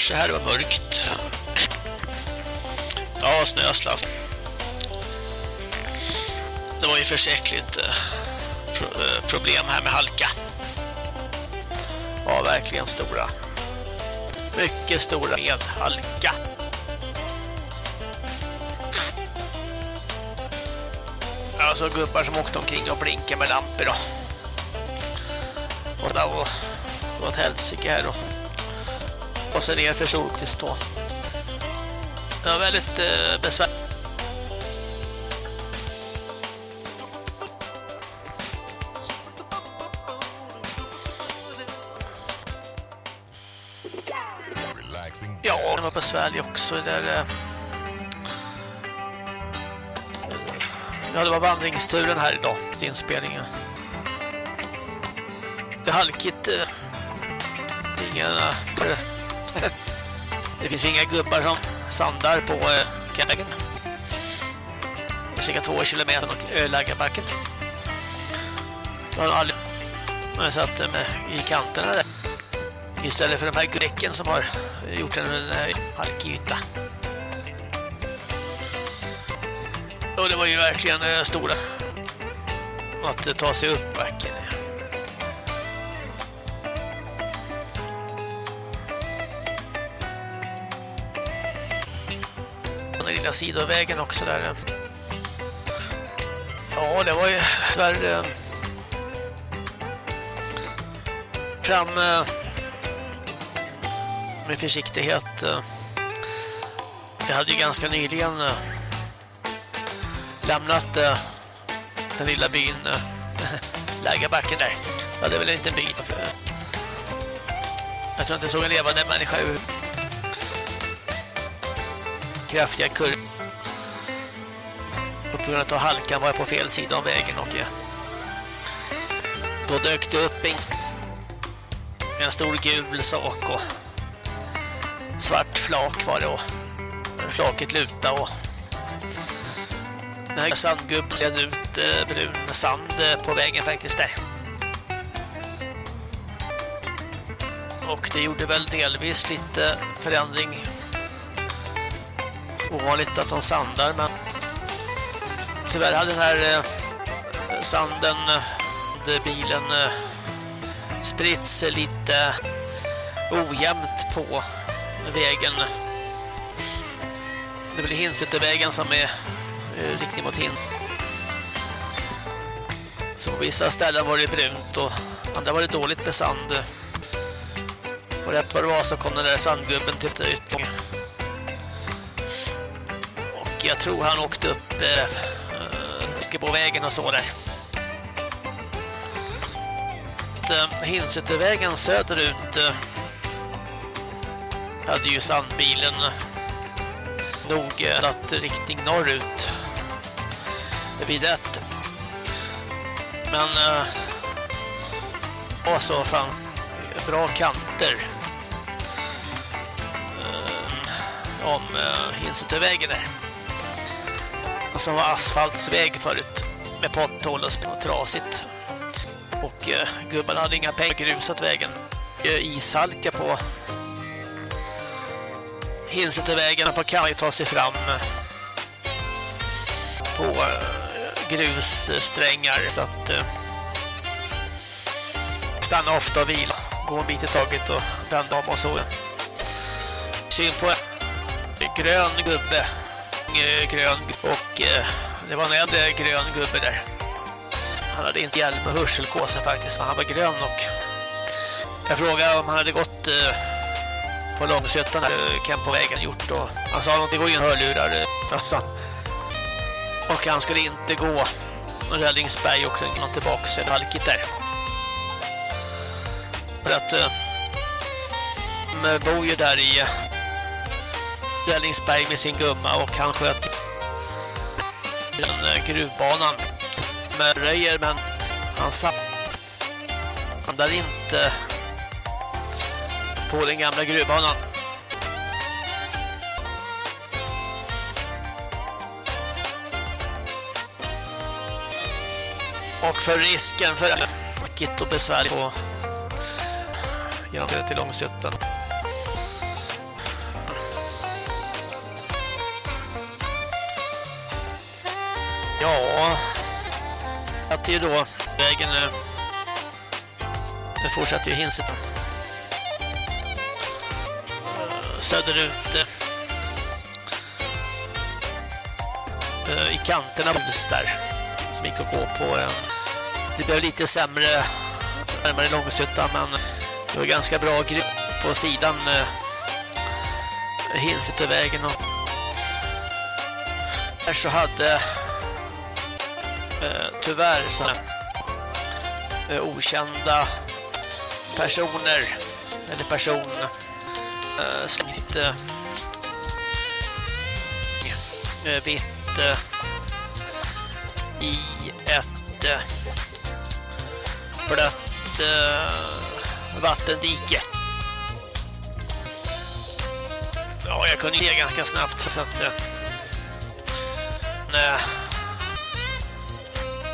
morse här, det var mörkt. Ja, snöslask. Det var ju försäkligt eh, eh, problem här med halka. Ja, verkligen stora. Mycket stora med halka. Alltså gubbar som åkte omkring och blinkade med lampor då. Och det var, åt var ett helsike här då. Och så ner för Solqvist då. Det var väldigt eh, besvärligt. Ja, den var besvärlig också. Där, eh, ja, det var vandringsturen här idag, till inspelningen. Det är halkigt. eh, Det, är ingen, eh, det finns inga gubbar som sandar på eh, cirka två kilometer och eh, ölägarbacken. Jag har aldrig jag har satt dem eh, i kanterna där. Istället för de här gräcken som har gjort en eh, halkyta. Och det var ju verkligen stora att ta sig upp backen. Den sidovägen också där. Ja, det var ju tyvärr eh, fram eh, med försiktighet. eh. Jag hade ju ganska nyligen eh, lämnat eh, den lilla byn eh, Lägerbacken där. Ja, det är väl inte en by. Jag tror inte jag såg en levande människa kraftiga kurv. Och på grund av halkan var jag på fel sida av vägen och jag... då dök det upp en, en stor gul sak och svart flak var det och flaket luta och den här sandgubben led ut eh, brun sand eh, på vägen faktiskt där. Och det gjorde väl delvis lite förändring. Ovanligt att de sandar men tyvärr hade den här eh, sanden, eh, bilen eh, spritts lite ojämnt på vägen. Det blir Hinsutevägen som är eh, riktning mot Hin. Så på vissa ställen var det brunt och andra var det dåligt med sand. Och rätt vad det var så kom den där sandgubben till ut och jag tror han åkte upp eh, eh, på vägen och så där. Eh, söderut eh, hade ju sandbilen eh, nog eh, att riktning norrut vid ett. Men äh, så fan bra kanter om äh, där. Som var asfaltsväg förut med potthål och trasigt. Och eh, gubbarna hade inga pengar grusat vägen. Eh, ishalka på Hinsetervägen på kan ta sig fram eh, på eh, grussträngar så att eh, stanna ofta och vila. Gå en bit i taget och vända om och så. Syn på grön gubbe. Eh, grön och eh, det var en äldre grön gubbe där. Han hade inte hjälm och hörselkåsa faktiskt, men han var grön och jag frågade om han hade gått eh, på Långsötan där Kemp på vägen gjort och han sa att det går ju en hörlurar nästan. och han skulle inte gå Rällingsberg och den tillbaka så det halkigt där för att de man bor ju där i Rällingsberg med sin gumma och han sköt den eh, gruvbanan med röjer men han satt inte på den gamla gruvbanan. Och för risken för att och besvär på genom det till långsuttan. Ja, att det är då vägen eh, det fortsätter ju Hinsetan. Eh, söderut eh, eh, i kanterna där som gick att gå på det blev lite sämre närmare Långsuttan men det var ganska bra grip på sidan hinsigt vägen och där så hade Eh, tyvärr så eh, okända personer eller personer uh, slitt uh, eh, vitt i ett eh, blött vattendike. Ja, jag kunde se ganska snabbt så att uh,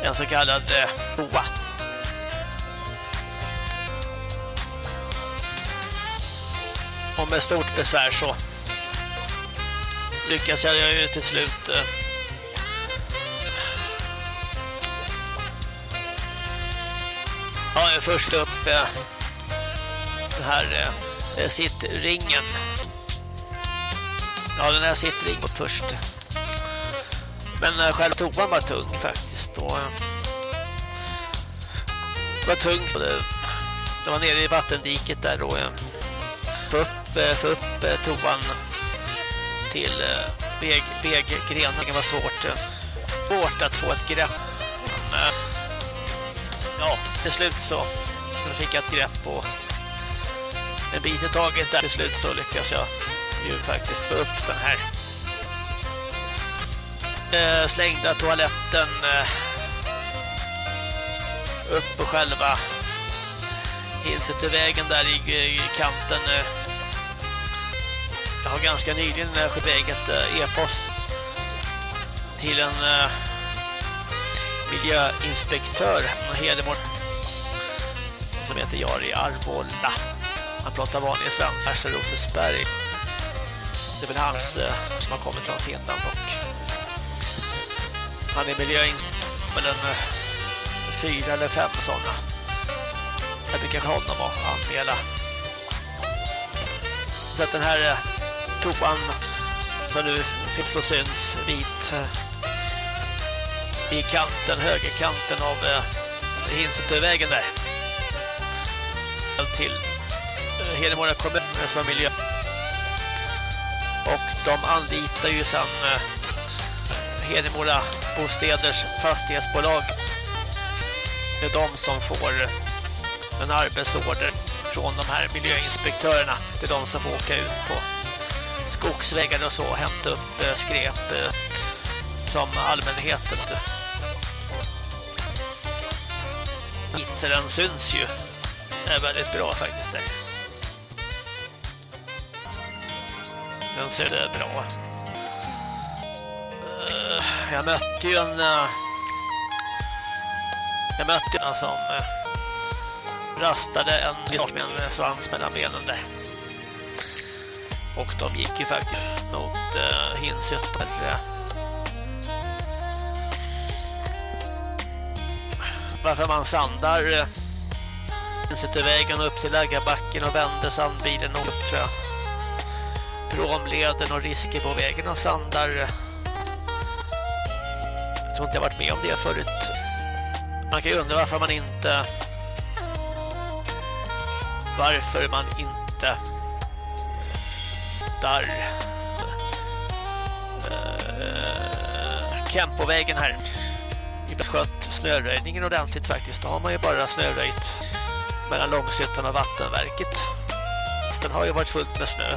en så kallad eh, boa. Och med stort besvär så lyckas jag ju till slut eh, ja, jag först upp eh, den här eh, sittringen ja den här sittringen först men eh, själva toan var tung faktiskt och eh, det var tungt det, var nere i vattendiket där då. Eh, få upp få upp toan till väg, väggrenen. Det var svårt, svårt att få ett grepp. Men, ja, till slut så fick jag ett grepp på en bit i taget. Där till slut så lyckas jag ju faktiskt få upp den här Eh, slängda toaletten eh, upp på själva vägen där i kanten jag har ganska nyligen eh, skickat eget e-post till en miljöinspektör Hedemort som heter Jari Arvolla. Han pratar vanlig svenska, Ersta Rosesberg. Det är väl hans som har kommit från Finland och han är miljöinspektör en eh, fyra eller fem sådana. Jag brukar honom att anmäla. Så att den här eh, toan som nu finns och syns vit eh, i kanten, högerkanten av Hinsetövägen där. Till Hedemora kommun som miljö. Och de anlitar ju sen Hedemora Bostäders fastighetsbolag. Det är de som får en arbetsorder från de här miljöinspektörerna. Det är de som får åka ut på skogsvägar och så och hämta upp eh, skräp eh, som allmänheten Hittaren syns ju det är väldigt bra faktiskt där. Den ser det bra. Eh, jag mötte ju en eh, jag mötte en som eh, rastade en med en svans mellan benen där. Och de gick ju faktiskt mot uh, Hinsyttan. Varför man sandar uh, Hinsyttervägen upp till läggarbacken och vänder sandbilen upp tror jag. Promleden och risker på vägen och sandar. Jag tror inte jag varit med om det förut. Man kan ju undra varför man inte varför man inte där uh, eh, Kempovägen här. Ibland skött snöröjningen ordentligt faktiskt. Då har man ju bara snöröjt mellan Långshyttan och Vattenverket. Den har ju varit fullt med snö.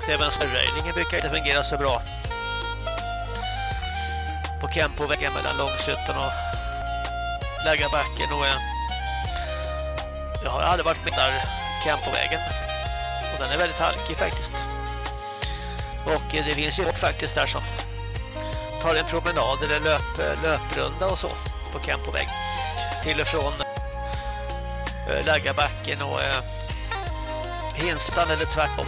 Så även snöröjningen brukar inte fungera så bra på Kempovägen mellan Långshyttan och Lägarbacken och eh, jag har aldrig varit med där Kempovägen och den är väldigt halkig faktiskt. Och eh, det finns ju folk faktiskt där som tar en promenad eller löp, eh, löprunda och så på Kempoväg. Till och från Lägarbacken och Hinstan eller tvärtom.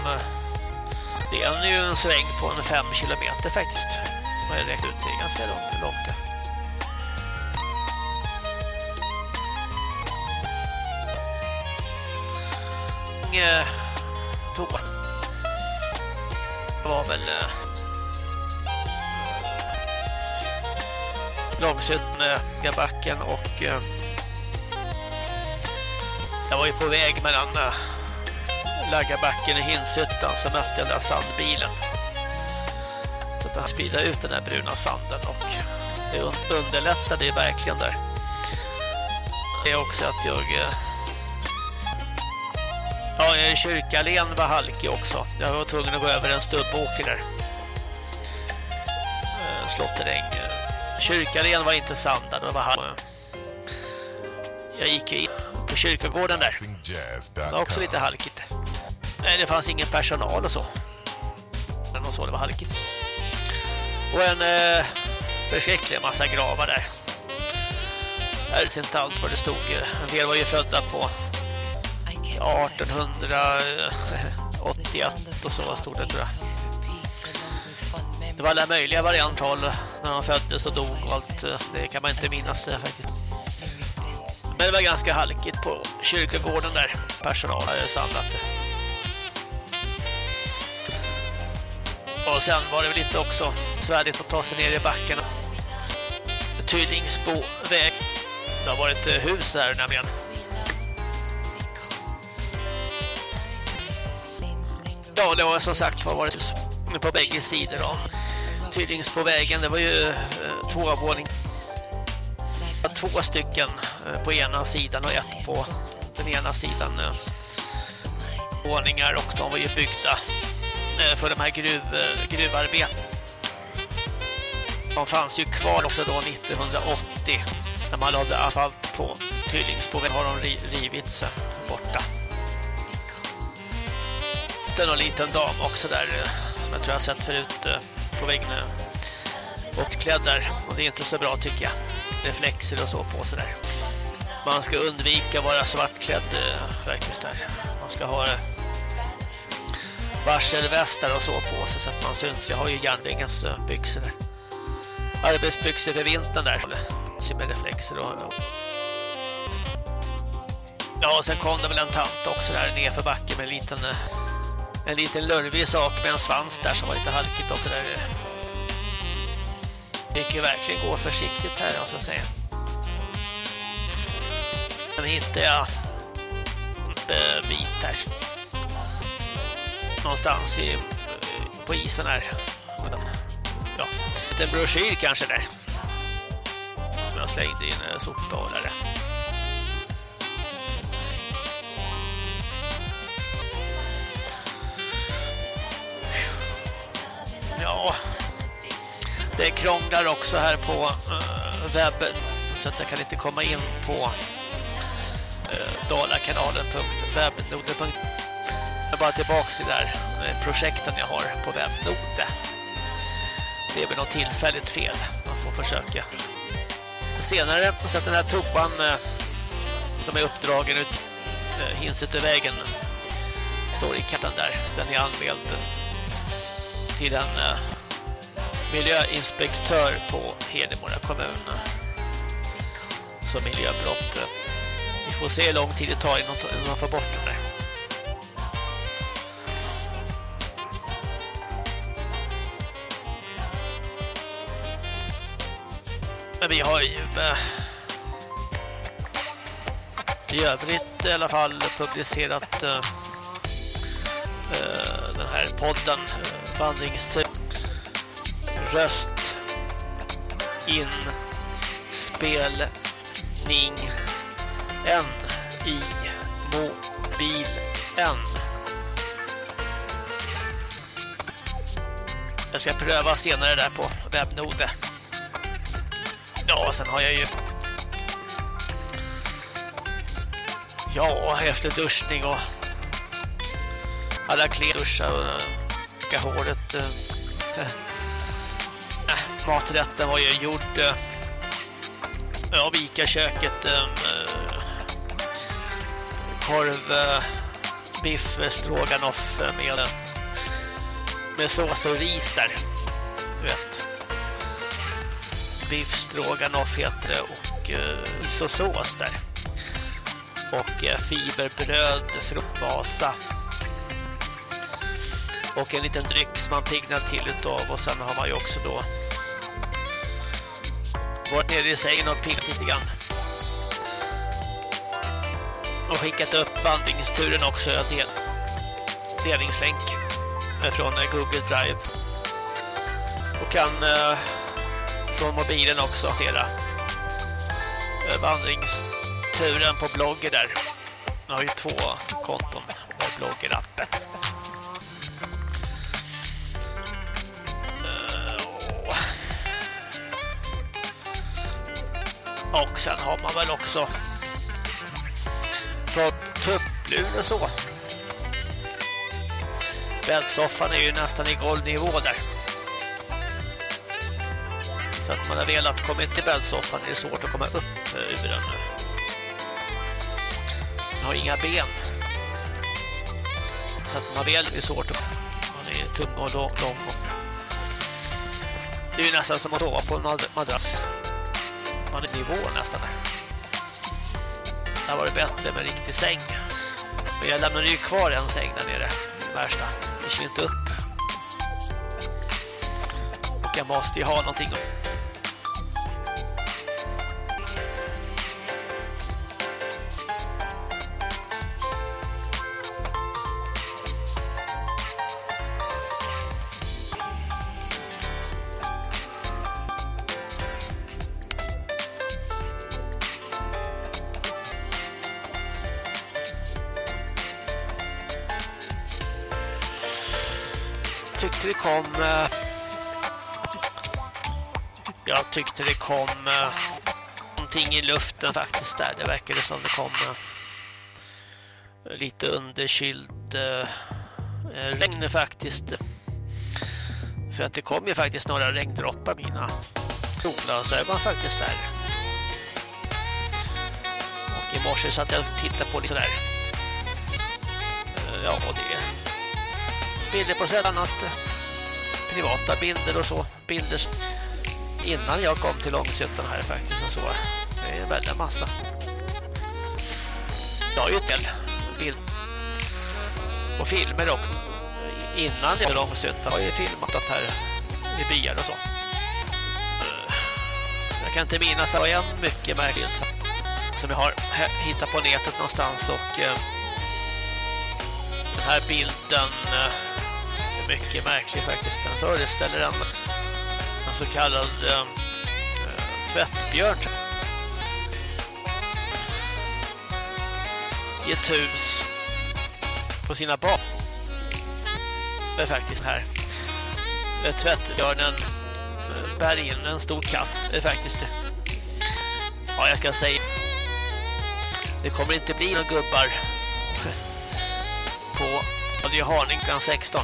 Det är ju en sväng på en fem kilometer faktiskt. Man har räckt ut det ganska långt. långt. Eh. Det var väl eh, Långshytten, Gabacken och eh, jag var ju på väg mellan eh, Laggabacken och Hinshyttan så mötte jag den där sandbilen. Så att sprida ut den där bruna sanden och det underlättade ju verkligen där. Det är också att jag eh, Ja, kyrkalen var halkig också. Jag var tvungen att gå över en stubbåker där. Eh, Slotteräng. Kyrkalen var inte sandad, det var halkig. Jag gick in på kyrkogården där. Det var också lite halkigt. Nej, det fanns ingen personal och så. Men och så, det var halkigt. Och en eh, förskräcklig massa gravar där. Jag vet inte allt vad det stod. En del var ju födda på 1881 och så stod det tror jag. Det var alla möjliga varianthåll när de föddes och dog och allt. Eh, det kan man inte minnas eh, faktiskt. Men det var ganska halkigt på kyrkogården där. personalen hade samlat. Och sen var det väl lite också svärdigt att ta sig ner i backen. Tydingsboväg. Det har varit eh, hus här nämligen. Ja, det var som sagt var varit på bägge sidor då. Tydlings på vägen, det var ju eh, två våning. Två stycken eh, på ena sidan och ett på den ena sidan. Eh, våningar och de var ju byggda Eh, för de här gruv, eh, gruvarbeten. De fanns ju kvar också då 1980 när man lade asfalt på Tyllingsbogen har de rivit borta. borta är någon liten dam också där eh, som jag tror jag har sett förut på väggen och där. Och det är inte så bra tycker jag. Reflexer och så på sig där. Man ska undvika att vara svartklädd faktiskt där. Man ska ha varselvästar och så på sig så att man syns jag har ju järnringens eh, byxor där arbetsbyxor för vintern där med reflexer och Ja, och sen kom det väl en tant också där nerför backen med en liten eh, en liten lurvig sak med en svans där som var lite halkigt också där. Det gick ju verkligen gå försiktigt här, så att säga. Sen hittade jag en eh, bit här. Någonstans i, eh, på isen här. Ja, en broschyr kanske där. Som jag slängde i en eh, sopbehållare. Ja, det krånglar också här på uh, webben så att jag kan inte komma in på uh, jag bara tillbaka till där eh, projekten jag har på webbnode. Det är väl något tillfälligt fel. Man får försöka senare så att den här toan eh, som är uppdragen ut eh, hinset i vägen står i katten där. Den är anmäld till en eh, miljöinspektör på Hedemora kommun. Som miljöbrott. Vi får se hur lång tid det tar innan man får bort den där. Men vi har ju eh, i övrigt i alla fall publicerat uh, den här podden uh, vandringstyp röst in spelning en i mobil en jag ska pröva senare där på webbnode ja sen har jag ju Ja, efter duschning och alla klädduschar och äh, håret. Äh, äh, maträtten var ju gjord. Äh, ja, vika köket. Äh, korv, äh, biff, stroganoff med, med sås och ris där. Du vet. Biff, stroganoff heter det och eh, is och sås där och eh, fiberbröd från Vasa. Och en liten dryck som man piggnar till utav och sen har man ju också då varit nere i sängen och piggnat lite grann. Och skickat upp vandringsturen också, del, delningslänk eh, från eh, Google Drive. Och kan eh, från mobilen också hela eh, vandringsturen på blogger där. Jag har ju två konton på bloggerappen. Eh, och sen har man väl också tupplur och så. Bäddsoffan är ju nästan i golvnivå där. Så att man har velat komma till bäddsoffan är det svårt att komma upp eh, ur den har inga ben. Så att man väl är svårt att man är tung och lång. lång. Det är ju nästan som att sova på en madrass. Man är nivå nästan där. Det var det bättre med en riktig säng. Men jag lämnade ju kvar en säng där nere. Det värsta. Jag känner inte upp. Och jag måste ju ha någonting att kom... Eh, jag tyckte det kom eh, någonting i luften faktiskt där. Det verkade som det kom eh, lite underkylt eh, eh, regn faktiskt. För att det kom ju faktiskt några regndroppar mina solglasögon faktiskt där. Och i morse satt jag och tittade på lite sådär. Eh, ja, det är bilder på ett annat privata bilder och så. Bilder innan jag kom till Långsötan här faktiskt och så. Det är en väldigt massa. Jag har ju en del bild och filmer och innan jag Långsötan har jag filmat att här i byar och så. Jag kan inte minnas det var en mycket märkligt som jag har hittat på nätet någonstans och eh, den här bilden eh, mycket märklig faktiskt. Den föreställer en, en så kallad ehm, eh, tvättbjörn. I ett hus på sina barn. Det är faktiskt här. Tvättbjörnen eh, bär in en stor katt. Det är faktiskt det. Ja, jag ska säga. Det kommer inte bli några gubbar på Radio Harning 16.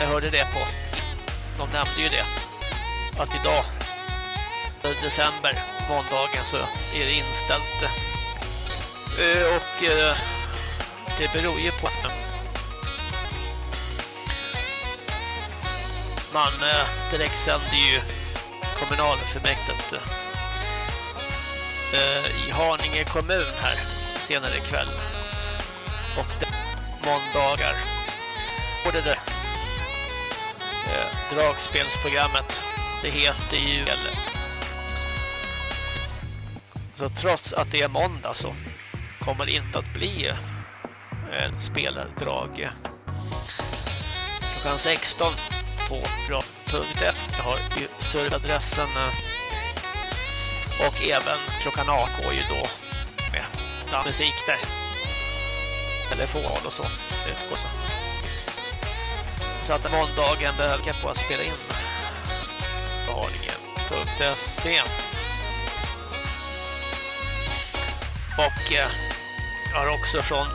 Jag hörde det på. De nämnde ju det. Att idag december, måndagen, så är det inställt. Eh, och eh, det beror ju på man eh, direkt sänder ju kommunalfullmäktige i Haninge kommun här senare ikväll. Och det, måndagar. Och det där eh, dragspelsprogrammet. Det heter ju eller så trots att det är måndag så kommer det inte att bli ett speldrag. Klockan 16 på bra.1 jag har ju serveradressen eh, och även klockan 18 går ju då med musik där. Telefon och så utgår så så att måndagen behöver jag på att spela in varningen.se Och eh, jag har också från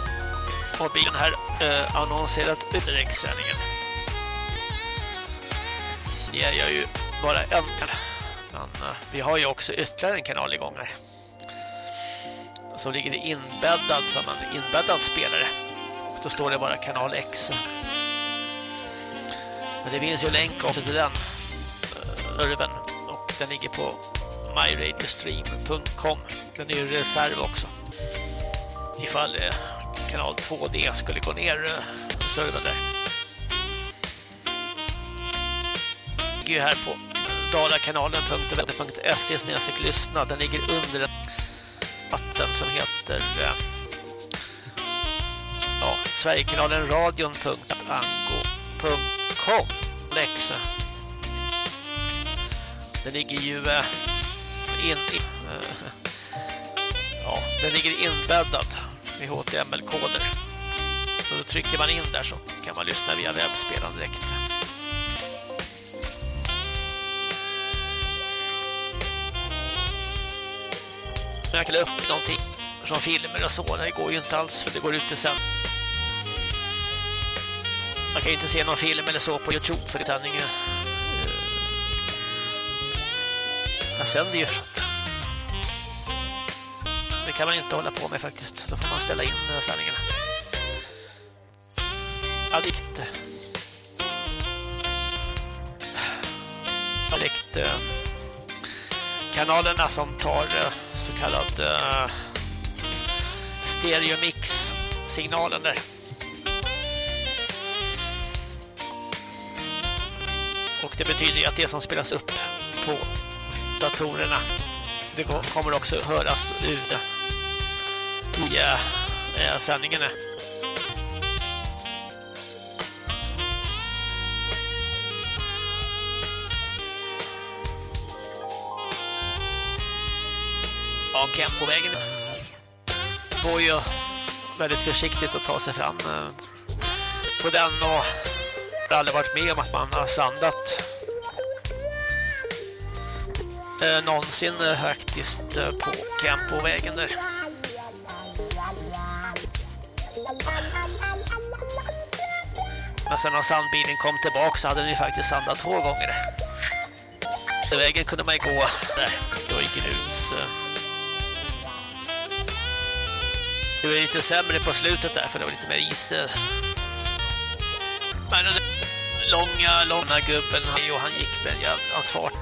mobilen här eh, annonserat ut direktsändningen. Det är jag ju bara en. Men eh, vi har ju också ytterligare en kanal igång här. Som ligger inbäddad som en inbäddad spelare. Och då står det bara kanal X. Men det finns ju länk också till den eh, urven och den ligger på myradiostream.com. Den är ju reserv också. Ifall eh, kanal 2D skulle gå ner eh, servern där. Ligger ju här på dalakanalen.se. snedstreck lyssna. Den ligger under vatten som heter eh, ja, Sverigekanalen radion.ango.com Lexa. Det ligger ju eh, in, in eh, ja, den ligger inbäddad med HTML-koder. Så då trycker man in där så kan man lyssna via webbspelaren direkt. Jag kan upp någonting från filmer och så. Det går ju inte alls för det går ut i sändning. Man kan ju inte se någon film eller så på Youtube för det sändningen. Jag eh, sänder ju Det kan man inte hålla på med faktiskt. Då får man ställa in eh, sändningarna. Addikt. Addikt. Eh, kanalerna som tar så kallad stereomix-signalen där. Och det betyder att det som spelas upp på datorerna det kommer också höras ut i äh, eh, sändningen. Ja, Kent på vägen går ju väldigt försiktigt att ta sig fram eh, på den och har aldrig varit med om att man har sandat eh, någonsin eh, faktiskt eh, på Campovägen där. Men sen när sandbilen kom tillbaka så hade den ju faktiskt sandat två gånger. Vägen kunde man ju gå där, då i grus. Det var lite sämre på slutet där för det var lite mer is. Eh. Eh. Men den långa, långa gubben, han gick med en jävla fart.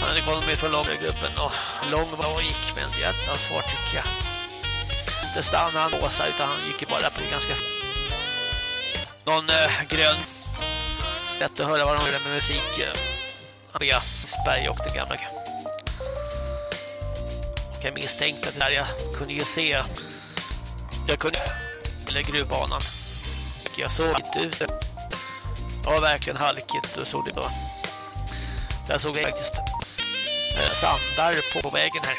Han hade kommit från långa gruppen och lång var och gick med en jävla svart tycker jag. Inte stannade han åsa utan han gick bara på ganska någon eh, grön lätt att höra vad de gjorde med musik eh. Andrea Sberg och den gamla och jag misstänkte att där jag kunde ju se jag kunde eller gruvbanan jag såg inte ut det var verkligen halkigt och såg det bra där såg jag faktiskt eh, sandar på vägen här.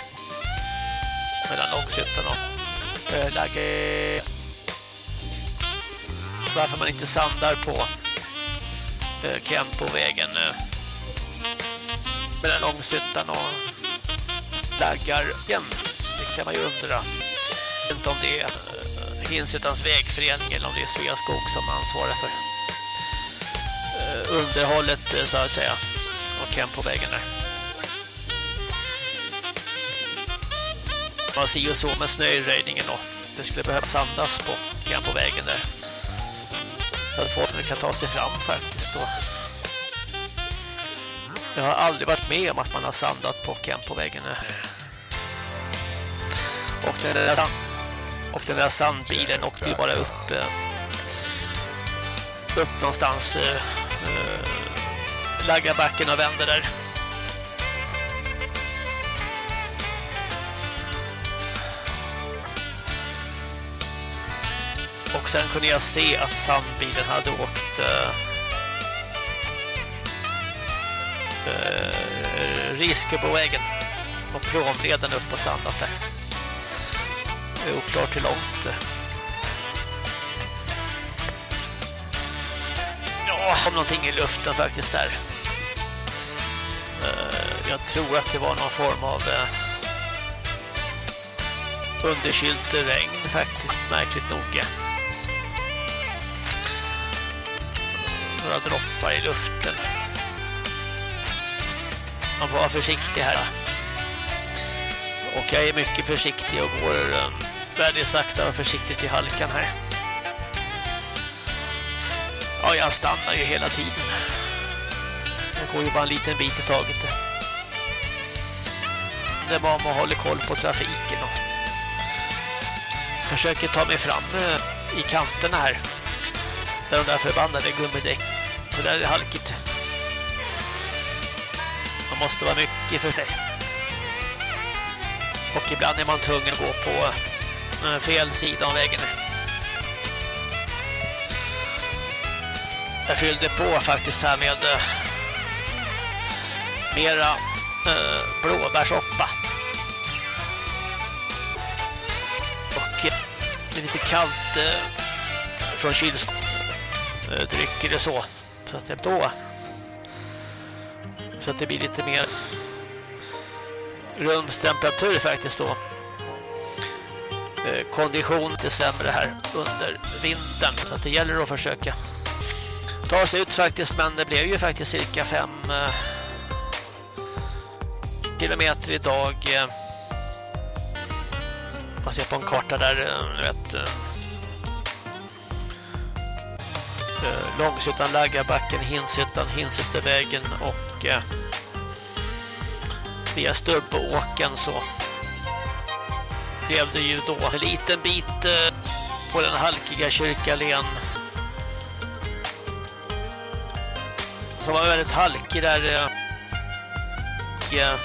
Mellan Långshyttan och eh, Lagge. Varför man inte sandar på eh, på vägen eh, mellan Långshyttan och Laggargen. Det kan man ju undra. Inte om det är eh, eh, vägförening eller om det är Sveaskog som ansvarar för eh, underhållet eh, så att säga. Och camp på vägen där. Man ser ju så med snöröjningen då. Det skulle behöva sandas på camp på vägen där. Så att folk kan ta sig fram faktiskt då. Jag har aldrig varit med om att man har sandat på Kempovägen. Och vägen där, och och den där sandbilen åkte ju bara upp eh, upp någonstans eh, eh, Laggar backen och vände där. Och sen kunde jag se att sandbilen hade åkt eh, eh, Riskebovägen och pråmleden upp på sandat där. Det är oklart hur långt. Ja, om någonting i luften faktiskt där. Eh, jag tror att det var någon form av eh, underkylt regn faktiskt, märkligt nog. Några droppar i luften. Man får vara försiktig här. Och jag är mycket försiktig och går eh, väldigt sakta och försiktigt i halkan här. Ja, jag stannar ju hela tiden. Jag går ju bara en liten bit i taget. Det var man håller koll på trafiken och försöker ta mig fram eh, i kanterna här. Där de där förbannade gummidäck. Det där är det halkigt. Man måste vara mycket försiktig. Och ibland är man tvungen att gå på eh, fel sida av vägen. Jag fyllde på faktiskt här med eh, mera eh, blåbärssoppa. Och det är lite kallt från kylskåpet. Eh, drycker det så. Så att det då så att det blir lite mer rumstemperatur faktiskt då. Eh, kondition till sämre här under vintern så att det gäller att försöka ta sig ut faktiskt men det blev ju faktiskt cirka fem eh, kilometer idag eh, man ser på en karta där vet, Långshyttan, Laggarbacken, Hinsyttan, Hinsyttevägen och eh, via Stubbåken så blev det ju då en liten bit eh, på den halkiga kyrkalen som var väldigt halkig där eh, eh,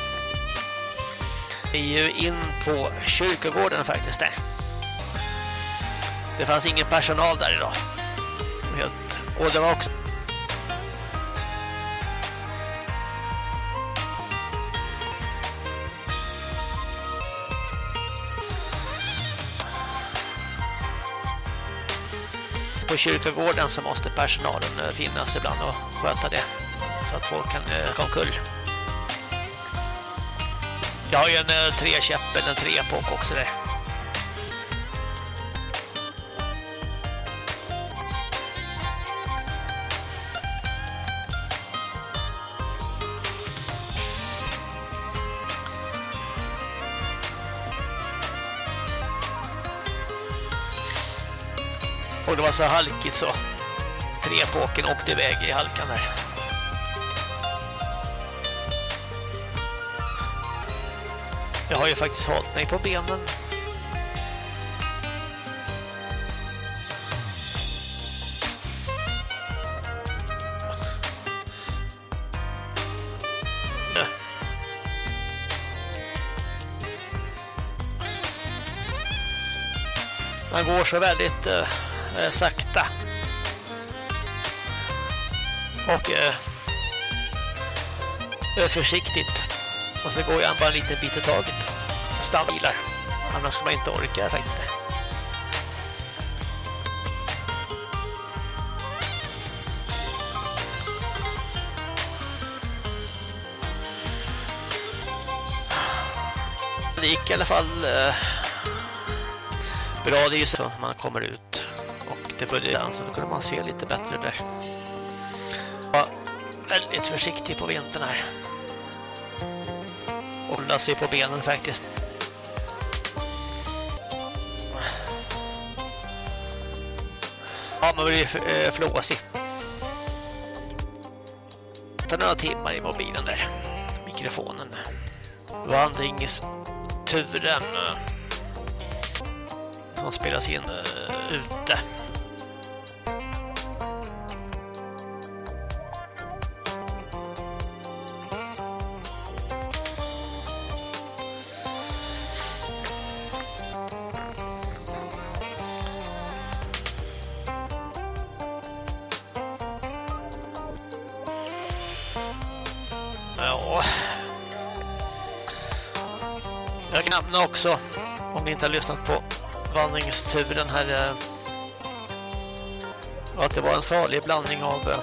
är ju in på kyrkogården faktiskt där. Det fanns ingen personal där idag. Helt. Och det var också på kyrkogården så måste personalen eh, finnas ibland och sköta det så att folk kan eh, gå omkull. Jag har ju en eh, tre trekäpp eller en trepåk också där. Och det var så halkigt så trepåken åkte iväg i halkan där. Jag har ju faktiskt hållit mig på benen. Man går så väldigt eh, eh, sakta. Och eh, försiktigt. Och så går jag bara en liten bit i taget. Stabilar. Annars ska man inte orka faktiskt. Det gick i alla fall eh, bra. Det är ju så man kommer ut lite det så då kunde man se lite bättre där. Var väldigt försiktig på vintern här. Hålla sig på benen faktiskt. Ja, man blir eh, flåsig. Ta några timmar i mobilen där. Mikrofonen. Vandringsturen. Eh, som spelas in uh, ute. Nämna också om ni inte har lyssnat på vandringsturen här eh, att det var en salig blandning av eh,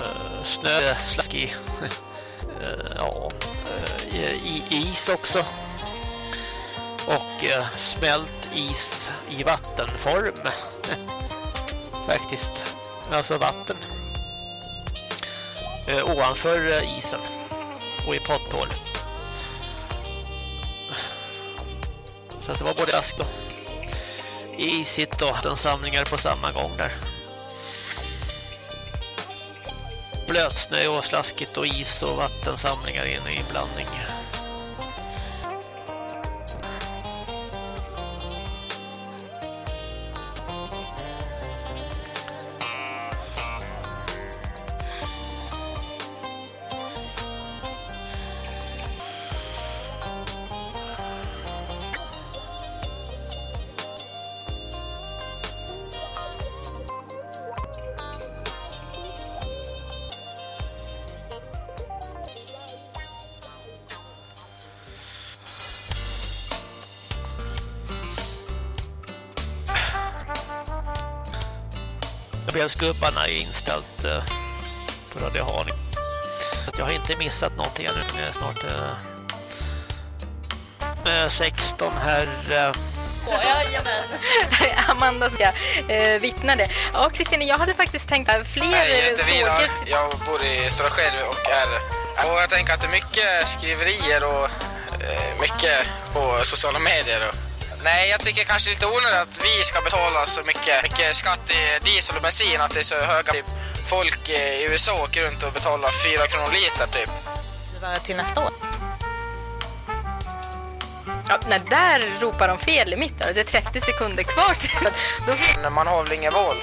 eh snö, slaskig eh, ja, eh, i, is också och eh, smält is i vattenform faktiskt. Alltså vatten ovanför isen och i potthål Så det var både ask och isigt och den samlingar på samma gång där. Blötsnö och slaskigt och is och vattensamlingar in i blandning. Spelsgubbarna är inställt eh, på Radio Haning. Jag har inte missat någonting ännu. Det är snart eh, 16 här. Eh. Jajamän. Amanda ska eh, vittna det. Ja, Kristina, jag hade faktiskt tänkt fler Nej, jag frågor. Jag bor i Stora Skälv och är... Och jag tänker att det är mycket skriverier och eh, mycket på sociala medier. Och Nej, jag tycker kanske lite onödigt att vi ska betala så mycket, mycket skatt i diesel och bensin, att det är så höga. Typ, folk i USA åker runt och betalar 4 kronor liter typ. Det var till nästa år. Ja, nej, där ropar de fel i mitten. Det är 30 sekunder kvar. Då... Man har väl ingen val,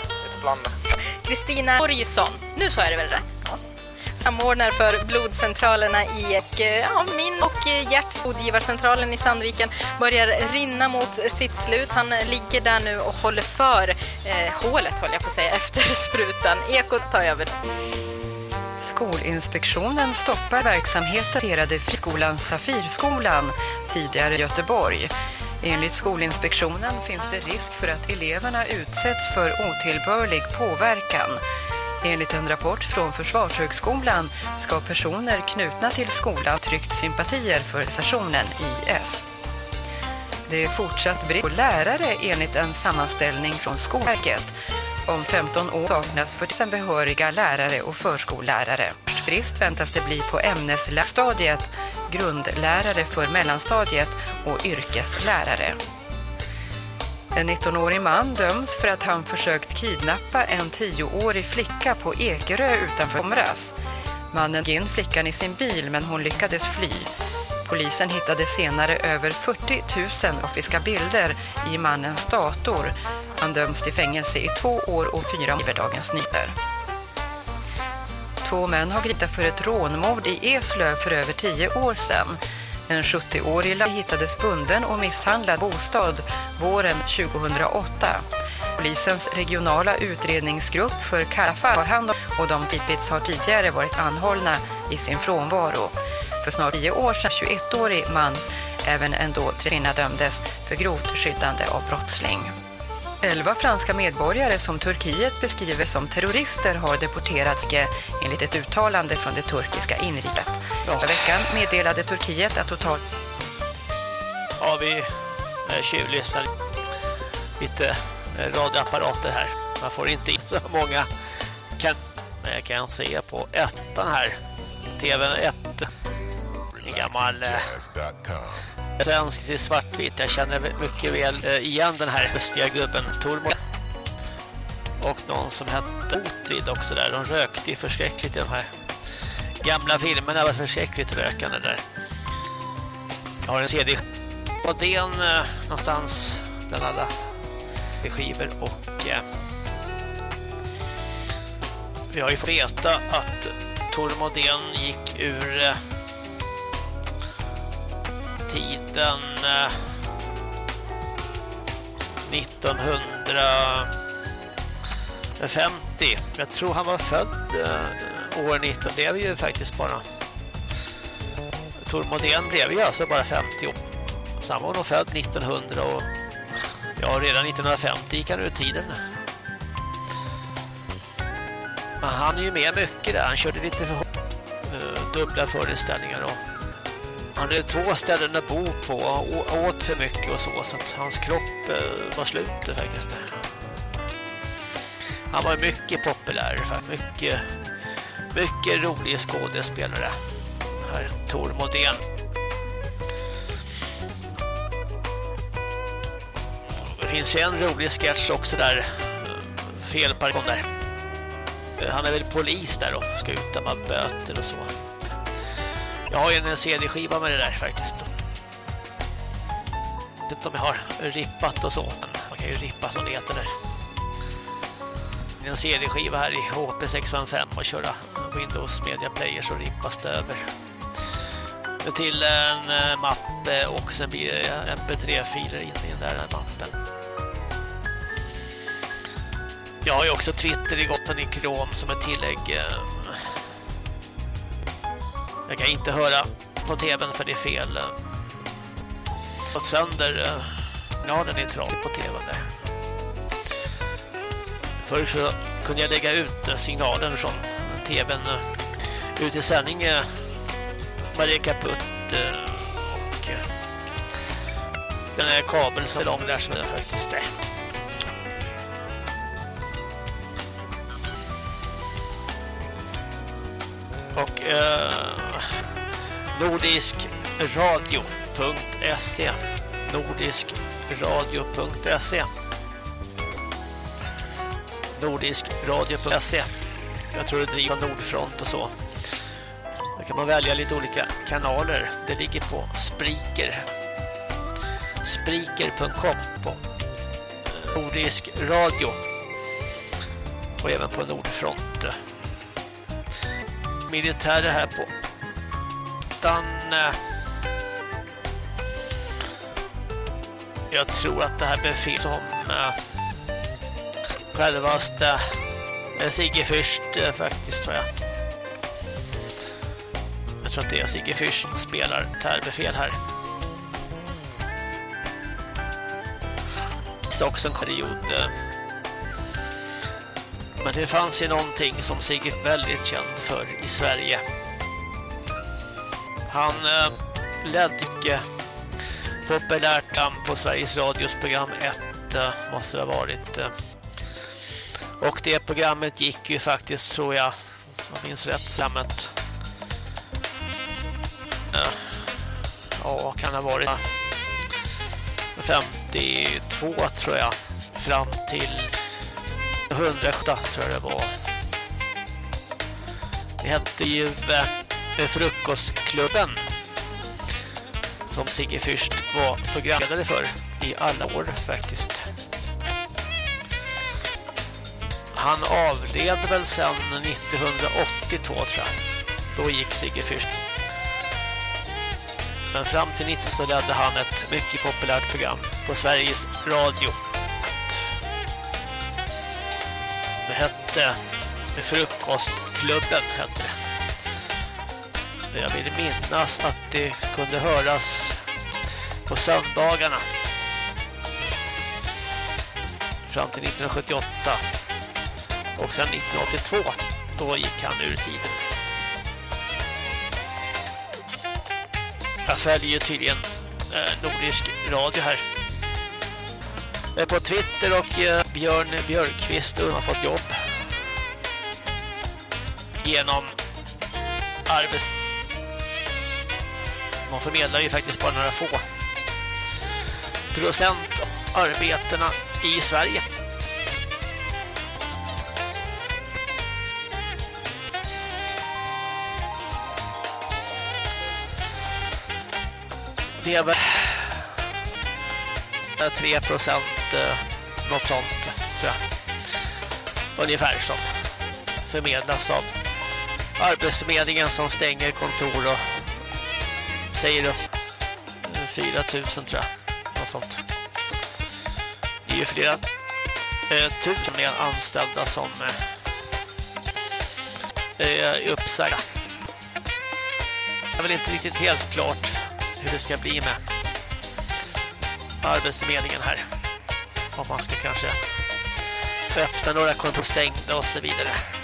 Kristina Borgesson, nu sa jag det väl rätt? Samordnar för blodcentralerna i eh, ja, min och eh, Gerts blodgivarcentralen i Sandviken börjar rinna mot sitt slut. Han ligger där nu och håller för eh, hålet, håller jag på att säga, efter sprutan. Ekot tar över. Skolinspektionen stoppar verksamheten i friskolan Safirskolan, tidigare Göteborg. Enligt Skolinspektionen finns det risk för att eleverna utsätts för otillbörlig påverkan. Enligt en rapport från Försvarshögskolan ska personer knutna till skolan tryckt sympatier för stationen IS. Det är fortsatt brist på lärare enligt en sammanställning från Skolverket. Om 15 år saknas 40 behöriga lärare och förskollärare. Brist väntas det bli på ämneslärstadiet, grundlärare för mellanstadiet och yrkeslärare. En 19-årig man döms för att han försökt kidnappa en 10-årig flicka på Ekerö utanför Omras. Mannen gick in flickan i sin bil men hon lyckades fly. Polisen hittade senare över 40 000 offiska bilder i mannens dator. Han döms till fängelse i två år och fyra år Dagens Nyheter. Två män har gripits för ett rånmord i Eslöv för över tio år sedan. En 70-årig hittades bunden och misshandlad bostad våren 2008. Polisens regionala utredningsgrupp för Kaffa har hand om och de gripits har tidigare varit anhållna i sin frånvaro. För snart 10 år sedan 21-årig man, även en då kvinna dömdes för grovt skyddande av brottsling. Elva franska medborgare som Turkiet beskriver som terrorister har deporterats enligt ett uttalande från det turkiska inriket. Ja. veckan meddelade Turkiet att totalt... Ja, vi tjuvlyssnar lite radioapparater här. Man får inte in så många kan jag kan se på ettan här. TV1. En gammal eh, svensk till svartvitt. Jag känner mycket väl eh, igen den här östliga gubben Tormod. Och någon som hette Otvid också där. De rökte ju förskräckligt i de här gamla filmerna. var förskräckligt rökande där. Jag har en CD på den eh, någonstans bland alla skivor och eh, vi har ju fått veta att Tormodén gick ur eh, tiden 1950. Eh, Jag tror han var född eh, år 19. Det är ju faktiskt bara. Tormodén blev ju alltså bara 50 år. Så han var nog född 1900 och ja, redan 1950 gick han ur tiden. Men han är ju med mycket där. Han körde lite för eh, dubbla föreställningar och han hade två ställen att bo på och åt för mycket och så så att hans kropp eh, var slut faktiskt. Han var mycket populär faktiskt. Mycket, mycket rolig skådespelare. Här Tor Modén. Det finns ju en rolig sketch också där. Felparkon där. Eh, han är väl polis där och ska utdöma böter och så. Jag har ju en CD-skiva med det där faktiskt. Jag vet inte om jag har rippat och så, men man kan ju rippa som det heter där. En CD-skiva här i HP655 och köra Windows Media Player så rippas det över till en eh, mapp och sen blir det MP3-filer in i den där mappen. Jag har ju också Twitter i Gotten i Chrome som ett tillägg. Eh, jag kan inte höra på tvn för det är fel. Eh, fått sönder eh, signalen i är på tvn där. Förr så kunde jag lägga ut eh, signalen från tvn ut i sändning Maria kaputt och den här kabeln så lång där som är faktiskt det. Och eh, nordiskradio.se nordiskradio.se nordiskradio.se jag tror det driver Nordfront och så. Där kan man välja lite olika kanaler. Det ligger på Spreaker. Spreaker.com på Nordisk radio. Och även på Nordfront militärer här på utan... Eh, jag tror att det här befäl som eh, självaste eh, Sigge Fürst faktiskt tror jag. Jag tror att det är Sigge Fürst som spelar tärbefäl här. Det är också en period men det fanns ju någonting som Sigge är väldigt känd för i Sverige. Han eh, ledde mycket populärt på Sveriges Radios program 1 eh, måste det ha varit. Eh. Och det programmet gick ju faktiskt, tror jag, jag minns rätt, sammet. Eh, ja, kan det ha varit 52 tror jag, fram till 108 tror jag det var. Det hette ju eh, Frukostklubben som Sigge Fürst var programledare för i alla år faktiskt. Han avled väl sedan 1982 tror jag. Då gick Sigge Fürst. Men fram till 90 så ledde han ett mycket populärt program på Sveriges Radio. Hette Frukostklubben hette det. Jag vill minnas att det kunde höras på söndagarna fram till 1978 och sen 1982 då gick han ur tiden. Jag följer tydligen eh, Nordisk radio här eh, på Twitter och eh, Björn Björkqvist har fått jobb genom arbets... Man förmedlar ju faktiskt bara några få procent av arbetena i Sverige. Det är väl 3 procent eh, något sånt tror jag. Ungefär som förmedlas av Arbetsförmedlingen som stänger kontor och säger upp eh, 4 000 tror jag. Något sånt. Det är ju flera eh, tusen anställda som eh, eh är uppsagda. Det är väl inte riktigt helt klart hur det ska bli med Arbetsförmedlingen här. Om man ska kanske öppna några kontor stängda och så vidare.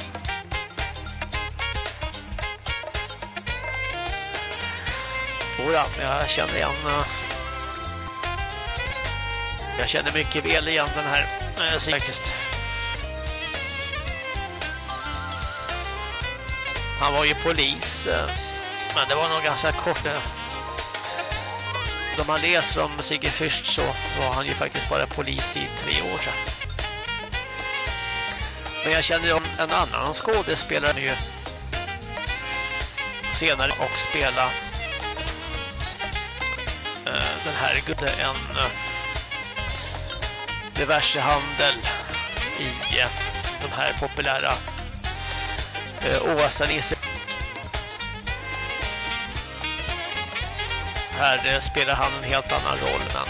Jodå, jag känner igen uh, jag känner mycket väl igen den här uh, faktiskt. Han var ju polis uh, men det var nog ganska kort Då man läser om Sigge Fürst så var han ju faktiskt bara polis i tre år sedan. Men jag känner om en annan skådespelare ju senare och spela den här gudde en eh, diverse handel i eh, de här populära eh, Åsa-Nisse. Här spelar han en helt annan roll men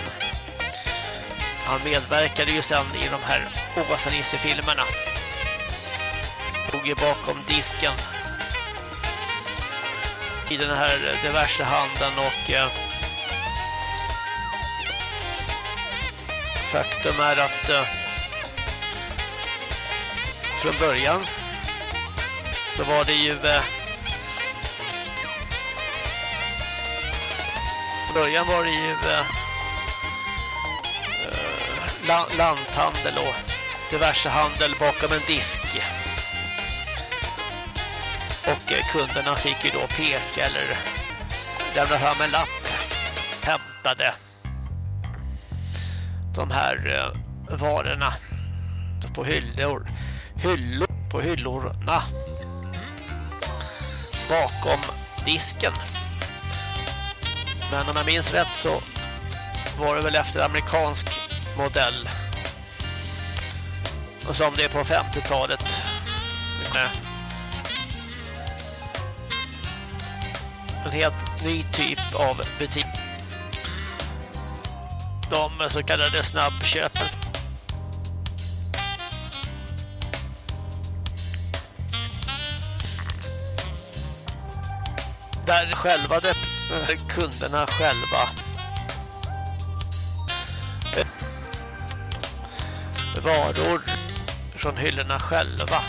han medverkade ju sen i de här Åsa-Nisse-filmerna. Tog ju bakom disken i den här diverse handeln och faktum är att eh, från början så var det ju eh, från början var det ju eh, eh, la, lanthandel och diverse handel bakom en disk. Och eh, kunderna fick ju då peka eller lämna fram en lapp hämtade de här eh, varorna på hyllor, hyllor på hyllorna bakom disken. Men om jag minns rätt så var det väl efter amerikansk modell. Och som det är på 50-talet en helt ny typ av butik de så kallade snabbköpen. Där själva det, eh, kunderna själva eh, varor från hyllorna själva.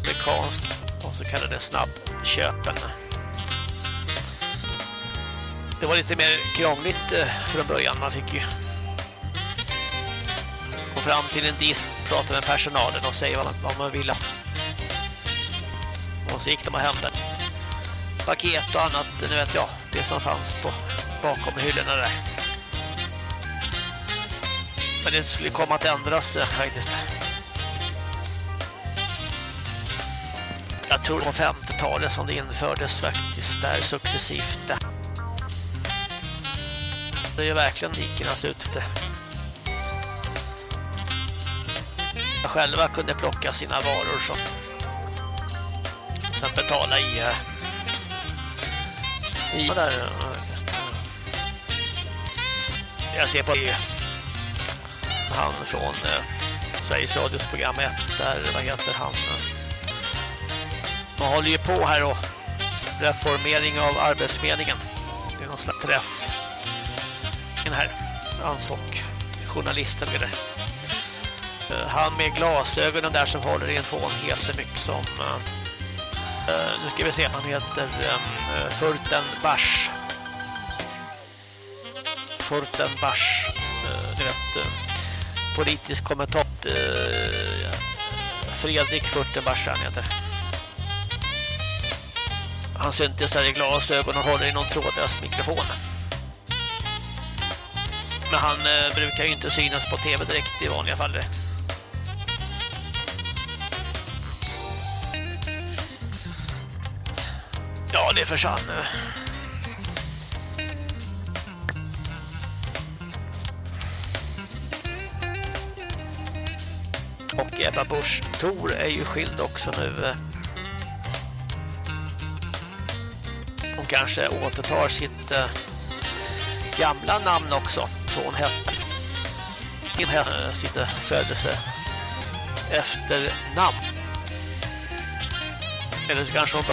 Amerikansk och så kallade snabbköpen det var lite mer krångligt eh, från början. Man fick ju gå fram till en disk, prata med personalen och säga vad man, ville. Och så gick de och hämtade paket och annat, nu vet jag, det som fanns på bakom hyllorna där. Men det skulle komma att ändras eh, faktiskt. Jag tror på 50-talet som det infördes faktiskt där successivt det är verkligen dikernas utfte. Själva kunde plocka sina varor. Och sen betala i eh, i där jag ser på det han från eh, Sveriges Radios program 1 där vad heter han man håller ju på här och reformering av arbetsförmedlingen det är någon slags träff här ansåg journalisten med det. Eh, han med glasögonen där som håller i en fån helt så mycket som eh, eh, nu ska vi se, han heter ehm, Furten Bars. Furten Bars, du vet, politisk kommentator, uh, Fredrik Furtenbach han heter. Han syntes där i glasögon och håller i någon trådlös mikrofon. Men han eh, brukar ju inte synas på tv direkt i vanliga fall. Ja, det försvann nu. Och Ebba Busch Thor är ju skild också nu. Hon kanske återtar sitt eh, gamla namn också son hette sin hette sitt födelse efter namn. Eller så kanske hon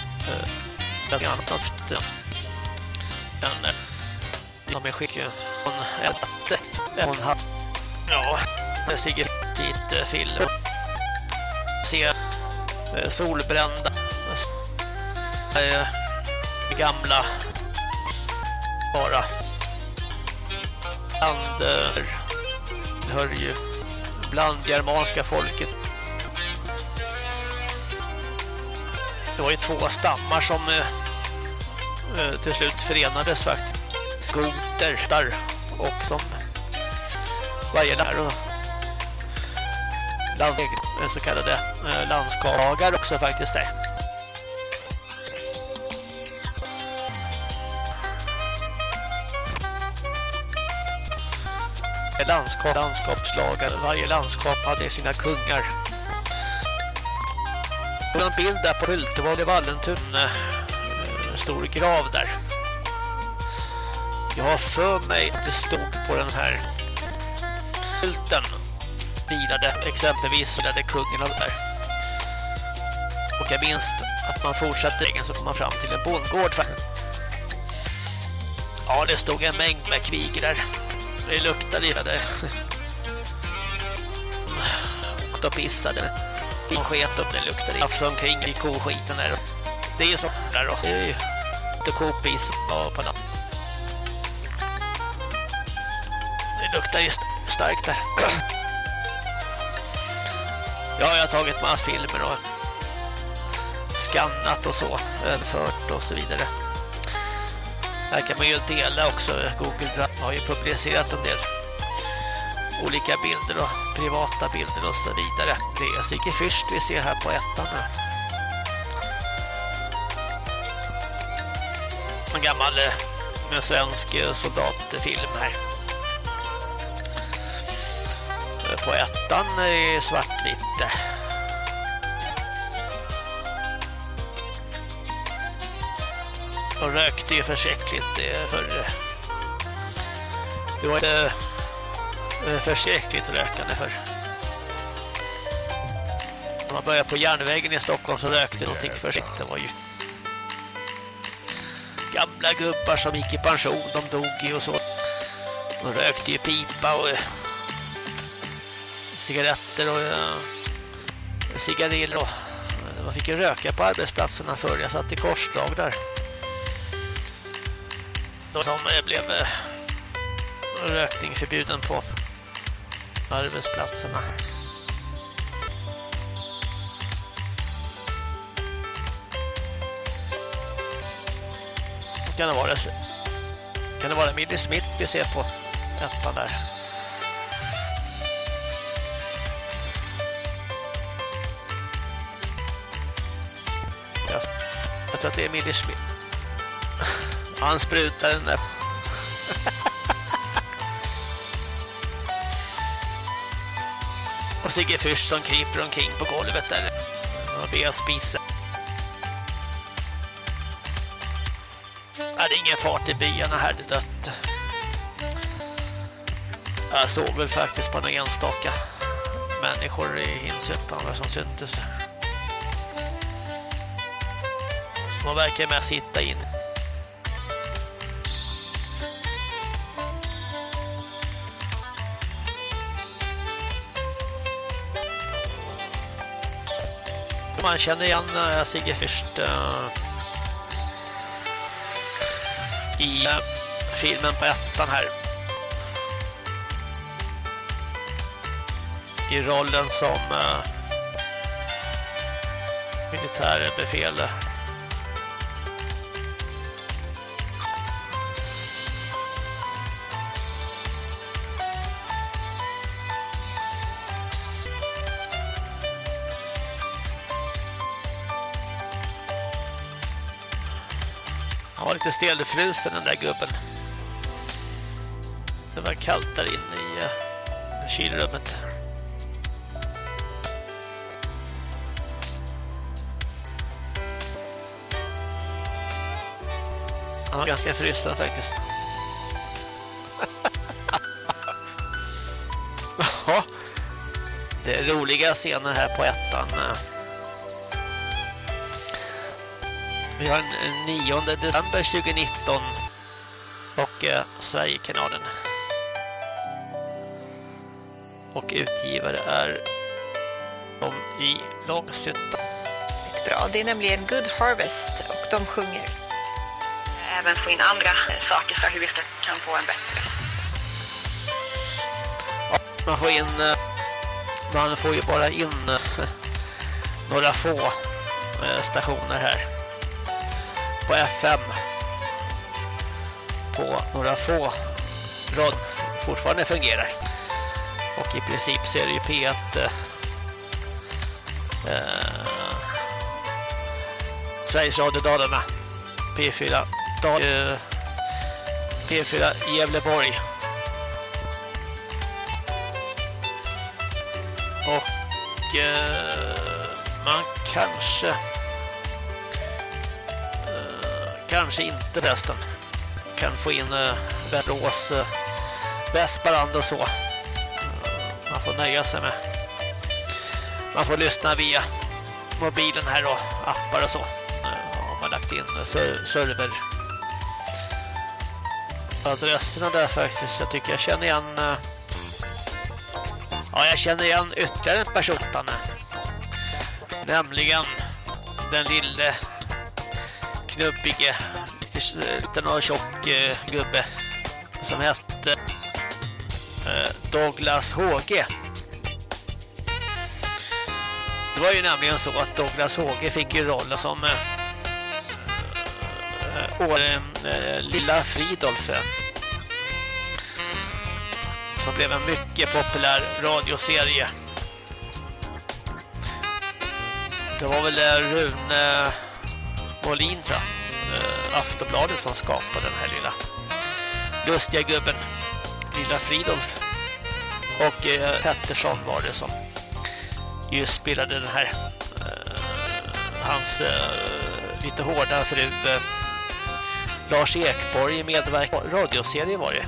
äh, annat en äh, som är skick hon ätte hon hade ja Sigge dit film eh, se eh, solbrända eh, gamla bara bland hör ju bland germanska folket. Det var ju två stammar som eh, eh, till slut förenades faktiskt. Goter där och som varje där och land, eh, så kallade landskagar också faktiskt där. Landskap, landskapslagar. Varje landskap hade sina kungar. Det en bild där på Hultevåg i Vallentuna, En stor grav där. Jag har för mig att det stod på den här skylten vilade exempelvis så kungen av där. Och jag minns att man fortsatte vägen så kom man fram till en bondgård. Ja, det stod en mängd med kvig där. Det luktade illa där. Och då pissade. De sket upp det luktade. Affs omkring i koskiten där. Det är ju så där då. Det är ju inte kopiss på natt. Det luktar ju starkt där. Ja, jag har tagit massfilmer och skannat och så, överfört och så vidare. Här kan man ju dela också. Google har ju publicerat en del olika bilder och privata bilder och så vidare. Det är Sigge Fürst vi ser här på ettan nu. En gammal eh, med svensk eh, soldatfilm här. Eh, på ettan är svartvitt. Och rökte ju försäkligt för det var inte försäkligt rökande för när man började på järnvägen i Stockholm så rökte någonting försiktigt. Det var ju gamla gubbar som gick i pension, de dog ju och så. De rökte ju pipa och cigaretter och uh, cigariller och man fick ju röka på arbetsplatserna förr. Jag satt i korsdrag där. Som eh, blev eh, rökning förbjuden på arbetsplatserna. Kan det vara kan det vara Millie Smith vi ser på ettan där? Jag, jag tror att det är Millie Smith. Han sprutar den där. Och Sigge Fürst som kryper omkring på golvet där. Och ber spisa. är ingen fart i byarna här, det dött. Jag såg väl faktiskt på några enstaka människor i Hinshyttan som syntes. De verkar mest sitta in. Man känner igen uh, Sigge Fürst uh, i uh, filmen på ettan här. I rollen som militärbefäl. Lite stelfrusen den där gubben. Det var kallt där inne i uh, kylrummet. Han var ganska frusen faktiskt. Det är roliga scener här på ettan. Eh. Vi har den 9 december 2019 och eh, Sverigekanalen. Och utgivare är de i Långshyttan. Bra, det är nämligen Good Harvest och de sjunger. Även få in andra saker för hur vi kan få en bättre. Ja, man får in eh, man får ju bara in eh, några få eh, stationer här på FM på några få rad fortfarande fungerar. Och i princip så är det ju P1 eh, eh, Sveriges Radio Dalarna. P4 Dal, eh, P4 Gävleborg. Och eh, man kanske kanske inte resten. Kan få in eh, Västerås eh, Västbarand och så. Man får nöja sig med man får lyssna via mobilen här och appar och så. Eh, har man lagt in eh, ser server. Adresserna där faktiskt jag tycker jag känner igen eh, Ja, jag känner igen ytterligare en person, Nämligen den lille knubbige, eh, liten och tjock eh, gubbe som hette eh, Douglas Håge. Det var ju nämligen så att Douglas Håge fick ju rollen som eh, eh år, eh, lilla Fridolf eh, som blev en mycket populär radioserie. Det var väl Rune Molin tror jag, eh, Aftonbladet som skapade den här lilla lustiga gubben, lilla Fridolf. Och eh, Pettersson var det som just spelade den här eh, hans eh, lite hårda fru Lars Ekborg i medverk radioserie var det.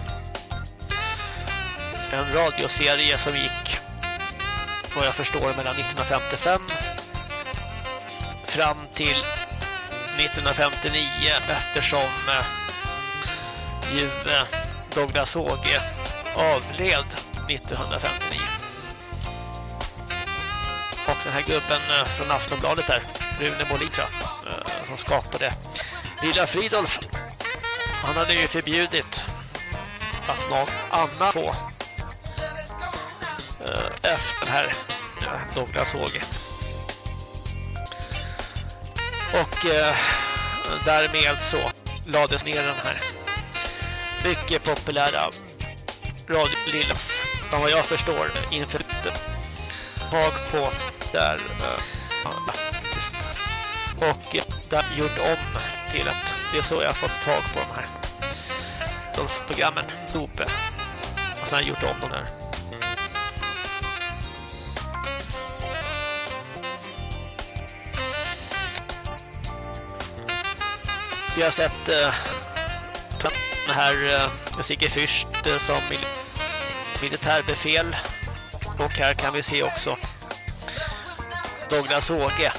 En radioserie som gick vad jag förstår mellan 1955 fram till 1959 eftersom eh, ju eh, Douglas Håge avled 1959. Och den här gubben eh, från Aftonbladet där, Rune Molin eh, som skapade Lilla Fridolf han hade ju förbjudit att någon annan få efter eh, den här eh, Douglas Håge. Och eh, därmed så lades ner den här mycket populära Radio Lillof. vad jag förstår inför bak på där eh, och eh, där gjort om till att det är så jag har fått tag på de här de programmen Sope och sen gjort om de här. Vi har sett eh, den här eh, Sigge Fürst eh, som mil militärbefäl. Och här kan vi se också Douglas Håge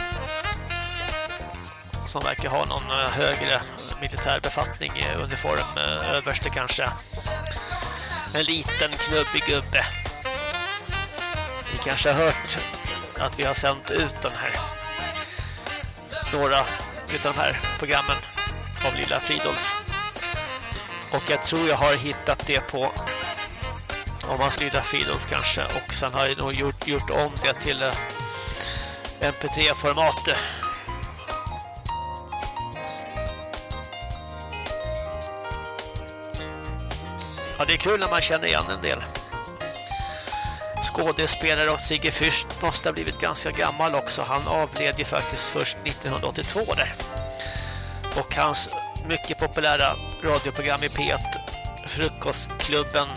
som verkar ha någon eh, högre militärbefattning i uniform, eh, överste kanske. En liten knubbig gubbe. Ni kanske har hört att vi har sänt ut den här några utav de här programmen av Lilla Fridolf. Och jag tror jag har hittat det på om hans Lilla Fridolf kanske. Och sen har jag nog gjort, gjort om det till eh, MP3-format. Ja, det är kul när man känner igen en del. Skådespelare och Sigge Fürst måste ha blivit ganska gammal också. Han avled ju faktiskt först 1982 där. Och hans mycket populära radioprogram i P1 Frukostklubben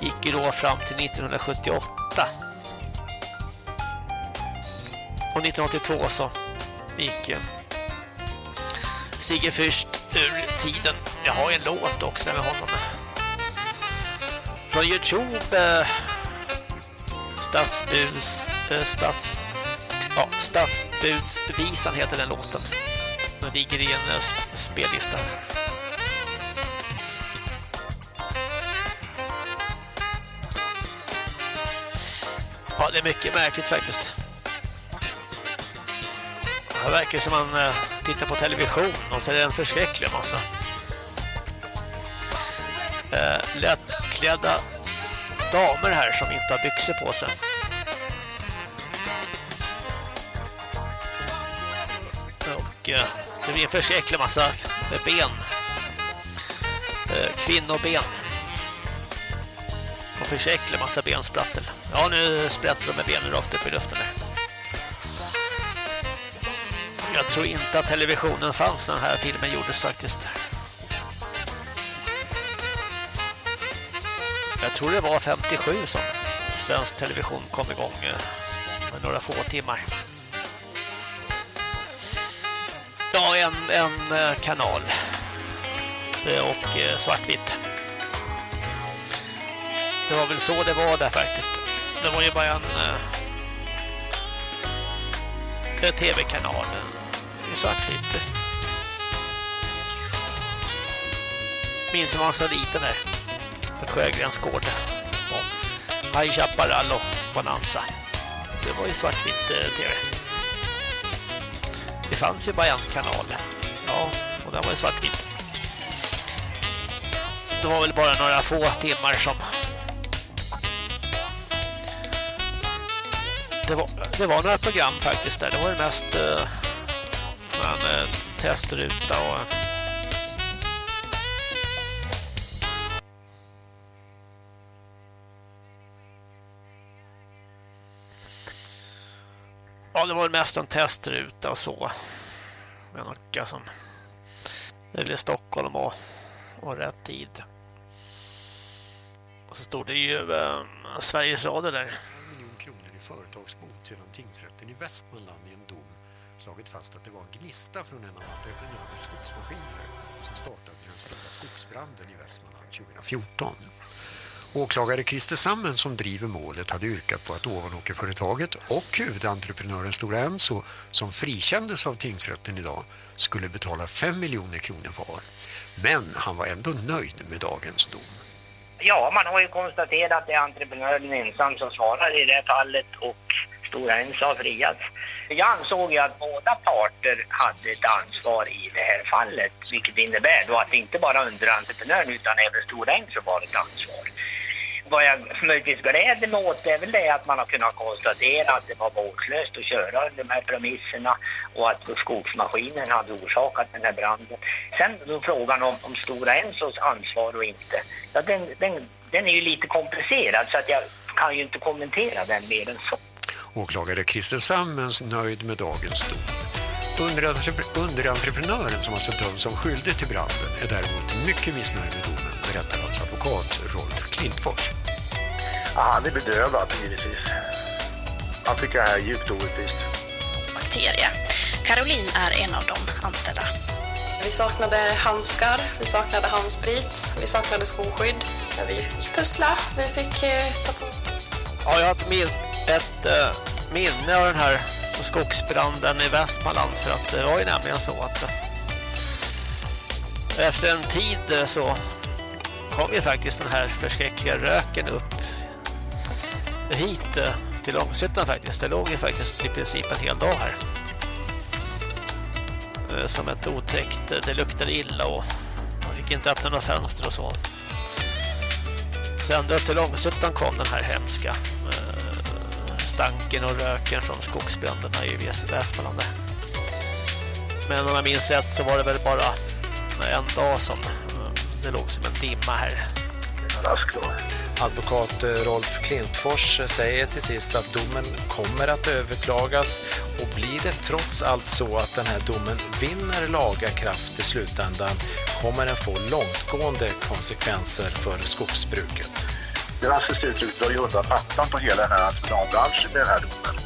gick ju då fram till 1978. Och 1982 så gick ju Sigge Fürst ur tiden. Jag har en låt också med honom. Från Youtube eh, Stadsbuds eh, stats, ja, Stadsbudsvisan heter den låten. Den ligger i en eh, spellista. Ja, det är mycket märkligt faktiskt. Det verkar som man eh, tittar på television och så är det en förskräcklig massa eh, lättklädda damer här som inte har byxor på sig. Och det blir en förskräcklig massa ben. Eh, kvinnoben. Och förskräcklig massa bensprattel. Ja, nu sprätter de med benen rakt upp i luften där. Jag tror inte att televisionen fanns när den här filmen gjordes faktiskt. Jag tror det var 57 som svensk television kom igång eh, med några få timmar. Ja, en, en eh, kanal eh, och eh, svartvitt. Det var väl så det var där faktiskt. Det var ju bara en, en tv-kanal i svartvitt. Minns man så liten där. Sjögrens gård och High Chaparral och Bonanza. Det var ju svartvitt-tv. Det fanns ju bara en kanal. Ja, och den var ju svartvit. Det var väl bara några få timmar som det var, det var några program faktiskt där. Det var det mest uh, man, uh, testruta och Ja, det var mest en testruta och så. Med något som Det blev Stockholm och, och rätt tid. Och så stod det ju eh, Sveriges Radio där. En miljon kronor i företagsbot sedan tingsrätten i Västmanland i en dom slagit fast att det var en gnista från en av entreprenörens skogsmaskiner som startade den stora skogsbranden i Västmanland 2014. Åklagare Christer Sammen som driver målet hade yrkat på att Ovanåkerföretaget och huvudentreprenören Stora Enso som frikändes av tingsrätten idag skulle betala 5 miljoner kronor var. Men han var ändå nöjd med dagens dom. Ja, man har ju konstaterat att det är entreprenören ensam som svarar i det här fallet och Stora Enso har friats. Jag ansåg ju att båda parter hade ett ansvar i det här fallet, vilket innebär då att inte bara underentreprenören utan även Stora Enso var ett ansvar vad jag möjligtvis gläder mig åt är väl det att man har kunnat konstatera att det var vårdslöst att köra de här premisserna och att skogsmaskinen hade orsakat den här branden. Sen då frågan om, om Stora Ensos ansvar och inte, ja, den, den, den är ju lite komplicerad så att jag kan ju inte kommentera den mer än så. Åklagare Christer Sammens nöjd med dagens dom. Underentreprenören som alltså dömts som skyldig till branden är däremot mycket missnöjd med domen, berättar hans advokat Rolf Klintfors. Ja, han är bedövad givetvis. Han tycker det här är djupt orättvist. Bakterie. Caroline är en av de anställda. Vi saknade handskar, vi saknade handsprit, vi saknade skoskydd. Vi fick pussla, vi fick eh, ta på... Ja, jag har ett, min ett äh, minne av den här skogsbranden i Västmanland för att det var ju nämligen så att eh, efter en tid så kom ju faktiskt den här förskräckliga röken upp hit eh, till Långshyttan faktiskt. Det låg ju faktiskt i princip en hel dag här. Eh, som ett otäckt, eh, det luktade illa och man fick inte öppna några fönster och så. Så ända upp till Långshyttan kom den här hemska stanken och röken från skogsbränderna i Västmanland. Men om jag minns rätt så var det väl bara en dag som det låg som en dimma här. Rask då. Advokat eh, Rolf Klintfors eh, säger till sist att domen kommer att överklagas och blir det trots allt så att den här domen vinner laga kraft i slutändan kommer den få långtgående konsekvenser för skogsbruket. Drastiskt alltså uttryckt drar ju undan mattan på hela den här entreprenadbranschen med den här domen.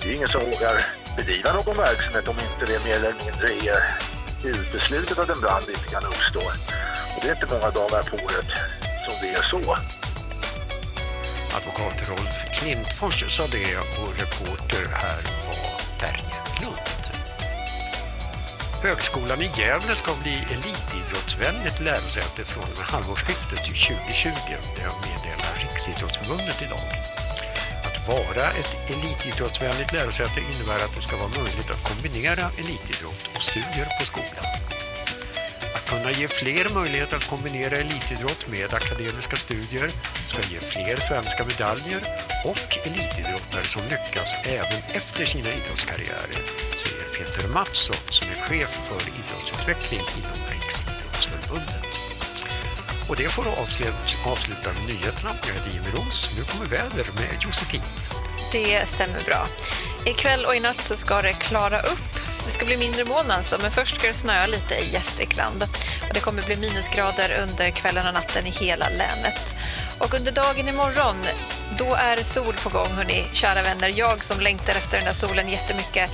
Det är ingen som vågar bedriva någon verksamhet om inte det mer eller mindre är uteslutet att en brand inte kan uppstå. Och det är inte många dagar på året som det är så. Advokat Rolf Klintfors sa det och reporter här var Terje Lund. Högskolan i Gävle ska bli elitidrottsvänligt lärosäte från halvårsskiftet till 2020. Det meddelar Riksidrottsförbundet idag. Att vara ett elitidrottsvänligt lärosäte innebär att det ska vara möjligt att kombinera elitidrott och studier på skolan. Att kunna ge fler möjlighet att kombinera elitidrott med akademiska studier ska ge fler svenska medaljer och elitidrottare som lyckas även efter sina idrottskarriärer, säger Peter Mattsson som är chef för idrottsutveckling inom Riksidrottsförbundet. Och det får avsluta nyheterna. Jag heter Jimmy Roos. Nu kommer väder med Josefin. Det stämmer bra. Ikväll och i natt så ska det klara upp. Det ska bli mindre moln alltså, men först ska det snöa lite i Gästrikland. Och det kommer bli minusgrader under kvällen och natten i hela länet. Och under dagen imorgon, då är sol på gång, hörni, kära vänner. Jag som längtar efter den där solen jättemycket.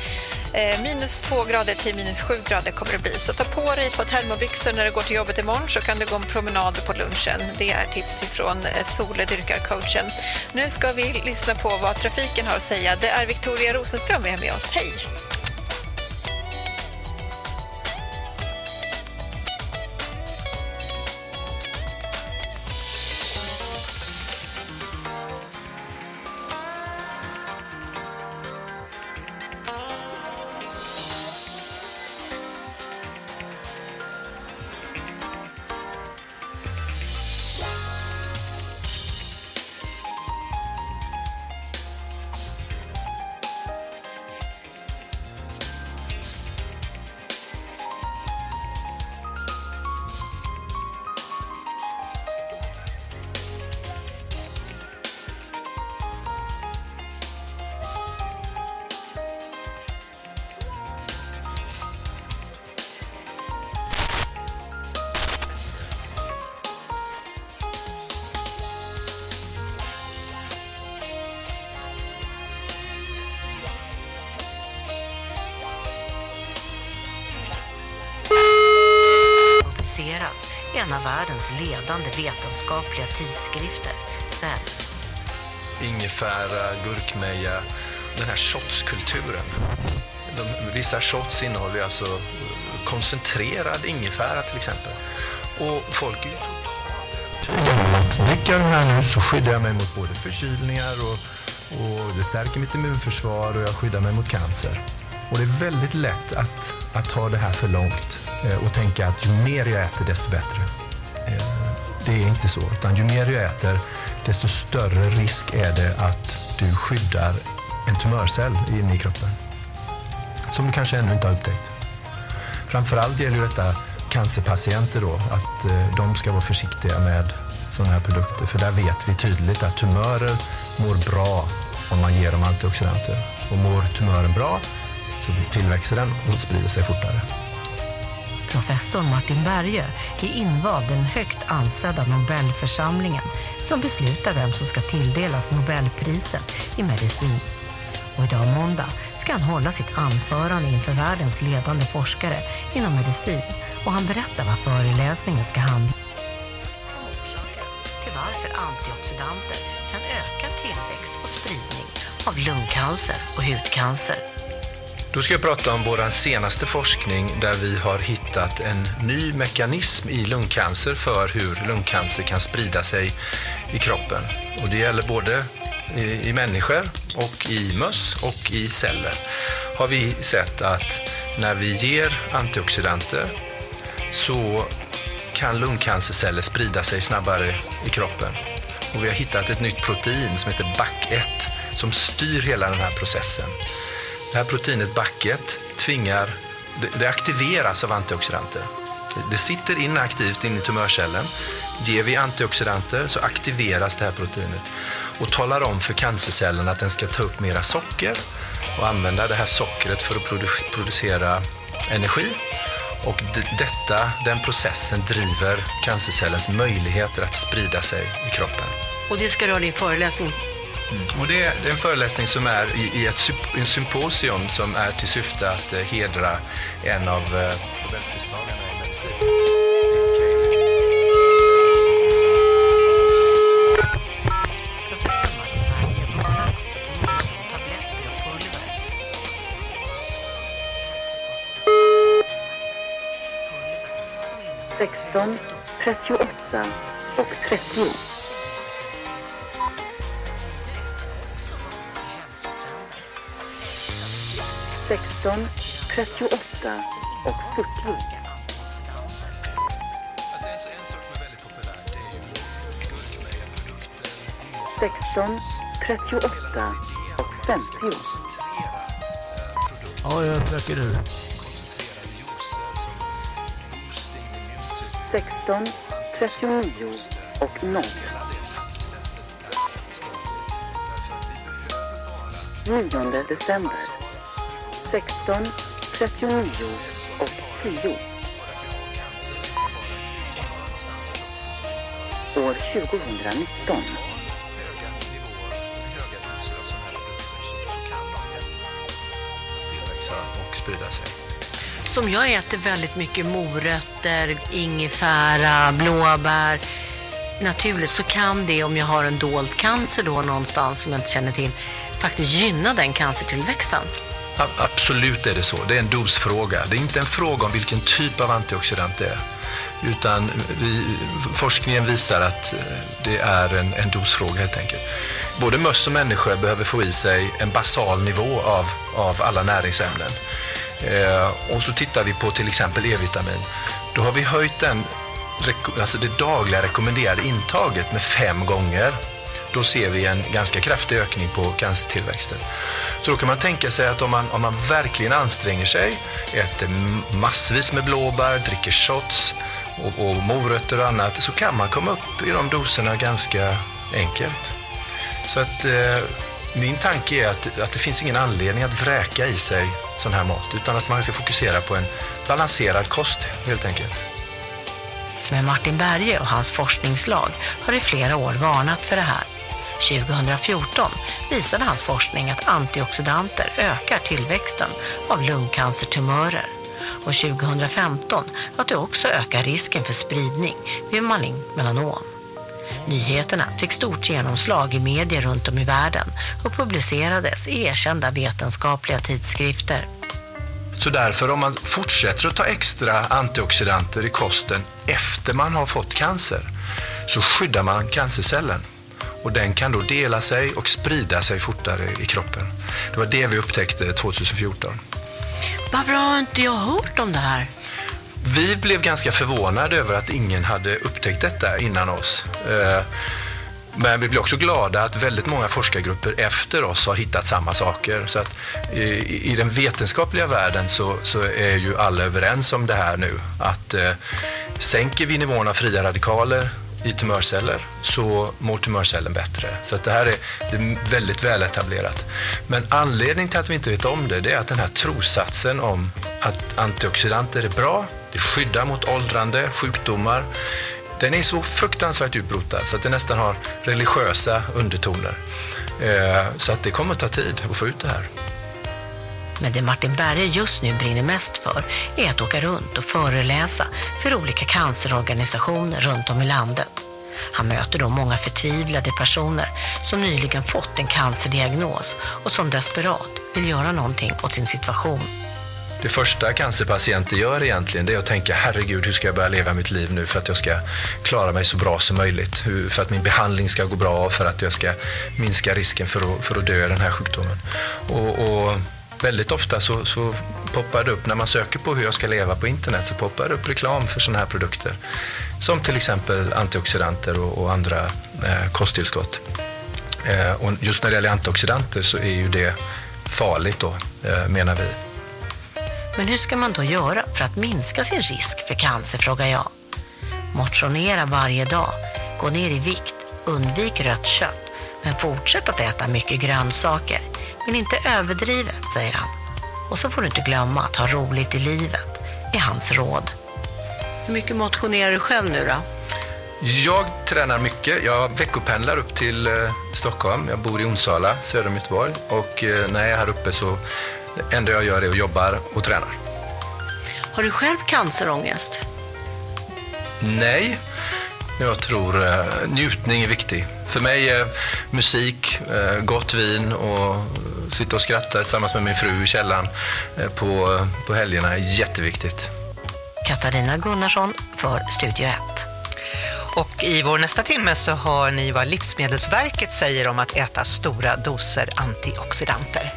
Eh, minus två grader till minus sju grader kommer det bli. Så ta på dig ett par termobyxor när du går till jobbet imorgon så kan du gå en promenad på lunchen. Det är tips ifrån eh, Soledyrkarcoachen. Nu ska vi lyssna på vad trafiken har att säga. Det är Victoria Rosenström vi har med oss. Hej! Världens ledande vetenskapliga tidskrifter, Cell. Ingefära, gurkmeja, den här shotskulturen. De, vissa shots innehåller alltså koncentrerad ingefära till exempel. Och folk är ju dricker jag den här nu så skyddar jag mig mot både förkylningar och, och det stärker mitt immunförsvar och jag skyddar mig mot cancer. Och det är väldigt lätt att, att ta det här för långt eh, och tänka att ju mer jag äter desto bättre. Det är inte så, utan ju mer du äter desto större risk är det att du skyddar en tumörcell inne i kroppen. Som du kanske ännu inte har upptäckt. Framförallt gäller detta cancerpatienter då, att eh, de ska vara försiktiga med sådana här produkter. För där vet vi tydligt att tumörer mår bra om man ger dem antioxidanter. Och mår tumören bra så tillväxer den och sprider sig fortare. Professor Martin Berge är invald den högt ansedda Nobelförsamlingen som beslutar vem som ska tilldelas Nobelpriset i medicin. Och idag måndag ska han hålla sitt anförande inför världens ledande forskare inom medicin och han berättar vad föreläsningen ska handla om. Orsaker till varför antioxidanter kan öka tillväxt och spridning av lungcancer och hudcancer. Då ska jag prata om vår senaste forskning där vi har hittat en ny mekanism i lungcancer för hur lungcancer kan sprida sig i kroppen. Och det gäller både i, i människor och i möss och i celler. Har vi sett att när vi ger antioxidanter så kan lungcancerceller sprida sig snabbare i kroppen. Och vi har hittat ett nytt protein som heter BAC1 som styr hela den här processen. Det här proteinet BAC1 tvingar, det, det aktiveras av antioxidanter. Det sitter inaktivt in i tumörcellen. Ger vi antioxidanter så aktiveras det här proteinet och talar om för cancercellen att den ska ta upp mera socker och använda det här sockret för att produ- producera energi. Och detta, den processen driver cancercellens möjligheter att sprida sig i kroppen. Och det ska du ha din föreläsning och det, är, en föreläsning som är i, ett en symposium som är till syfte att hedra en av Nobelpristagarna i medicin. Sexton, trettioåtta och trettio. 16, 38 och 30. Sexton, trettioåtta och fyrtio. Sexton, trettioåtta och femtio. Ja, jag söker du. 16, 39 och 0. 9 december. 16, 39 och 10. År 2019. Och sprida sig. Som jag äter väldigt mycket morötter, ingefära, blåbär naturligt så kan det, om jag har en dold cancer då någonstans som jag inte känner till, faktiskt gynna den cancertillväxten. Absolut är det så. Det är en dosfråga. Det är inte en fråga om vilken typ av antioxidant det är. Utan vi, forskningen visar att eh, det är en, en dosfråga helt enkelt. Både möss och människor behöver få i sig en basal nivå av, av alla näringsämnen. Eh, och så tittar vi på till exempel E-vitamin. Då har vi höjt den, alltså det dagliga rekommenderade intaget med fem gånger. Då ser vi en ganska kraftig ökning på cancertillväxten. Så då kan man tänka sig att om man, om man verkligen anstränger sig, äter massvis med blåbär, dricker shots och, och morötter och annat, så kan man komma upp i de doserna ganska enkelt. Så att eh, min tanke är att, att det finns ingen anledning att vräka i sig sån här mat, utan att man ska fokusera på en balanserad kost helt enkelt. Men Martin Berge och hans forskningslag har i flera år varnat för det här. 2014 visade hans forskning att antioxidanter ökar tillväxten av lungcancertumörer och 2015 att det också ökar risken för spridning vid malign melanom. Nyheterna fick stort genomslag i medier runt om i världen och publicerades i erkända vetenskapliga tidskrifter. Så därför om man fortsätter att ta extra antioxidanter i kosten efter man har fått cancer så skyddar man cancercellen och den kan då dela sig och sprida sig fortare i kroppen. Det var det vi upptäckte 2014. Varför har inte jag hört om det här? Vi blev ganska förvånade över att ingen hade upptäckt detta innan oss. Eh, Men vi blir också glada att väldigt många forskargrupper efter oss har hittat samma saker. Så att i, i den vetenskapliga världen så, så är ju alla överens om det här nu. Att eh, sänker vi nivån av fria radikaler i tumörceller så mår tumörcellen bättre. Så att det här är, det är väldigt väl etablerat. Men anledningen till att vi inte vet om det, det är att den här trossatsen om att antioxidanter är bra, det skyddar mot åldrande, sjukdomar, den är så fruktansvärt utbrotad så att det nästan har religiösa undertoner. Eh, så att det kommer att ta tid att få ut det här. Men det Martin Berge just nu brinner mest för är att åka runt och föreläsa för olika cancerorganisationer runt om i landet. Han möter då många förtvivlade personer som nyligen fått en cancerdiagnos och som desperat vill göra någonting åt sin situation. Det första cancerpatienter gör egentligen det är att tänka herregud hur ska jag börja leva mitt liv nu för att jag ska klara mig så bra som möjligt. För att min behandling ska gå bra, och för att jag ska minska risken för att, för att dö i den här sjukdomen. Och, och väldigt ofta så, så poppar det upp, när man söker på hur jag ska leva på internet så poppar det upp reklam för sådana här produkter. Som till exempel antioxidanter och, och andra eh, kosttillskott. Eh, och just när det gäller antioxidanter så är ju det farligt då, eh, menar vi. Men hur ska man då göra för att minska sin risk för cancer, frågar jag. Motionera varje dag, gå ner i vikt, undvik rött kött, men fortsätt att äta mycket grönsaker. Men inte överdrivet, säger han. Och så får du inte glömma att ha roligt i livet, är hans råd. Hur mycket motionerar du själv nu då? Jag tränar mycket. Jag veckopendlar upp till eh, Stockholm. Jag bor i Onsala, söder om Göteborg. Och eh, när jag är här uppe så det enda jag gör är att jobbar och tränar. Har du själv cancerångest? Nej, jag tror eh, njutning är viktig. För mig är musik, eh, gott vin och sitta och skratta tillsammans med min fru i källaren eh, på, på helgerna är jätteviktigt. Katarina Gunnarsson för Studio 1. Och i vår nästa timme så hör ni vad Livsmedelsverket säger om att äta stora doser antioxidanter.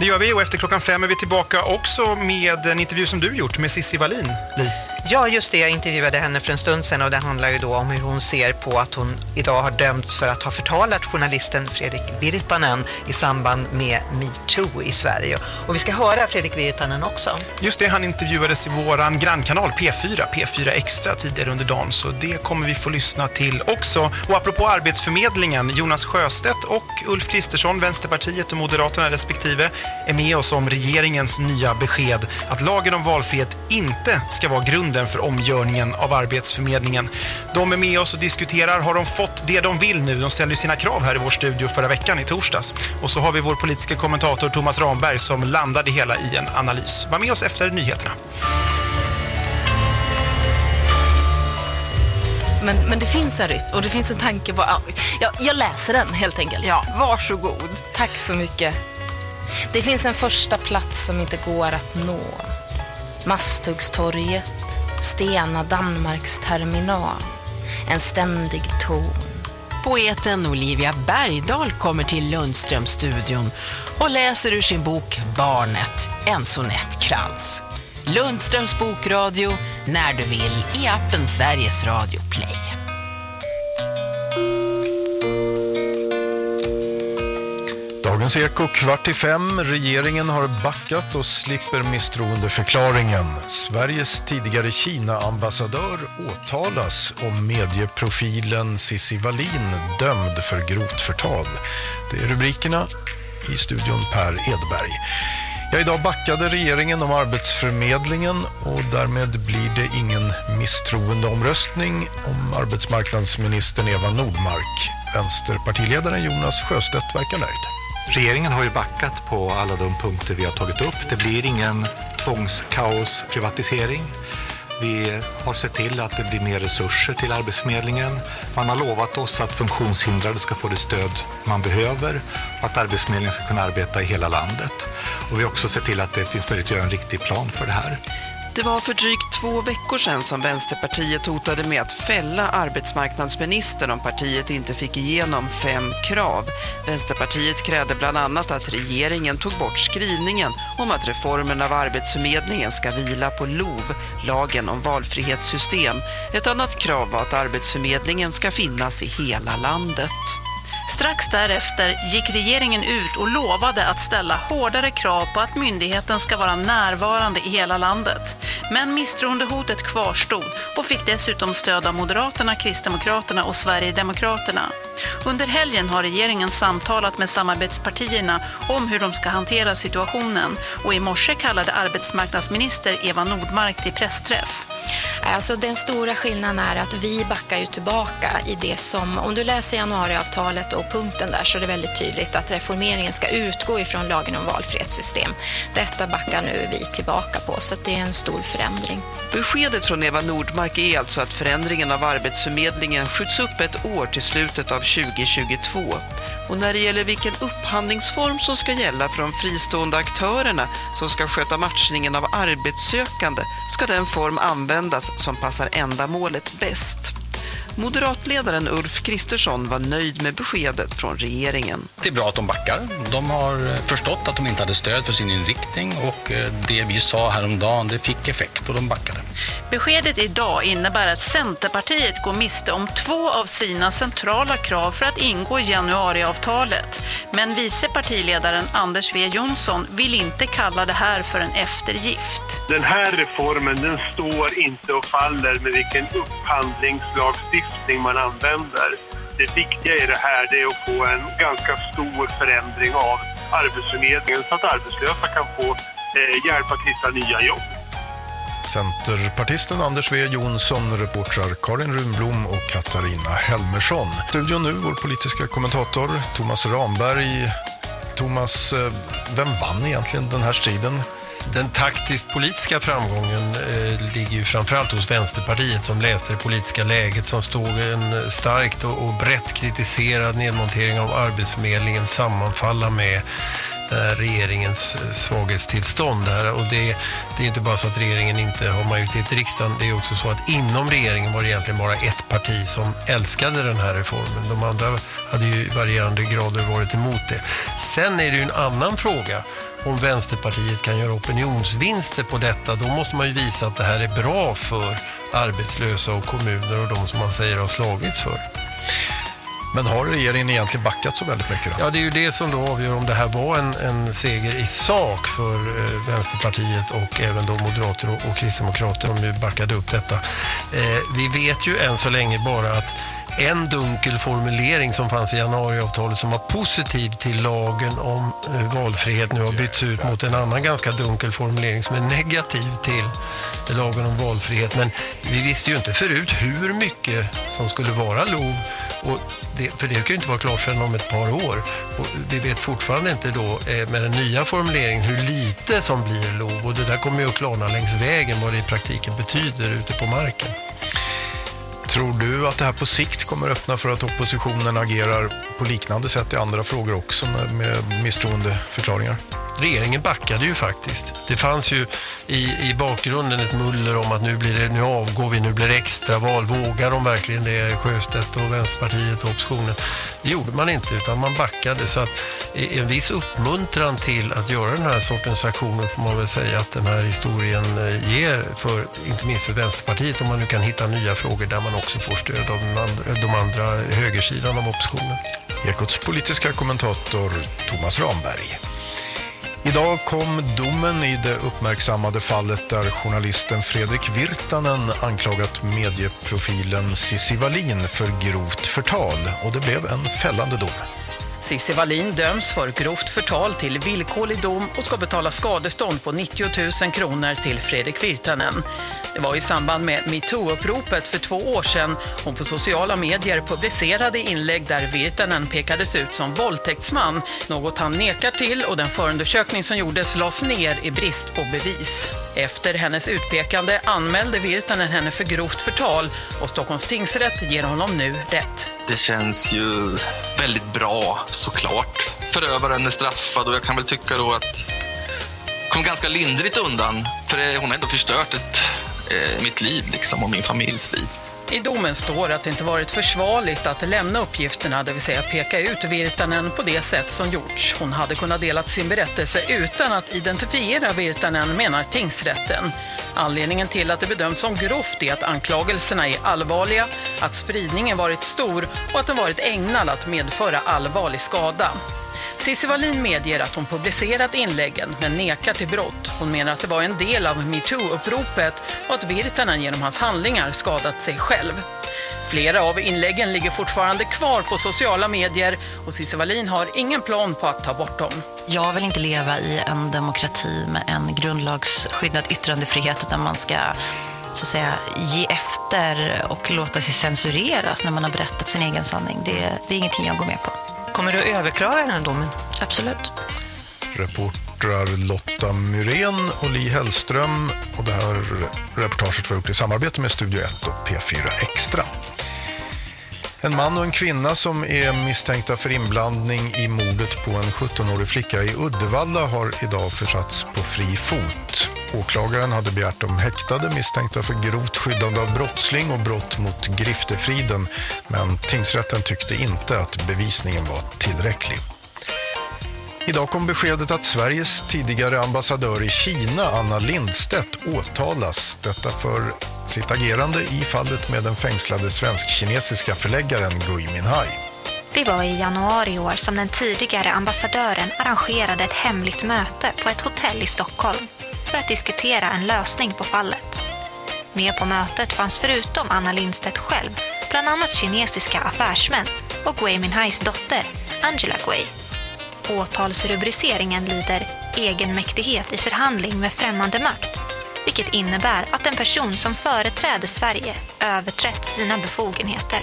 Det gör vi och efter klockan fem är vi tillbaka också med en intervju som du gjort med Sissi Wallin. Li. Ja, just det. Jag intervjuade henne för en stund sedan och det handlar ju då om hur hon ser på att hon idag har dömts för att ha förtalat journalisten Fredrik Virtanen i samband med MeToo i Sverige. Och vi ska höra Fredrik Virtanen också. Just det, han intervjuades i våran grannkanal P4, P4 Extra tidigare under dagen, så det kommer vi få lyssna till också. Och apropå Arbetsförmedlingen, Jonas Sjöstedt och Ulf Kristersson, Vänsterpartiet och Moderaterna respektive, är med oss om regeringens nya besked att lagen om valfrihet inte ska vara grunden för omgörningen av Arbetsförmedlingen. De är med oss och diskuterar. Har de fått det de vill nu? De ställde sina krav här i vår studio förra veckan i torsdags. Och så har vi vår politiska kommentator Thomas Ramberg som landade hela i en analys. Var med oss efter nyheterna. Men, men det finns en rytm och det finns en tanke på... Ja, jag läser den helt enkelt. Ja, varsågod. Tack så mycket. Det finns en första plats som inte går att nå. Masthuggstorget, Stena Danmarks terminal. En ständig ton. Poeten Olivia Bergdahl kommer till Lundströmstudion och läser ur sin bok Barnet, en sonettkrans. Lundströms bokradio, när du vill, i appen Sveriges Radio Play. Dagens Eko kvart i fem. Regeringen har backat och slipper misstroendeförklaringen. Sveriges tidigare Kina-ambassadör åtalas och medieprofilen Cissi Wallin dömd för grovt förtal. Det är rubrikerna i studion Per Edberg. Ja, idag backade regeringen om Arbetsförmedlingen och därmed blir det ingen misstroendeomröstning om arbetsmarknadsministern Eva Nordmark. Vänsterpartiledaren Jonas Sjöstedt verkar nöjd. Regeringen har ju backat på alla de punkter vi har tagit upp. Det blir ingen tvångskaos privatisering. Vi har sett till att det blir mer resurser till Arbetsförmedlingen. Man har lovat oss att funktionshindrade ska få det stöd man behöver och att Arbetsförmedlingen ska kunna arbeta i hela landet. Och vi har också sett till att det finns möjlighet att göra en riktig plan för det här. Det var för drygt två veckor sedan som Vänsterpartiet hotade med att fälla arbetsmarknadsministern om partiet inte fick igenom fem krav. Vänsterpartiet krävde bland annat att regeringen tog bort skrivningen om att reformen av Arbetsförmedlingen ska vila på LOV, lagen om valfrihetssystem. Ett annat krav var att Arbetsförmedlingen ska finnas i hela landet. Strax därefter gick regeringen ut och lovade att ställa hårdare krav på att myndigheten ska vara närvarande i hela landet. Men misstroendehotet kvarstod och fick dessutom stöd av Moderaterna, Kristdemokraterna och Sverigedemokraterna. Under helgen har regeringen samtalat med samarbetspartierna om hur de ska hantera situationen och i morse kallade arbetsmarknadsminister Eva Nordmark till pressträff. Alltså den stora skillnaden är att vi backar ju tillbaka i det som, om du läser januariavtalet och punkten där så är det väldigt tydligt att reformeringen ska utgå ifrån lagen om valfrihetssystem. Detta backar nu vi tillbaka på så det är en stor förändring. Beskedet från Eva Nordmark är alltså att förändringen av Arbetsförmedlingen skjuts upp ett år till slutet av 2022. Och när det gäller vilken upphandlingsform som ska gälla för de fristående aktörerna som ska sköta matchningen av arbetssökande ska den form användas som passar ändamålet bäst. Moderatledaren Ulf Kristersson var nöjd med beskedet från regeringen. Det är bra att de backar. De har förstått att de inte hade stöd för sin inriktning och eh, det vi sa häromdagen det fick effekt och de backade. Beskedet idag innebär att Centerpartiet går miste om två av sina centrala krav för att ingå i januariavtalet. Men vice partiledaren Anders W Jonsson vill inte kalla det här för en eftergift. Den här reformen den står inte och faller med vilken upphandlingslagstiftning man använder. Det viktiga i det här det är att få en ganska stor förändring av Arbetsförmedlingen så att arbetslösa kan få eh, hjälp att hitta nya jobb. Centerpartisten Anders W Jonsson, reportrar Karin Runblom och Katarina Helmersson. Studion nu, vår politiska kommentator Thomas Ramberg. Thomas, eh, vem vann egentligen den här striden? Den taktiskt politiska framgången eh, ligger ju framförallt hos Vänsterpartiet som läste det politiska läget som stod en starkt och, och brett kritiserad nedmontering av Arbetsförmedlingen sammanfalla med regeringens eh, svaghetstillstånd. Här. Och det, det är inte bara så att regeringen inte har majoritet i riksdagen, det är också så att inom regeringen var det egentligen bara ett parti som älskade den här reformen. De andra hade ju i varierande grader varit emot det. Sen är det ju en annan fråga om Vänsterpartiet kan göra opinionsvinster på detta, då måste man ju visa att det här är bra för arbetslösa och kommuner och de som man säger har slagits för. Men har regeringen egentligen backat så väldigt mycket? Då? Ja, det är ju det som då avgör om det här var en, en seger i sak för eh, Vänsterpartiet och även då Moderater och, och Kristdemokrater om nu backade upp detta. Eh, vi vet ju än så länge bara att en dunkel formulering som fanns i januariavtalet som var positiv till lagen om eh, valfrihet nu har bytts ut mot en annan ganska dunkel formulering som är negativ till lagen om valfrihet. Men vi visste ju inte förut hur mycket som skulle vara LOV och det, för det ska ju inte vara klart förrän om ett par år. Och vi vet fortfarande inte då eh, med den nya formuleringen hur lite som blir LOV och det där kommer ju att klarna längs vägen vad det i praktiken betyder ute på marken. Tror du att det här på sikt kommer öppna för att oppositionen agerar på liknande sätt i andra frågor också med misstroendeförklaringar? Regeringen backade ju faktiskt. Det fanns ju i, i bakgrunden ett muller om att nu, blir det, nu avgår vi, nu blir det extra val. Vågar de verkligen det, Sjöstedt och Vänsterpartiet och oppositionen? Det gjorde man inte utan man backade. Så att en viss uppmuntran till att göra den här sortens aktioner får man väl säga att den här historien eh, ger, för, inte minst för Vänsterpartiet om man nu kan hitta nya frågor där man också får stöd av de andra, eh, de andra högersidan av oppositionen. Ekots politiska kommentator Thomas Ramberg. Idag kom domen i det uppmärksammade fallet där journalisten Fredrik Virtanen anklagat medieprofilen Cissi Wallin för grovt förtal och det blev en fällande dom. Cissi Wallin döms för grovt förtal till villkorlig dom och ska betala skadestånd på 90 000 kronor till Fredrik Virtanen. Det var i samband med MeToo-uppropet för två år sedan hon på sociala medier publicerade inlägg där Virtanen pekades ut som våldtäktsman, något han nekar till och den förundersökning som gjordes lades ner i brist på bevis. Efter hennes utpekande anmälde Virtanen henne för grovt förtal och Stockholms tingsrätt ger honom nu rätt. Det känns ju väldigt bra såklart. Förövaren är straffad och jag kan väl tycka då att kom ganska lindrigt undan för hon har ändå förstört ett, eh, mitt liv liksom och min familjs liv. I domen står att det inte varit försvarligt att lämna uppgifterna, det vill säga peka ut Virtanen på det sätt som gjorts. Hon hade kunnat dela sin berättelse utan att identifiera Virtanen, menar tingsrätten. Anledningen till att det bedöms som grovt är att anklagelserna är allvarliga, att spridningen varit stor och att den varit ägnad att medföra allvarlig skada. Cissi Wallin medger att hon publicerat inläggen men nekar till brott. Hon menar att det var en del av metoo-uppropet och att Virtanen genom hans handlingar skadat sig själv. Flera av inläggen ligger fortfarande kvar på sociala medier och Cissi Wallin har ingen plan på att ta bort dem. Jag vill inte leva i en demokrati med en grundlagsskyddad yttrandefrihet där man ska så att säga, ge efter och låta sig censureras när man har berättat sin egen sanning. Det, det är ingenting jag går med på. Kommer du att överklaga den här domen? Absolut. Reportrar Lotta Myrén och Li Hellström och det här reportaget var gjort i samarbete med Studio 1 och P4 Extra. En man och en kvinna som är misstänkta för inblandning i mordet på en 17-årig flicka i Uddevalla har idag försatts på fri fot. Åklagaren hade begärt de häktade misstänkta för grovt skyddande av brottsling och brott mot griftefriden men tingsrätten tyckte inte att bevisningen var tillräcklig. Idag kom beskedet att Sveriges tidigare ambassadör i Kina, Anna Lindstedt, åtalas. Detta för sitt agerande i fallet med den fängslade svensk-kinesiska förläggaren Gui Minhai. Det var i januari i år som den tidigare ambassadören arrangerade ett hemligt möte på ett hotell i Stockholm för att diskutera en lösning på fallet. Med på mötet fanns förutom Anna Lindstedt själv bland annat kinesiska affärsmän och Gui Minhais dotter, Angela Gui. Åtalsrubriceringen lyder egenmäktighet i förhandling med främmande makt, vilket innebär att en person som företräder Sverige överträtt sina befogenheter.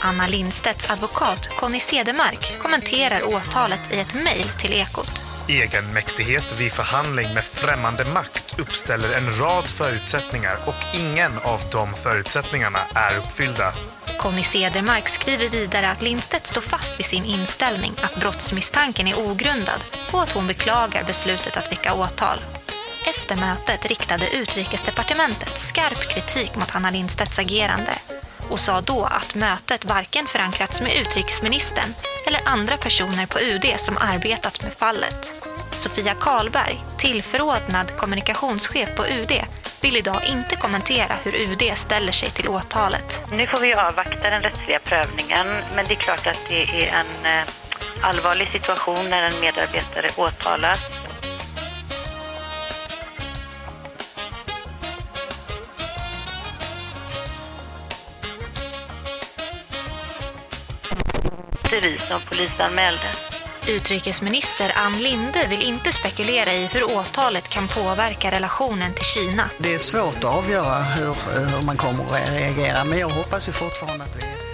Anna Lindstedts advokat Conny Cedermark kommenterar åtalet i ett mejl till Ekot. Egenmäktighet vid förhandling med främmande makt uppställer en rad förutsättningar och ingen av de förutsättningarna är uppfyllda. Conny Cedermark skriver vidare att Lindstedt står fast vid sin inställning att brottsmisstanken är ogrundad och att hon beklagar beslutet att väcka åtal. Efter mötet riktade Utrikesdepartementet skarp kritik mot Anna Lindstedts agerande och sa då att mötet varken förankrats med utrikesministern eller andra personer på UD som arbetat med fallet. Sofia Karlberg, tillförordnad kommunikationschef på UD, vill idag inte kommentera hur UD ställer sig till åtalet. Nu får vi avvakta den rättsliga prövningen, men det är klart att det är en eh, allvarlig situation när en medarbetare åtalas. Det är vi som polisanmälde. Utrikesminister Ann Linde vill inte spekulera i hur åtalet kan påverka relationen till Kina. Det är svårt att avgöra hur, hur man kommer att reagera, men jag hoppas ju fortfarande att vi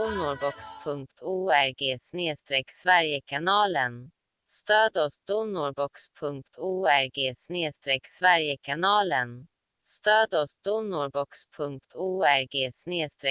donorbox.org Sverigekanalen. Stöd oss donorbox.org Sverigekanalen. Stöd oss donorbox.org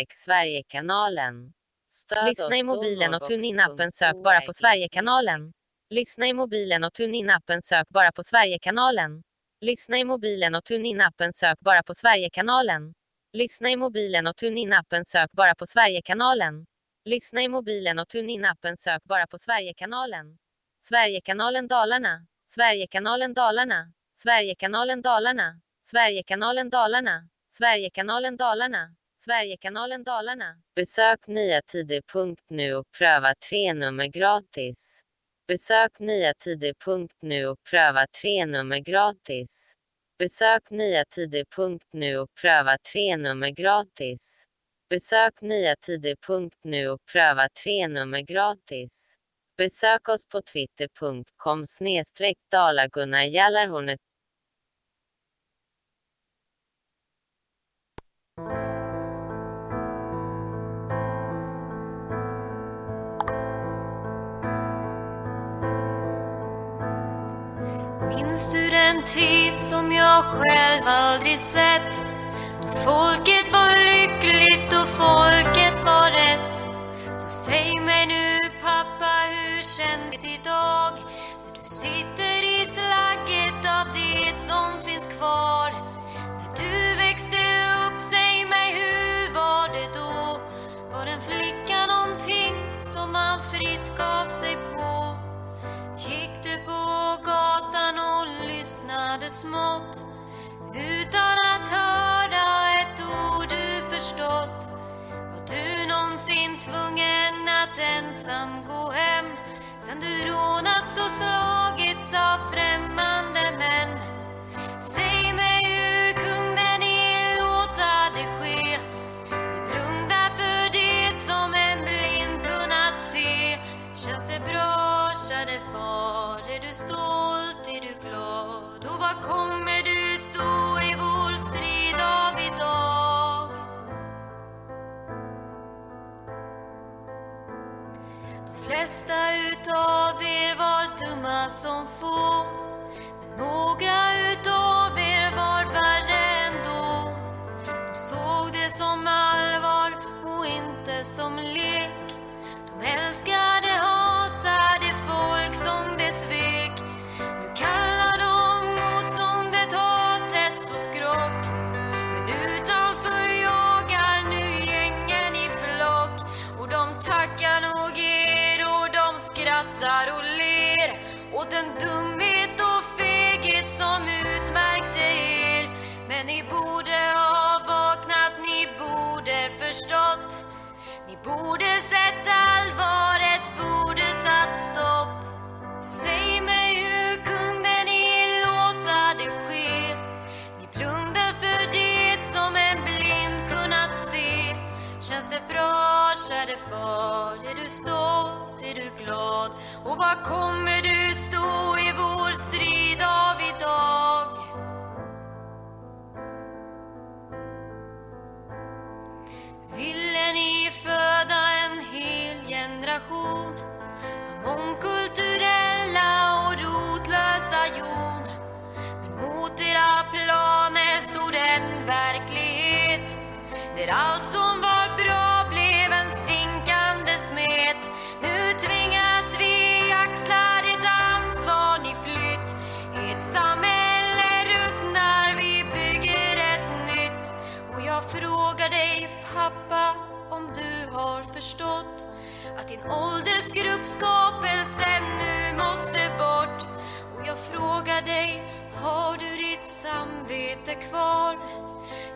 Sverigekanalen. Stöd Lyssna i mobilen och tune in appen sök bara på Sverigekanalen. Lyssna i mobilen och tune in appen sök bara på Sverigekanalen. Lyssna i mobilen och tune in appen sök bara på Sverigekanalen. Lyssna i mobilen och tune in appen sök bara på Sverigekanalen. Lyssna i mobilen och tune in appen sök bara på Sverigekanalen. Sverigekanalen Dalarna. Sverigekanalen Dalarna. Sverigekanalen Dalarna. Sverigekanalen Dalarna. Sverigekanalen Dalarna. Sverigekanalen Dalarna. Besök nyatider.nu och pröva tre nummer gratis. Besök nyatider.nu och pröva tre nummer gratis. Besök nyatider.nu och pröva tre nummer gratis. Besök nyatider.nu och pröva tre nummer gratis. Besök oss på twitter.com snedstreck dalagunnarjallarhornet Minns du en tid som jag själv aldrig sett? Då folket var lyckligt och folket var rätt. Så säg mig nu pappa, hur känns det idag? När du sitter i slagget av det som finns kvar. När du växte upp, säg mig hur var det då? Var en flicka någonting som man fritt gav sig på? Gick du på gatan och lyssnade smått utan att höra ett ord du förstått? Var du någonsin tvungen att ensam gå hem sen du rånats och slagits av främmande män? Flesta utav er var dumma som få. Men några utav er var värre ändå. De såg det som allvar och inte som lek. De älskade, den dumhet och feghet som utmärkte er. Men ni borde ha vaknat, ni borde förstått. Ni borde sett allvaret, borde satt stopp. Säg mig det bra, käre far? Är du stolt? Är du glad? Och vad kommer du stå i vår strid av idag? Ville ni föda en hel generation av mångkulturella och rotlösa jord? Men mot era planer stod en verklighet där allt som var bra smet. Nu tvingas vi axla det ansvar ni flytt. Ett samhälle ruttnar, vi bygger ett nytt. Och jag frågar dig pappa om du har förstått att din åldersgruppskapelse nu måste bort. Och jag frågar dig, har du ditt samvete kvar?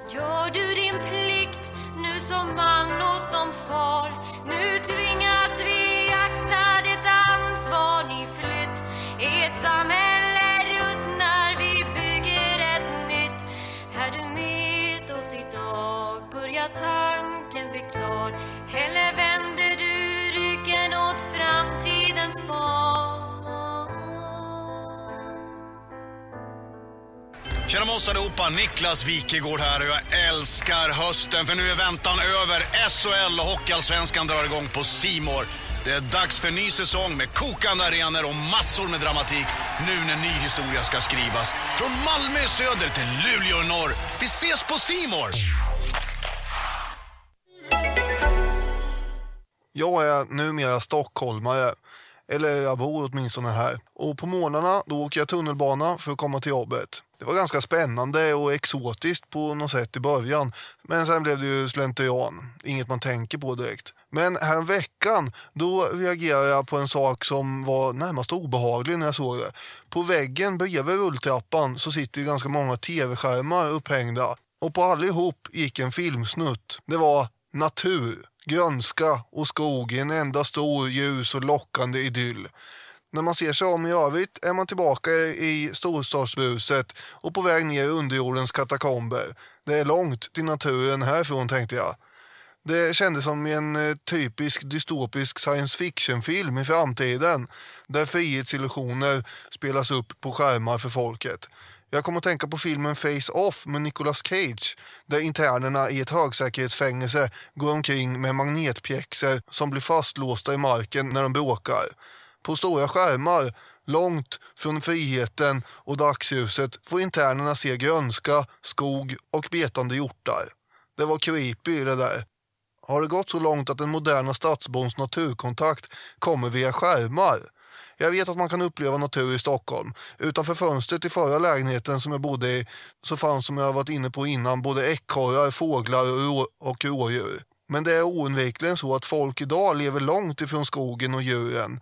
Gör du din plikt nu som man och som far? Nu tvingas vi axla det ansvar ni flytt. Ert samhälle ruttnar, vi bygger ett nytt. Är du med oss idag? Börjar tanken bli klar? Eller Tjena med oss allihopa, Niklas Wikegård här och jag älskar hösten för nu är väntan över. SHL och Hockeyallsvenskan drar igång på Simor. Det är dags för ny säsong med kokande arenor och massor med dramatik nu när ny historia ska skrivas. Från Malmö i söder till Luleå i norr. Vi ses på Simor. Jag är numera stockholmare, eller jag bor åtminstone här. Och på morgnarna då åker jag tunnelbana för att komma till jobbet. Det var ganska spännande och exotiskt på något sätt i början. Men sen blev det ju slentrian, inget man tänker på direkt. Men här veckan då reagerade jag på en sak som var närmast obehaglig när jag såg det. På väggen bredvid rulltrappan så sitter ju ganska många tv-skärmar upphängda. Och på allihop gick en filmsnutt. Det var natur, grönska och skog i en enda stor ljus och lockande idyll. När man ser sig om i övrigt är man tillbaka i storstadsbuset och på väg ner i underjordens katakomber. Det är långt till naturen härifrån tänkte jag. Det kändes som en eh, typisk dystopisk science fiction-film i framtiden där frihetsillusioner spelas upp på skärmar för folket. Jag kommer att tänka på filmen Face Off med Nicolas Cage där internerna i ett högsäkerhetsfängelse går omkring med magnetpjäxor som blir fastlåsta i marken när de bråkar. På stora skärmar, långt från friheten och dagsljuset får internerna se grönska, skog och betande hjortar. Det var creepy det där. Har det gått så långt att den moderna stadsbons naturkontakt kommer via skärmar? Jag vet att man kan uppleva natur i Stockholm. Utanför fönstret i förra lägenheten som jag bodde i så fanns som jag varit inne på innan både ekorrar, fåglar och rådjur. Men det är oundvikligen så att folk idag lever långt ifrån skogen och djuren.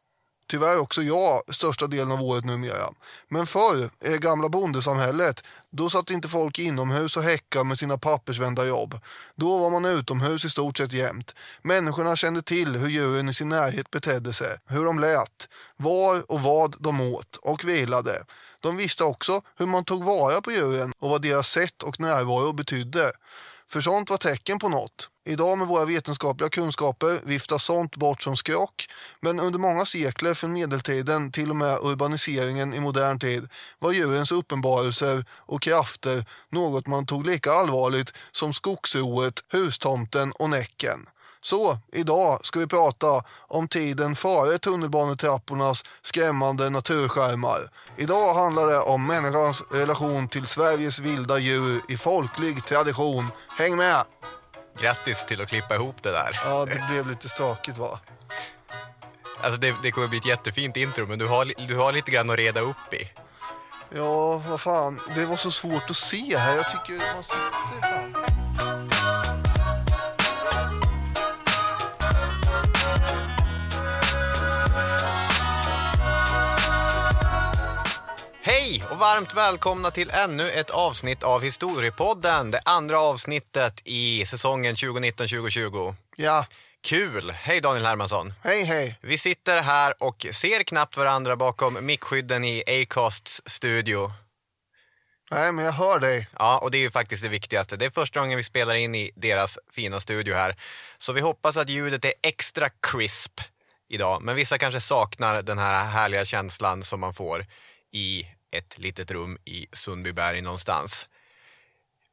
Tyvärr också jag största delen av året numera. Men förr, i det gamla bondesamhället, då satt inte folk inomhus och häckade med sina pappersvända jobb. Då var man utomhus i stort sett jämt. Människorna kände till hur djuren i sin närhet betedde sig, hur de lät, var och vad de åt och vilade. De visste också hur man tog vara på djuren och vad deras sätt och närvaro betydde. För sånt var tecken på något. Idag med våra vetenskapliga kunskaper viftas sånt bort som skrock, men under många sekler från medeltiden till och med urbaniseringen i modern tid var djurens uppenbarelser och krafter något man tog lika allvarligt som skogsroet, hustomten och näcken. Så idag ska vi prata om tiden före tunnelbanetrappornas skrämmande naturskärmar. Idag handlar det om människans relation till Sveriges vilda djur i folklig tradition. Häng med! Grattis till att klippa ihop det där. Ja, det blev lite stakigt va? Alltså det, det kommer bli ett jättefint intro, men du har, du har lite grann att reda upp i. Ja, vad fan. Det var så svårt att se här. Jag tycker man sitter fan. Hej och varmt välkomna till ännu ett avsnitt av Historiepodden. Det andra avsnittet i säsongen 2019-2020. Ja. Kul! Hej Daniel Hermansson. Hej, hej. Vi sitter här och ser knappt varandra bakom mickskydden i Acasts studio. Nej, men jag hör dig. Ja, och det är ju faktiskt det viktigaste. Det är första gången vi spelar in i deras fina studio här. Så vi hoppas att ljudet är extra crisp idag. Men vissa kanske saknar den här härliga känslan som man får i ett litet rum i Sundbyberg någonstans.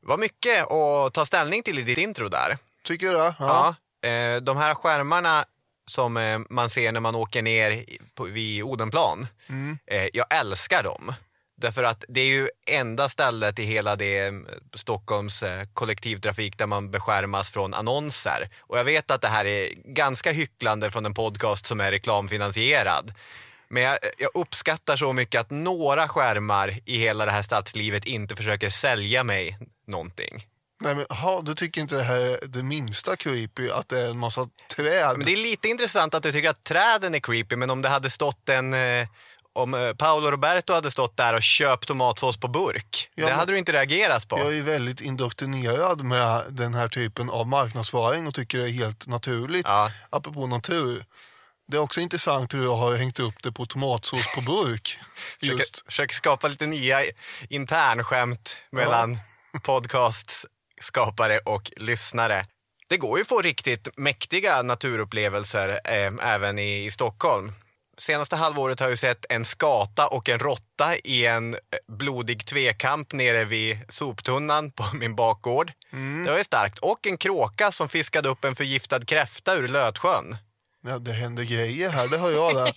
Vad mycket att ta ställning till i ditt intro där. Tycker du det? Ja. ja eh, de här skärmarna som eh, man ser när man åker ner vid Odenplan, mm. Eh, jag älskar dem. Därför att det är ju enda stället i hela det Stockholms kollektivtrafik där man beskärmas från annonser. Och jag vet att det här är ganska hycklande från en podcast som är reklamfinansierad. Men jag, jag, uppskattar så mycket att några skärmar i hela det här stadslivet inte försöker sälja mig någonting. Nej men ha, du tycker inte det här är det minsta creepy, att det är en massa träd? Men det är lite intressant att du tycker att träden är creepy, men om det hade stått en... Eh, om eh, Paolo Roberto hade stått där och köpt tomatsås på burk, ja, det hade du inte reagerat på. Jag är väldigt indoktrinerad med den här typen av marknadsföring och tycker det är helt naturligt, ja. apropå natur. Det är också intressant hur du har hängt upp det på tomatsås på burk. Just. Försöker, försöker skapa lite nya internskämt mellan ja. podcastskapare och lyssnare. Det går ju att få riktigt mäktiga naturupplevelser eh, även i, i Stockholm. senaste halvåret har jag sett en skata och en råtta i en eh, blodig tvekamp nere vid soptunnan på min bakgård. Det var ju starkt. Och en kråka som fiskade upp en förgiftad kräfta ur Lötsjön. Ja, det händer grejer här, det hör jag det.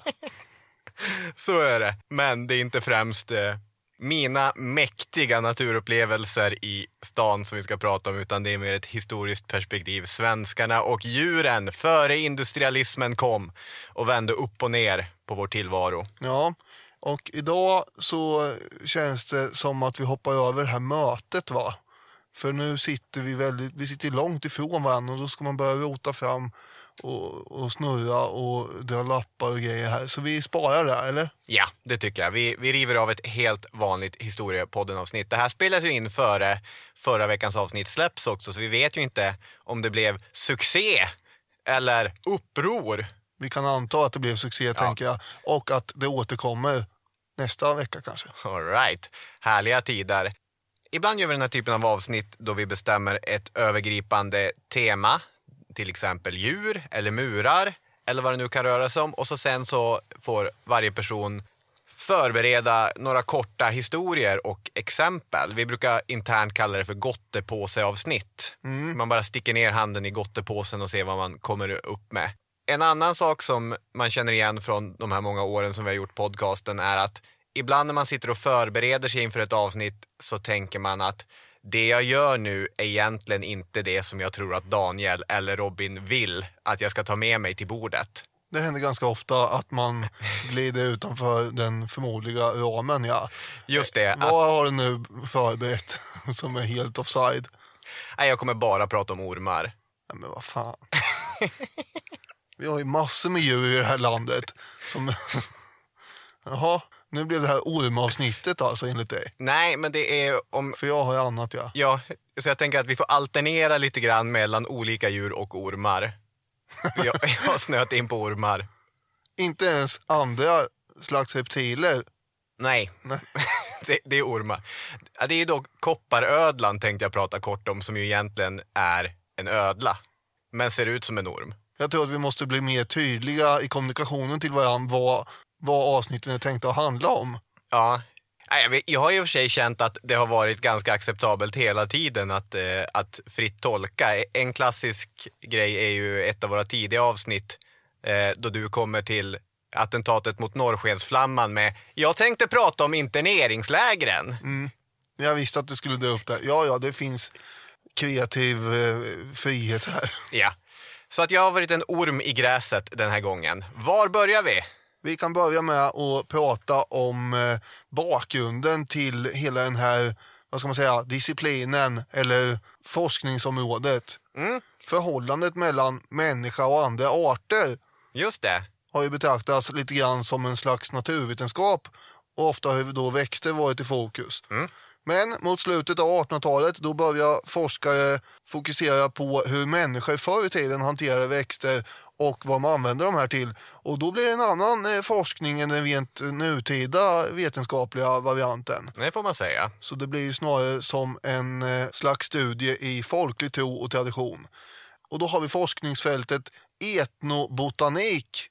Så är det. Men det är inte främst eh, mina mäktiga naturupplevelser i stan som vi ska prata om, utan det är mer ett historiskt perspektiv. Svenskarna och djuren före industrialismen kom och vände upp och ner på vår tillvaro. Ja, och idag så känns det som att vi hoppar över det här mötet va. För nu sitter vi väldigt, vi sitter långt ifrån varandra och då ska man börja rota fram och, och snurra och dra lappar och grejer här. Så vi sparar det, eller? Ja, det tycker jag. Vi, vi river av ett helt vanligt historiepodden-avsnitt. Det här spelas ju in före förra veckans avsnitt släpps också, så vi vet ju inte om det blev succé eller uppror. Vi kan anta att det blev succé tänker jag. Och att det återkommer nästa vecka kanske. All right. Härliga tider. Ibland gör vi den här typen av avsnitt då vi bestämmer ett övergripande tema, till exempel djur eller murar eller vad det nu kan röra sig om och så sen så får varje person förbereda några korta historier och exempel. Vi brukar internt kalla det för gottepåseavsnitt. Man bara sticker ner handen i gottepåsen och ser vad man kommer upp med. En annan sak som man känner igen från de här många åren som vi har gjort podcasten är att ibland när man sitter och förbereder sig inför ett avsnitt så tänker man att det jag gör nu är egentligen inte det som jag tror att Daniel eller Robin vill att jag ska ta med mig till bordet. Det händer ganska ofta att man glider utanför den förmodliga ramen. Ja. Just det. Vad har du nu förberett som är helt offside? Nej, jag kommer bara prata om ormar. Ja, men vad fan. Vi har ju massor med djur i det här landet. Som... Jaha, nu blev det här ormavsnittet alltså enligt dig? Nej, men det är om... För jag har ju annat ja. Ja, så jag tänker att vi får alternera lite grann mellan olika djur och ormar. Jag, jag har snöat in på ormar. Inte ens andra slags reptiler? Nej, det, det är ormar. Det är ju då kopparödlan tänkte jag prata kort om som ju egentligen är en ödla. Men ser ut som en orm. Jag tror att vi måste bli mer tydliga i kommunikationen till varandra vad, vad avsnitten är tänkta att handla om. Ja. Jag har ju i och för sig känt att det har varit ganska acceptabelt hela tiden att, eh, att fritt tolka. En klassisk grej är ju ett av våra tidiga avsnitt eh, då du kommer till attentatet mot Norrskensflamman med “Jag tänkte prata om interneringslägren”. Mm. Jag visste att du skulle dra upp det. Ja, ja, det finns kreativ eh, frihet här. Ja. Så att jag har varit en orm i gräset den här gången. Var börjar vi? Vi kan börja med att prata om eh, bakgrunden till hela den här, vad ska man säga, disciplinen eller forskningsområdet. Mm. Förhållandet mellan människa och andra arter. Just det. Har ju betraktats lite grann som en slags naturvetenskap och ofta har då växter varit i fokus. Men mot slutet av 1800-talet då börjar forskare fokusera på hur människor förr i tiden hanterade växter och vad man använder de här till. Och då blir det en annan eh, forskning än den rent nutida vetenskapliga varianten. Det får man säga. Så det blir snarare som en eh, slags studie i folklig tro och tradition. Och då har vi forskningsfältet etnobotanik.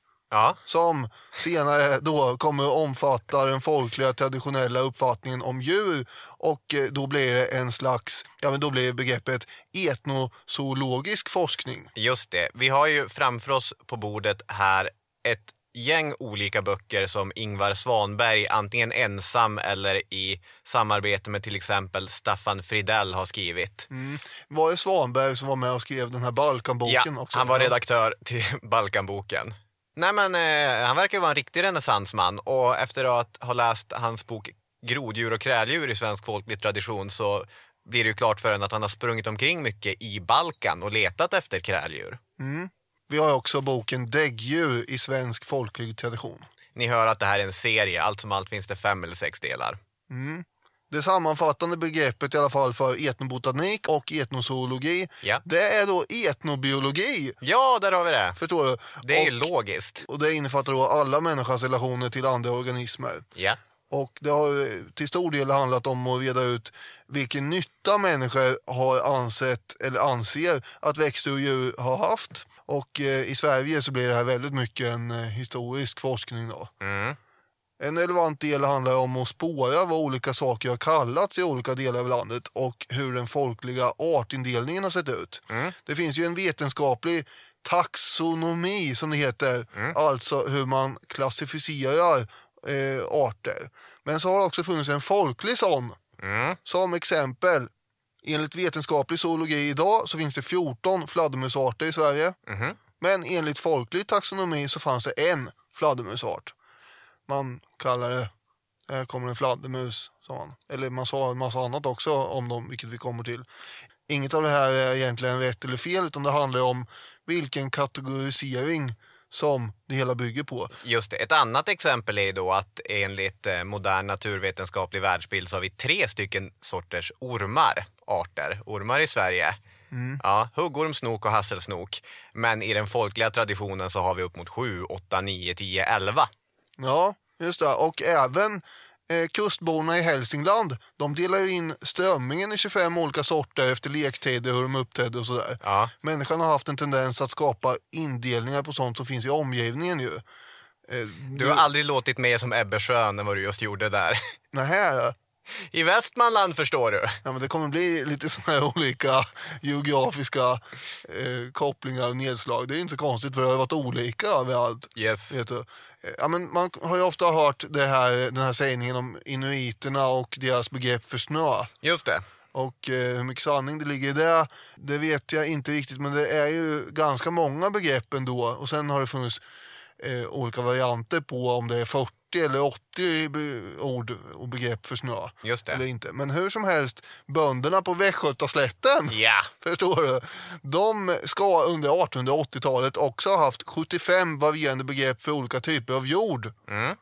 Som senare då kommer att omfatta den folkliga traditionella uppfattningen om djur och eh, då blir det en slags, ja men då blir begreppet etnozoologisk forskning. Just det. Vi har ju framför oss på bordet här ett gäng olika böcker som Ingvar Svanberg antingen ensam eller i samarbete med till exempel Staffan Fridell har skrivit. Mm. Var det Svanberg som var med och skrev den här Balkanboken Ja, också? han var redaktör till Balkanboken. Nej men eh, han verkar ju vara en riktig renässansman och efter att ha läst hans bok Groddjur och kräldjur i svensk folklig tradition så blir det ju klart för en att han har sprungit omkring mycket i Balkan och letat efter kräldjur. Mm. Vi har också boken Däggdjur i svensk folklig tradition. Ni hör att det här är en serie, allt som allt finns det fem eller sex delar. Mm. Det sammanfattande begreppet i alla fall för etnobotanik och etnozoologi, Ja. det är då etnobiologi. Ja, där har vi det. Förstår du? Det är och, logiskt. Och det innefattar då alla människans relationer till andra organismer. Ja. Och det har till stor del handlat om att reda ut vilken nytta människor har ansett eller anser att växter och djur har haft. Och eh, i Sverige så blir det här väldigt mycket en eh, historisk forskning då. Mm. En relevant del handlar om att spåra vad olika saker har kallats i olika delar av landet och hur den folkliga artindelningen har sett ut. Mm. Det finns ju en vetenskaplig taxonomi som det heter, alltså hur man klassificerar eh, arter. Men så har det också funnits en folklig sån. Mm. Som exempel, enligt vetenskaplig zoologi idag så finns det 14 fladdermusarter i Sverige. Mhm. Men enligt folklig taxonomi så fanns det en fladdermusart. Man kallar det, här kommer en fladdermus, sa man. Eller man sa en massa annat också om dem, vilket vi kommer till. Inget av det här är egentligen rätt eller fel, utan det handlar om vilken kategorisering som det hela bygger på. Just det. Ett annat exempel är då att enligt eh, modern naturvetenskaplig världsbild så har vi tre stycken sorters ormar, arter, ormar i Sverige. Mm. Ja, huggorm, snok och hasselsnok. Men i den folkliga traditionen så har vi upp mot 7, 8, 9, 10, 11. Ja, just det. Och även eh, kustborna i Hälsingland, de delar ju in strömmingen i 25 olika sorter efter lektider, hur de uppträdde och sådär. Ja. Människan har haft en tendens att skapa indelningar på sånt som finns i omgivningen ju. Eh, Du har aldrig låtit mer som Ebbe Schön än vad du just gjorde där. Nähä, I Västmanland förstår du. Ja, men det kommer bli lite sådana här olika geografiska eh, kopplingar och nedslag. Det är inte så konstigt för det har varit olika överallt. Yes. Vet du. Eh, Ja, men man har ju ofta hört det här, den här sägningen om inuiterna och deras begrepp för snö. Just det. Och eh, hur mycket sanning det ligger i det, det vet jag inte riktigt. Men det är ju ganska många begrepp ändå. Och sen har det funnits eh, olika varianter på om det är 40 eller 80 be- ord och begrepp för snö. Just det. Eller inte. Men hur som helst, bönderna på Västgötaslätten, Ja. förstår du? De ska under 1880-talet också ha haft 75 varierande begrepp för olika typer av jord. Mm.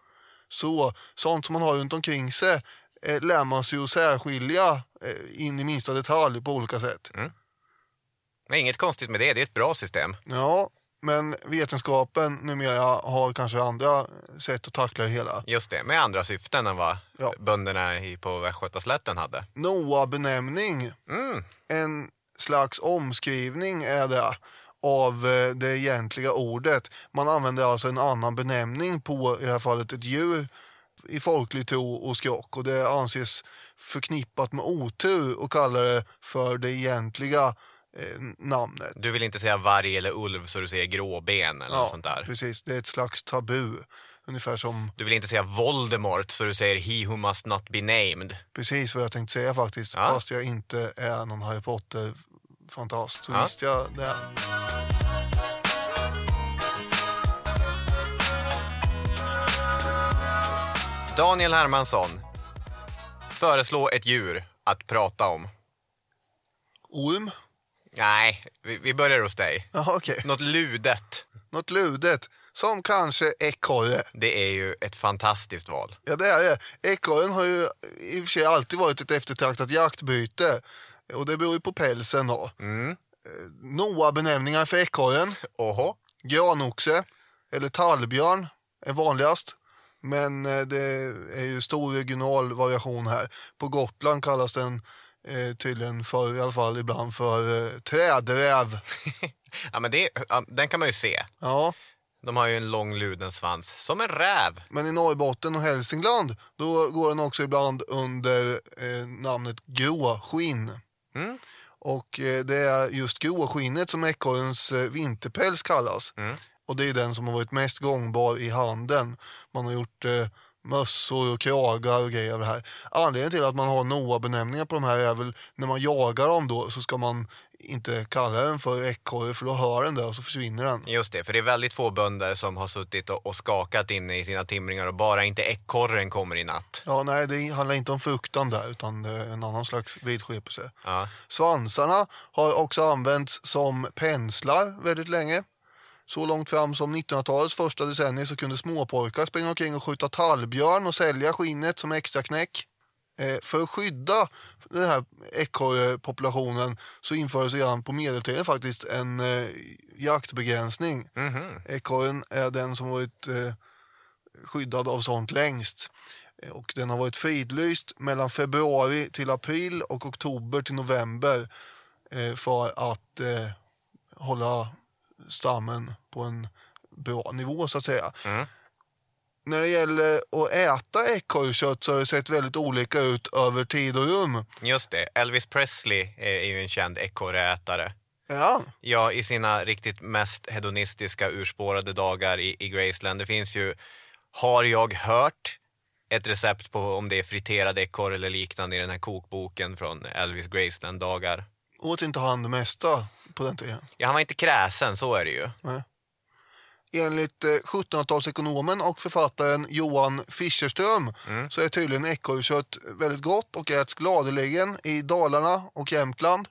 Så sånt som man har runt omkring sig eh, lär man sig att särskilja eh, in i minsta detalj på olika sätt. Det är inget konstigt med det, det är ett bra system. Ja, men vetenskapen numera har kanske andra sätt att tackla det hela. Just det, med andra syften än vad bönderna i- på Västgötaslätten hade. Noa-benämning. Mm. En slags omskrivning är det av eh, det egentliga ordet. Man använder alltså en annan benämning på, i det här fallet, ett djur i folklig tro och skrock. Och det anses förknippat med otur och kallar det för det egentliga namnet. Du vill inte säga varg eller ulv så du säger gråben eller något sånt där. precis. Det är ett slags tabu. Ungefär som Du vill inte säga Voldemort så du säger he who must not be named. precis vad jag tänkte säga faktiskt. Ja. Fast jag inte är någon Harry Potter-fantast så Ja. visste jag det. Daniel Hermansson. Föreslå ett djur att prata om. Orm? Nej, vi, vi börjar hos dig. Jaha, okej. Något ludet. Något ludet. Som kanske ekorre. Det är ju ett fantastiskt val. Ja, det är det. Ekorren har ju i och för sig alltid varit ett eftertraktat jaktbyte. Och det beror ju på pälsen då. Mm. Noa-benämningar för ekorren. Oho. Granoxe eller tallbjörn är vanligast. Men eh, det är ju stor regional variation här. På Gotland kallas den eh, tydligen för, i alla fall ibland för eh, trädräv. Ja, men det, ja, den kan man ju se. Ja. De har ju en lång luden svans, som en räv. Men i Norrbotten och Hälsingland då går den också ibland under eh, namnet gråskinn. Mm. Och eh, det är just gråskinnet som ekorrens eh, vinterpäls kallas. Mm. Och det är den som har varit mest gångbar i handeln. Man har gjort eh, mössor och kragar och grejer av det här. Anledningen till att man har Noa-benämningar på de här är väl när man jagar dem då så ska man inte kalla den för ekorre för då hör den det och så försvinner den. Just det, för det är väldigt få bönder som har suttit och, och skakat inne i sina timringar och bara inte ekorren kommer i natt. Ja, nej, det handlar inte om fruktan där utan en annan slags vidskepelse. Ja. Svansarna har också använts som penslar väldigt länge. Så långt fram som 1900-talets första decennier så kunde småpojkar springa omkring och skjuta tallbjörn och sälja skinnet som extra knäck. Eh, för att skydda den här ekorrepopulationen så infördes redan på medeltiden faktiskt en eh, jaktbegränsning. Mhm. Ekorren är den som varit eh, skyddad av sånt längst. Och den har varit fridlyst mellan februari till april och oktober till november för att hålla stammen på en bra nivå så att säga. När det gäller att äta ekorrkött så har det sett väldigt olika ut över tid och rum. Just det, Elvis Presley är, är ju en känd ekorrätare. Ja. Ja, i sina riktigt mest hedonistiska urspårade dagar i, i Graceland. Det finns ju, har jag hört, ett recept på om det är friterad ekorre eller liknande i den här kokboken från Elvis Graceland-dagar. Åt inte han det mesta på den tiden? Ja, han var inte kräsen, så är det ju. Nej. Enligt eh, 1700-talsekonomen och författaren Johan Fischerström så är tydligen ekorrkött väldigt gott och äts gladeligen i Dalarna och Jämtland.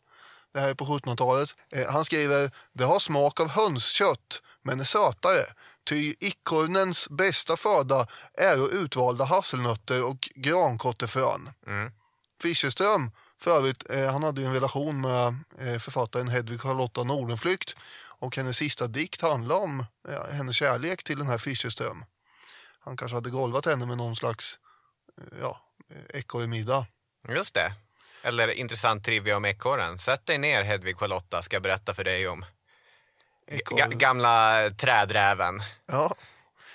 Det här är på 1700-talet. Eh, han skriver, det har smak av hönskött men är sötare. Ty ekorrens bästa föda är utvalda hasselnötter och grankottefrön. Fischerström för övrigt, eh, han hade ju en relation med eh, författaren Hedvig Charlotta Nordenflykt och hennes sista dikt handlar om eh, hennes kärlek till den här Fischerström. Han kanske hade golvat henne med någon slags eh, ja, eh, ekorrmiddag. Just det. Eller intressant trivia om ekorren. Sätt dig ner Hedvig Charlotta, ska jag berätta för dig om ga- gamla trädräven. Ja,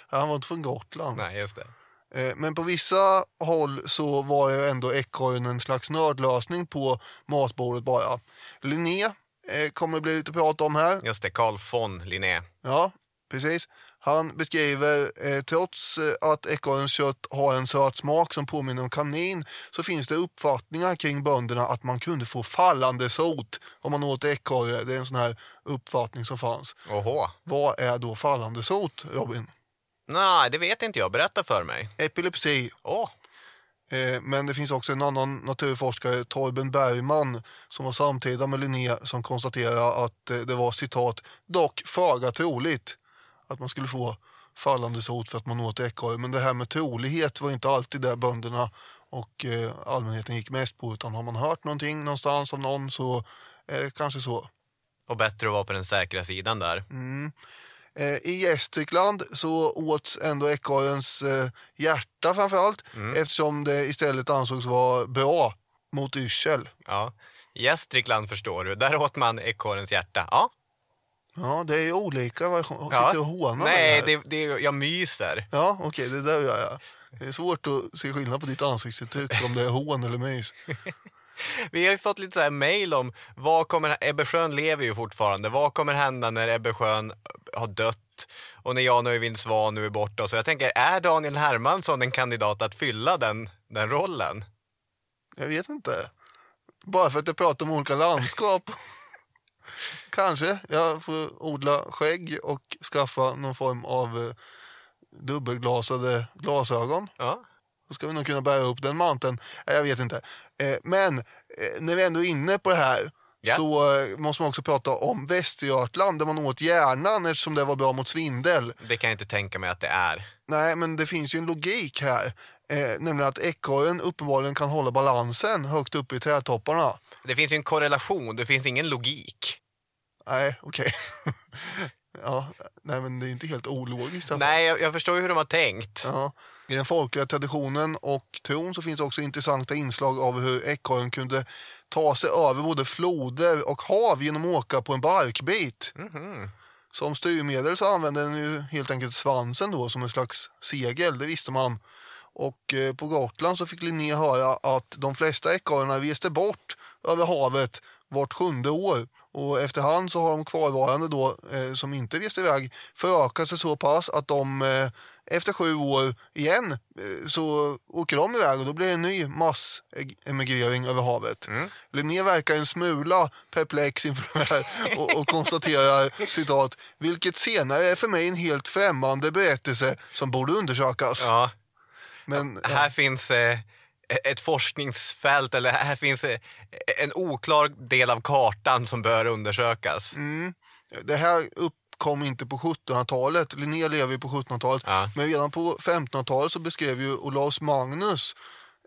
han var inte från Gotland. Nej, just det. Eh, Men på vissa håll så var ju ändå ekorren en slags nödlösning på matbordet bara. Linné eh, kommer det bli lite prat om här. Just det, Carl von Linné. Ja, precis. Han beskriver, eh, trots eh, att ekorrens kött har en söt smak som påminner om kanin, så finns det uppfattningar kring bönderna att man kunde få fallande sot om man åt ekorre. Det är en sån här uppfattning som fanns. Oho. Vad är då fallande sot, Robin? Nej, det vet inte jag. Berätta för mig. Epilepsi. Eh, Men det finns också en annan naturforskare, Torben Bergman, som var samtida med Linné, som konstaterar att eh, det var citat, dock föga troligt att man skulle få fallande sot för att man åt ekorre. Men det här med trolighet var inte alltid det bönderna och eh, allmänheten gick mest på, utan har man hört någonting någonstans av någon så är det kanske så. Och bättre att vara på den säkra sidan där. Mm. Eh, I Gästrikland så åts ändå ekorrens eh, hjärta framförallt eftersom det istället ansågs vara bra mot yrsel. Ja. Gästrikland förstår du. Där åt man ekorrens hjärta. Ja. Ja, det är ju olika. Vad sitter ja. och hånar Nej, det, det, jag myser. Ja, okej, det där gör jag. Det är svårt att se skillnad på ditt ansiktsuttryck om det är hån eller mys. Vi har ju fått lite så här mail om vad kommer, Ebbe Schön lever ju fortfarande. Vad kommer hända när Ebbe Schön har dött och när Jan Öjvind Svan nu är borta? Så jag tänker, är Daniel Hermansson en kandidat att fylla den, den rollen? Jag vet inte. Bara för att jag pratar om olika landskap. Kanske. Jag får odla skägg och skaffa någon form av eh, dubbelglasade glasögon. Ja. Så ska vi nog kunna bära upp den manteln. Jag vet inte. Eh, Men eh, när vi ändå är inne på det här Ja. så eh, måste man också prata om Västergötland där man åt hjärnan eftersom det var bra mot svindel. Det kan jag inte tänka mig att det är. Nej, men det finns ju en logik här. Eh, nämligen att ekorren uppenbarligen kan hålla balansen högt uppe i trädtopparna. Det finns ju en korrelation, det finns ingen logik. Nej, okej. ja, nej, men det är inte helt ologiskt. fall. Nej, jag, jag förstår ju hur de har tänkt. Ja. I den folkliga traditionen och tron så finns också intressanta inslag av hur ekorren kunde ta sig över både floder och hav genom att åka på en barkbit. Mhm. Som styrmedel så använde den ju helt enkelt svansen då som en slags segel, det visste man. Och eh, på Gotland så fick Linné höra att de flesta ekorrarna reste bort över havet vart sjunde år. Och efterhand så har de kvarvarande då, eh, som inte reste iväg förökat sig så pass att de eh, efter sju år igen eh, så åker de iväg och då blir det en ny massemigrering över havet. Linné verkar en smula perplex inför det här och, och konstaterar citat, vilket senare är för mig en helt främmande berättelse som borde undersökas. Ja. Men, Här finns eh, ett forskningsfält, eller här finns eh, en oklar del av kartan som bör undersökas. Mm. Det här uppkom inte på 1700-talet. Linné lever ju på 1700-talet. Men redan på 1500-talet så beskrev ju Olaus Magnus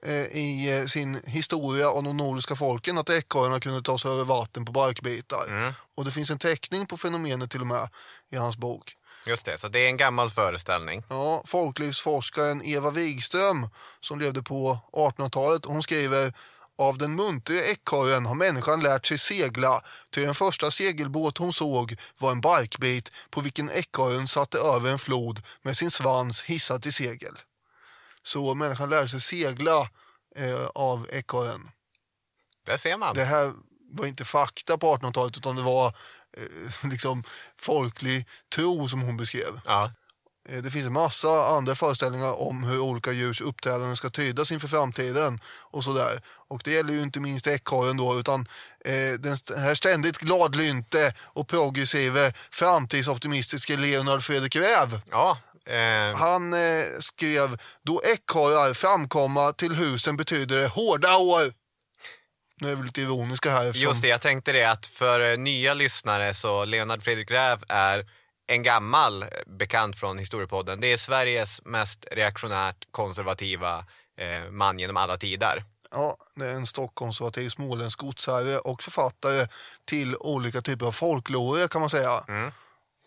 eh, i eh, sin historia om de nordiska folken att ekorrarna kunde ta sig över vatten på barkbitar. Och det finns en teckning på fenomenet till och med i hans bok. Just det, så det är en gammal föreställning. Ja, folklivsforskaren Eva Wigström som levde på 1800-talet, hon skriver av den muntre ekorren har människan lärt sig segla, till den första segelbåt hon såg var en barkbit på vilken ekorren satte över en flod med sin svans hissad till segel. Så människan lärde sig segla eh, av ekorren. Där ser man. Det här var inte fakta på 1800-talet utan det var eh, liksom folklig tro som hon beskrev. Ja. Eh, Det finns en massa andra föreställningar om hur olika djurs uppträdanden ska tydas inför framtiden och sådär. Och det gäller ju inte minst ekorren då, utan eh, den här ständigt gladlynte och progressive framtidsoptimistiske Leonard Fredrik Räv. Ja, eh, Han eh, skrev, då ekorrar framkomma till husen betyder det hårda år. Nu är vi lite ironiska här. eftersom- Just det, jag tänkte det att för eh, nya lyssnare så Leonard Fredrik Räv är en gammal eh, bekant från Historiepodden. Det är Sveriges mest reaktionärt konservativa eh, man genom alla tider. Ja, det är en stockkonservativ småländsk godsherre och författare till olika typer av folklore kan man säga.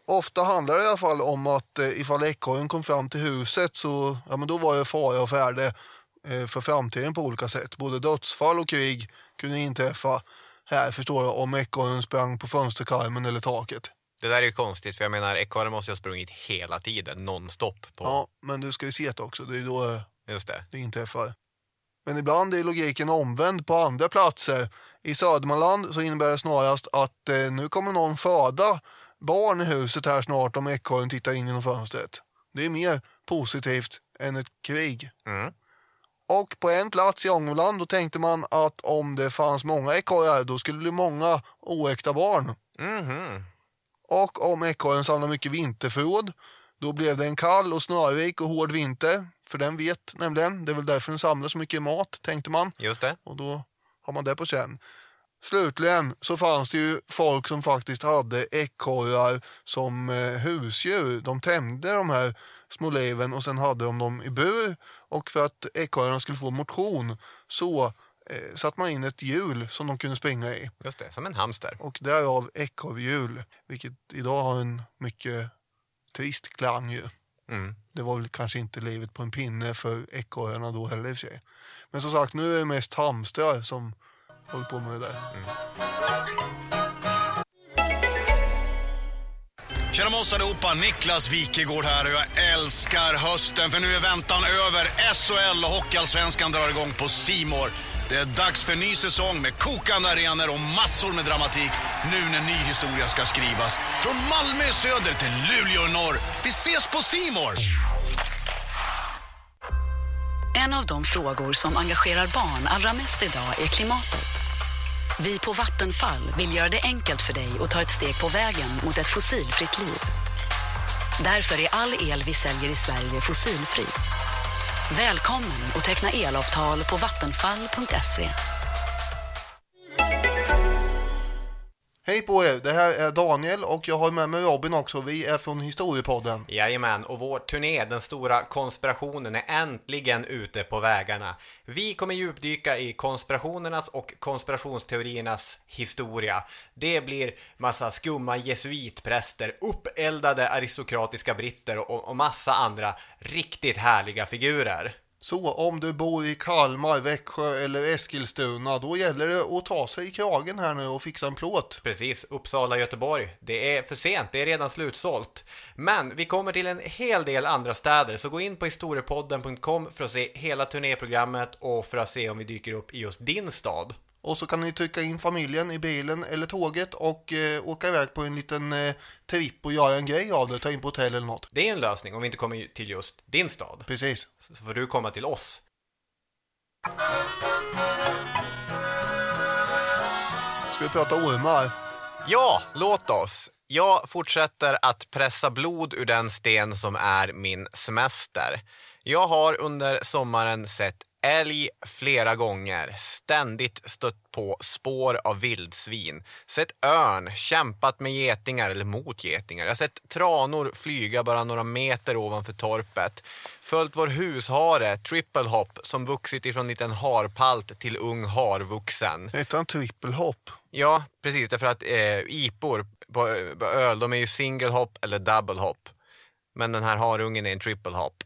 Ofta handlar det i alla fall om att eh, ifall ekorren kom fram till huset så ja, men då var det fara och färde eh, för framtiden på olika sätt. Både dödsfall och krig kunde inträffa här förstår jag om ekorren sprang på fönsterkarmen eller taket. Det där är ju konstigt för jag menar ekorren måste ju ha sprungit hela tiden, nonstop. På... Ja, men du ska ju se det också. Det är då eh, Just det. det inträffar. Men ibland är logiken omvänd på andra platser. I Södermanland så innebär det snarast att eh, nu kommer någon föda barn i huset här snart om ekorren tittar in genom fönstret. Det är mer positivt än ett krig. Mm. Och på en plats i Ångermanland då tänkte man att om det fanns många ekorrar då skulle det bli många oäkta barn. Mhm. Och om ekorren samlar mycket vinterförråd, då blev det en kall och snörik och hård vinter. För den vet nämligen, det är väl därför den samlar så mycket mat, tänkte man. Just det. Och då har man det på känn. Slutligen så fanns det ju folk som faktiskt hade ekorrar som eh, husdjur. De tämjde de här små liven och sen hade de dem i bur. Och för att ekorrarna skulle få motion så eh, satte man in ett hjul som de kunde springa i. Just det, som en hamster. Och därav ekorrhjul, vilket idag har en mycket trist klang ju. Mm. Det var väl kanske inte livet på en pinne för ekorrarna då heller i och för sig. Men som sagt, nu är det mest hamstrar som håller på med det där. Tjena moss allihopa, Niklas Wikegård här och jag älskar hösten för nu är väntan över. SHL och Hockeyallsvenskan drar igång på Simor. Det är dags för ny säsong med kokande arenor och massor med dramatik nu när ny historia ska skrivas. Från Malmö i söder till Luleå i norr. Vi ses på Simor. En av de frågor som engagerar barn allra mest idag är klimatet. Vi på Vattenfall vill göra det enkelt för dig att ta ett steg på vägen mot ett fossilfritt liv. Därför är all el vi säljer i Sverige fossilfri. Välkommen att teckna elavtal på vattenfall.se. Hej på er, det här är Daniel och jag har med mig Robin också. Vi är från Historiepodden. Jajamän, och vår turné, den stora konspirationen, är äntligen ute på vägarna. Vi kommer djupdyka i konspirationernas och konspirationsteoriernas historia. Det blir massa skumma jesuitpräster, uppeldade aristokratiska britter och, och massa andra riktigt härliga figurer. Så om du bor i Kalmar, Växjö eller Eskilstuna, då gäller det att ta sig i kragen här nu och fixa en plåt. Precis, Uppsala, Göteborg. Det är för sent, det är redan slutsålt. Men vi kommer till en hel del andra städer, så gå in på historiepodden.com för att se hela turnéprogrammet och för att se om vi dyker upp i just din stad. Och så kan ni trycka in familjen i bilen eller tåget och eh, åka iväg på en liten eh, tripp och göra en grej av det. Ta in på hotell eller något. Det är en lösning om vi inte kommer till just din stad. Precis. Så får du komma till oss. Ska vi prata ormar? Ja, låt oss. Jag fortsätter att pressa blod ur den sten som är min semester. Jag har under sommaren sett älg flera gånger, ständigt stött på spår av vildsvin, sett örn, kämpat med getingar eller mot getingar. Jag har sett tranor flyga bara några meter ovanför torpet, följt vår hushare, triple hop, som vuxit ifrån liten harpalt till ung harvuxen. Heter han triple hop? Ja, precis, därför att eh, ipor på, på öl, de är ju single hop eller double hop. Men den här harungen är en triple hop.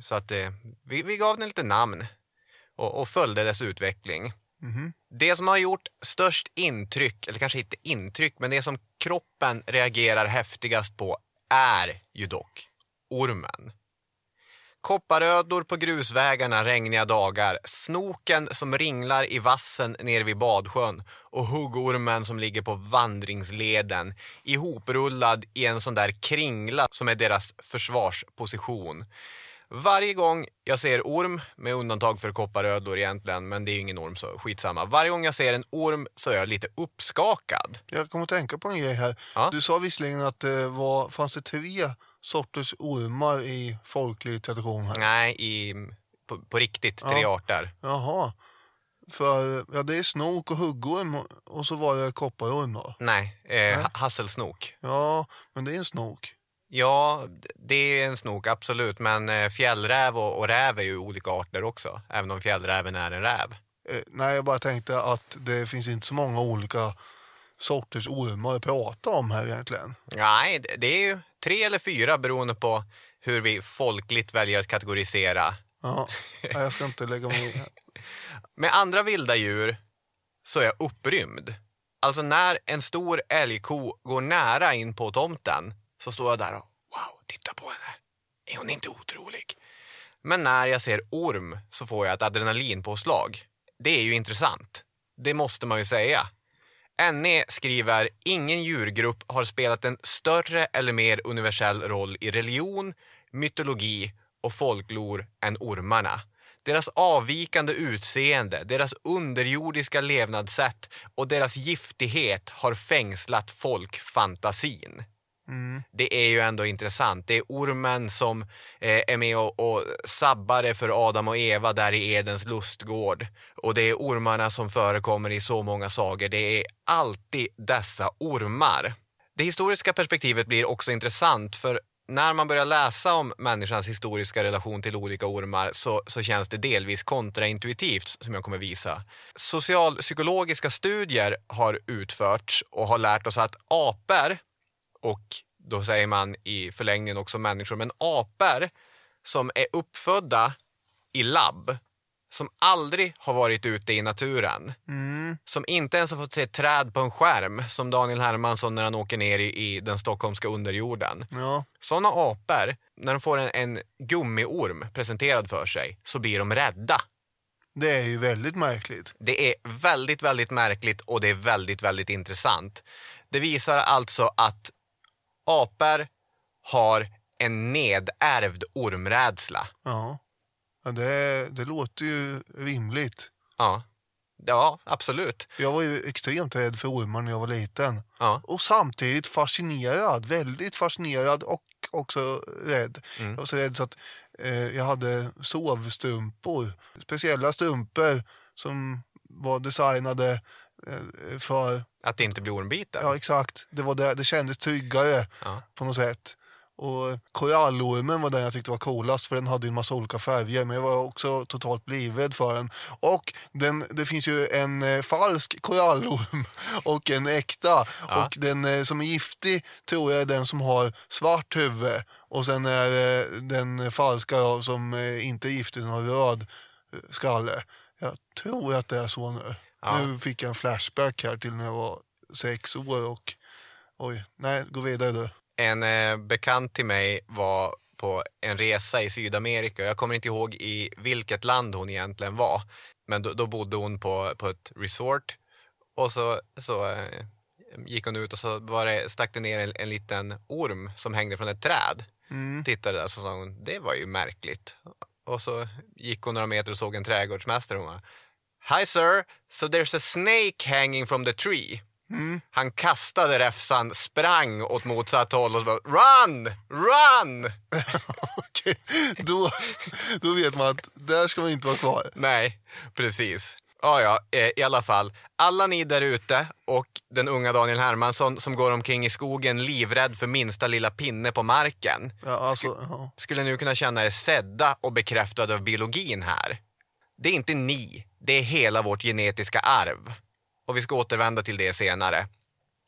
Så att eh, vi, vi gav den lite namn och, och följde dess utveckling. Mhm. Det som har gjort störst intryck, eller kanske inte intryck, men det som kroppen reagerar häftigast på är ju dock ormen. Kopparödlor på grusvägarna regniga dagar, snoken som ringlar i vassen nere vid badsjön och huggormen som ligger på vandringsleden ihoprullad i en sån där kringla som är deras försvarsposition. Varje gång jag ser orm, med undantag för kopparödlor egentligen, men det är ingen orm så skitsamma. Varje gång jag ser en orm så är jag lite uppskakad. Jag kommer att tänka på en grej här. Du sa visserligen att det var, fanns det tre sorters ormar i folklig tradition här. Nej, i, på, på riktigt tre Ja. arter. Jaha. För ja, det är snok och huggorm och- så var det kopparorm då. Nej, eh, Nej. ha- hasselsnok. Ja, men det är en snok. Ja, det är en snok, absolut. Men eh, fjällräv och, och räv är ju olika arter också. Även om fjällräven är en räv. Eh, nej, jag bara tänkte att det finns inte så många olika sorters ormar att prata om här egentligen. Nej, det- är ju tre eller fyra beroende på hur vi folkligt väljer att kategorisera. Ja, jag ska inte lägga mig i. Med andra vilda djur så är jag upprymd. Alltså när en stor älgko går nära in på tomten så står jag där och wow, titta på henne. Är hon inte otrolig? Men när jag ser orm så får jag ett adrenalinpåslag. Det är ju intressant. Det måste man ju säga. NE skriver ingen djurgrupp har spelat en större eller mer universell roll i religion, mytologi och folklor än ormarna. Deras avvikande utseende, deras underjordiska levnadssätt och deras giftighet har fängslat folkfantasin. Mm. Det är ju ändå intressant. Det är ormen som eh, är med och, och sabbar det för Adam och Eva där i Edens lustgård. Och det är ormarna som förekommer i så många sagor. Det är alltid dessa ormar. Det historiska perspektivet blir också intressant för när man börjar läsa om människans historiska relation till olika ormar så, så känns det delvis kontraintuitivt som jag kommer visa. Socialpsykologiska studier har utförts och har lärt oss att apor och då säger man i förlängningen också människor, men apor som är uppfödda i labb, som aldrig har varit ute i naturen, Mm. som inte ens har fått se träd på en skärm, som Daniel Hermansson när han åker ner i, i den stockholmska underjorden. Ja. Sådana apor, när de får en, en gummiorm presenterad för sig, så blir de rädda. Det är ju väldigt märkligt. Det är väldigt, väldigt märkligt och det är väldigt, väldigt intressant. Det visar alltså att apor har en nedärvd ormrädsla. Ja, det, det låter ju rimligt. Ja. Ja, absolut. Jag var ju extremt rädd för ormar när jag var liten. Ja. Och samtidigt fascinerad, väldigt fascinerad och också rädd. Mm. Jag var så rädd så att eh, jag hade sovstrumpor. Speciella strumpor som var designade för... Att det inte blir ormbiten? Ja, exakt. Det, var det, det kändes tryggare Ja. på något sätt. Och korallormen var den jag tyckte var coolast för den hade en massa olika färger men jag var också totalt livrädd för den. Och den, det finns ju en eh, falsk korallorm och en äkta. Ja. Och den eh, som är giftig tror jag är den som har svart huvud och sen är eh, den falska då, som eh, inte är giftig, den har röd eh, skalle. Jag tror att det är så nu. Ja. Nu fick jag en flashback här till när jag var sex år och oj, nej, gå vidare du. En eh, bekant till mig var på en resa i Sydamerika. Jag kommer inte ihåg i vilket land hon egentligen var. Men då, då bodde hon på, på ett resort och så, så eh, gick hon ut och så var det, stack det ner en, en liten orm som hängde från ett träd. Mm. Tittade där så sa hon, det var ju märkligt. Och så gick hon några meter och såg en trädgårdsmästare och hon bara, Hi sir, so there's a snake hanging from the tree. Mm. Han kastade räfsan, sprang åt motsatt håll och bara Run! Run! Okej, då, då vet man att där ska man inte vara kvar. Nej, precis. Ja, ja, eh, i alla fall. Alla ni där ute och den unga Daniel Hermansson som går omkring i skogen livrädd för minsta lilla pinne på marken. Ja, alltså, ja. Skulle nu kunna känna er sedda och bekräftade av biologin här. Det är inte ni, det är hela vårt genetiska arv. Och vi ska återvända till det senare.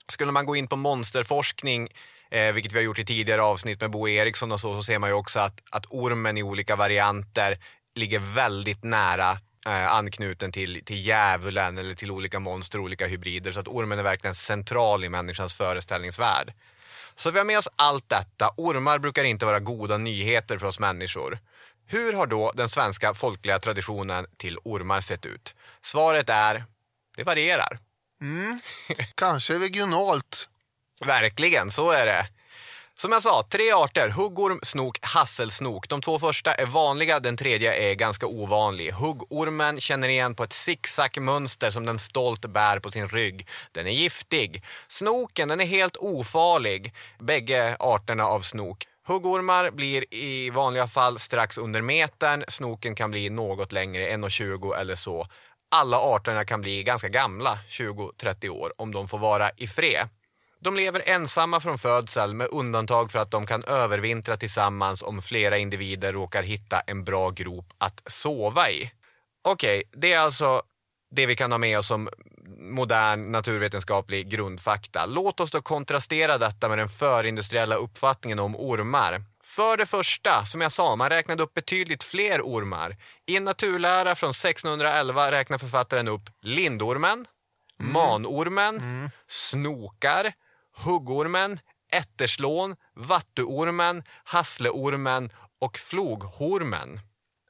Skulle man gå in på monsterforskning eh, vilket vi har gjort i tidigare avsnitt med Bo Eriksson och så, så ser man ju också att, att ormen i olika varianter ligger väldigt nära eh, anknuten till, till djävulen eller till olika monster, olika hybrider. Så att ormen är verkligen central i människans föreställningsvärld. Så vi har med oss allt detta. Ormar brukar inte vara goda nyheter för oss människor. Hur har då den svenska folkliga traditionen till ormar sett ut? Svaret är, det varierar. Mm. Kanske regionalt. Verkligen, så är det. Som jag sa, tre arter. Huggorm, snok, hasselsnok. De två första är vanliga, den tredje är ganska ovanlig. Huggormen känner igen på ett zigzag-mönster som den stolt bär på sin rygg. Den är giftig. Snoken, den är helt ofarlig. Bägge arterna av snok. Huggormar blir i vanliga fall strax under metern. Snoken kan bli något längre, 1,20 eller så. Alla arterna kan bli ganska gamla, 20-30 år, om de får vara i fred. De lever ensamma från födsel med undantag för att de kan övervintra tillsammans om flera individer råkar hitta en bra grop att sova i. Okej, okay, det är alltså det vi kan ha med oss som modern naturvetenskaplig grundfakta. Låt oss då kontrastera detta med den förindustriella uppfattningen om ormar. För det första, som jag sa, man räknade upp betydligt fler ormar. I en naturlära från 1611 räknar författaren upp lindormen, mm. manormen, mm. snokar, huggormen, ätterslån, vattuormen, hassleormen och floghormen.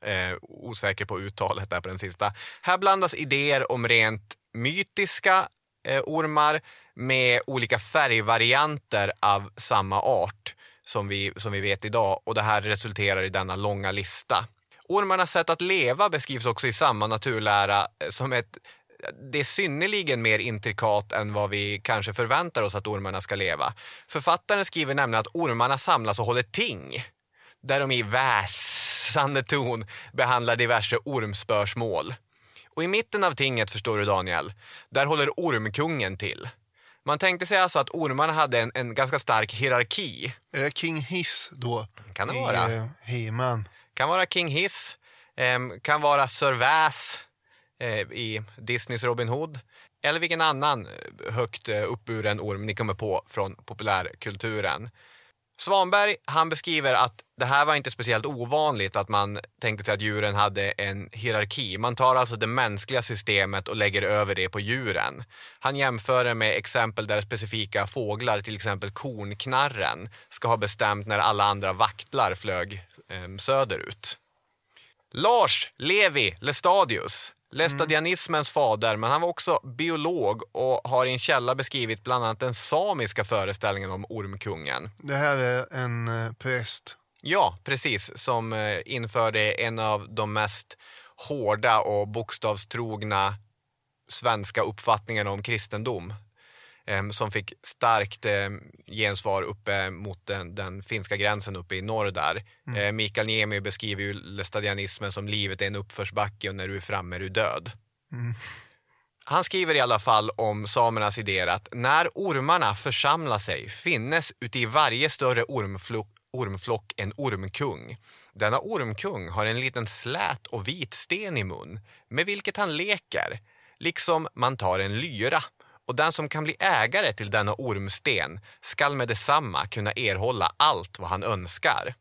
Eh, osäker på uttalet där på den sista. Här blandas idéer om rent mytiska eh, ormar med olika färgvarianter av samma art som vi, som vi vet idag och det här resulterar i denna långa lista. Ormarnas sätt att leva beskrivs också i samma naturlära eh, som ett det är synnerligen mer intrikat än vad vi kanske förväntar oss att ormarna ska leva. Författaren skriver nämligen att ormarna samlas och håller ting, där de i väsande ton behandlar diverse ormspörsmål. Och i mitten av tinget, förstår du Daniel, där håller ormkungen till. Man tänkte sig alltså att ormarna hade en, en ganska stark hierarki. Är det King Hiss då? Kan det vara. I, uh, He-Man. Kan vara King Hiss. Um, kan vara Sir Väs eh, i Disneys Robin Hood. Eller vilken annan eh, högt eh, uppburen orm ni kommer på från populärkulturen. Svanberg han beskriver att det här var inte speciellt ovanligt att man tänkte sig att djuren hade en hierarki. Man tar alltså det mänskliga systemet och lägger över det på djuren. Han jämför det med exempel där specifika fåglar, till exempel kornknarren, ska ha bestämt när alla andra vaktlar flög eh, söderut. Lars Levi Lestadius Lestadianismens fader, men han var också biolog och har i en källa beskrivit bland annat den samiska föreställningen om ormkungen. Det här är en eh, präst. Ja, precis, som eh, införde en av de mest hårda och bokstavstrogna svenska uppfattningarna om kristendom som fick starkt eh, gensvar uppe mot den, den, finska gränsen uppe i norr där. Mm. Eh, Mikael Niemi beskriver ju lestadianismen som livet är en uppförsbacke och när du är framme är du död. Mm. Han skriver i alla fall om samernas idéer att när ormarna församlar sig finnes uti varje större ormflock, ormflock en ormkung. Denna ormkung har en liten slät och vit sten i mun med vilket han leker, liksom man tar en lyra och den som kan bli ägare till denna ormsten skall med detsamma kunna erhålla allt vad han önskar.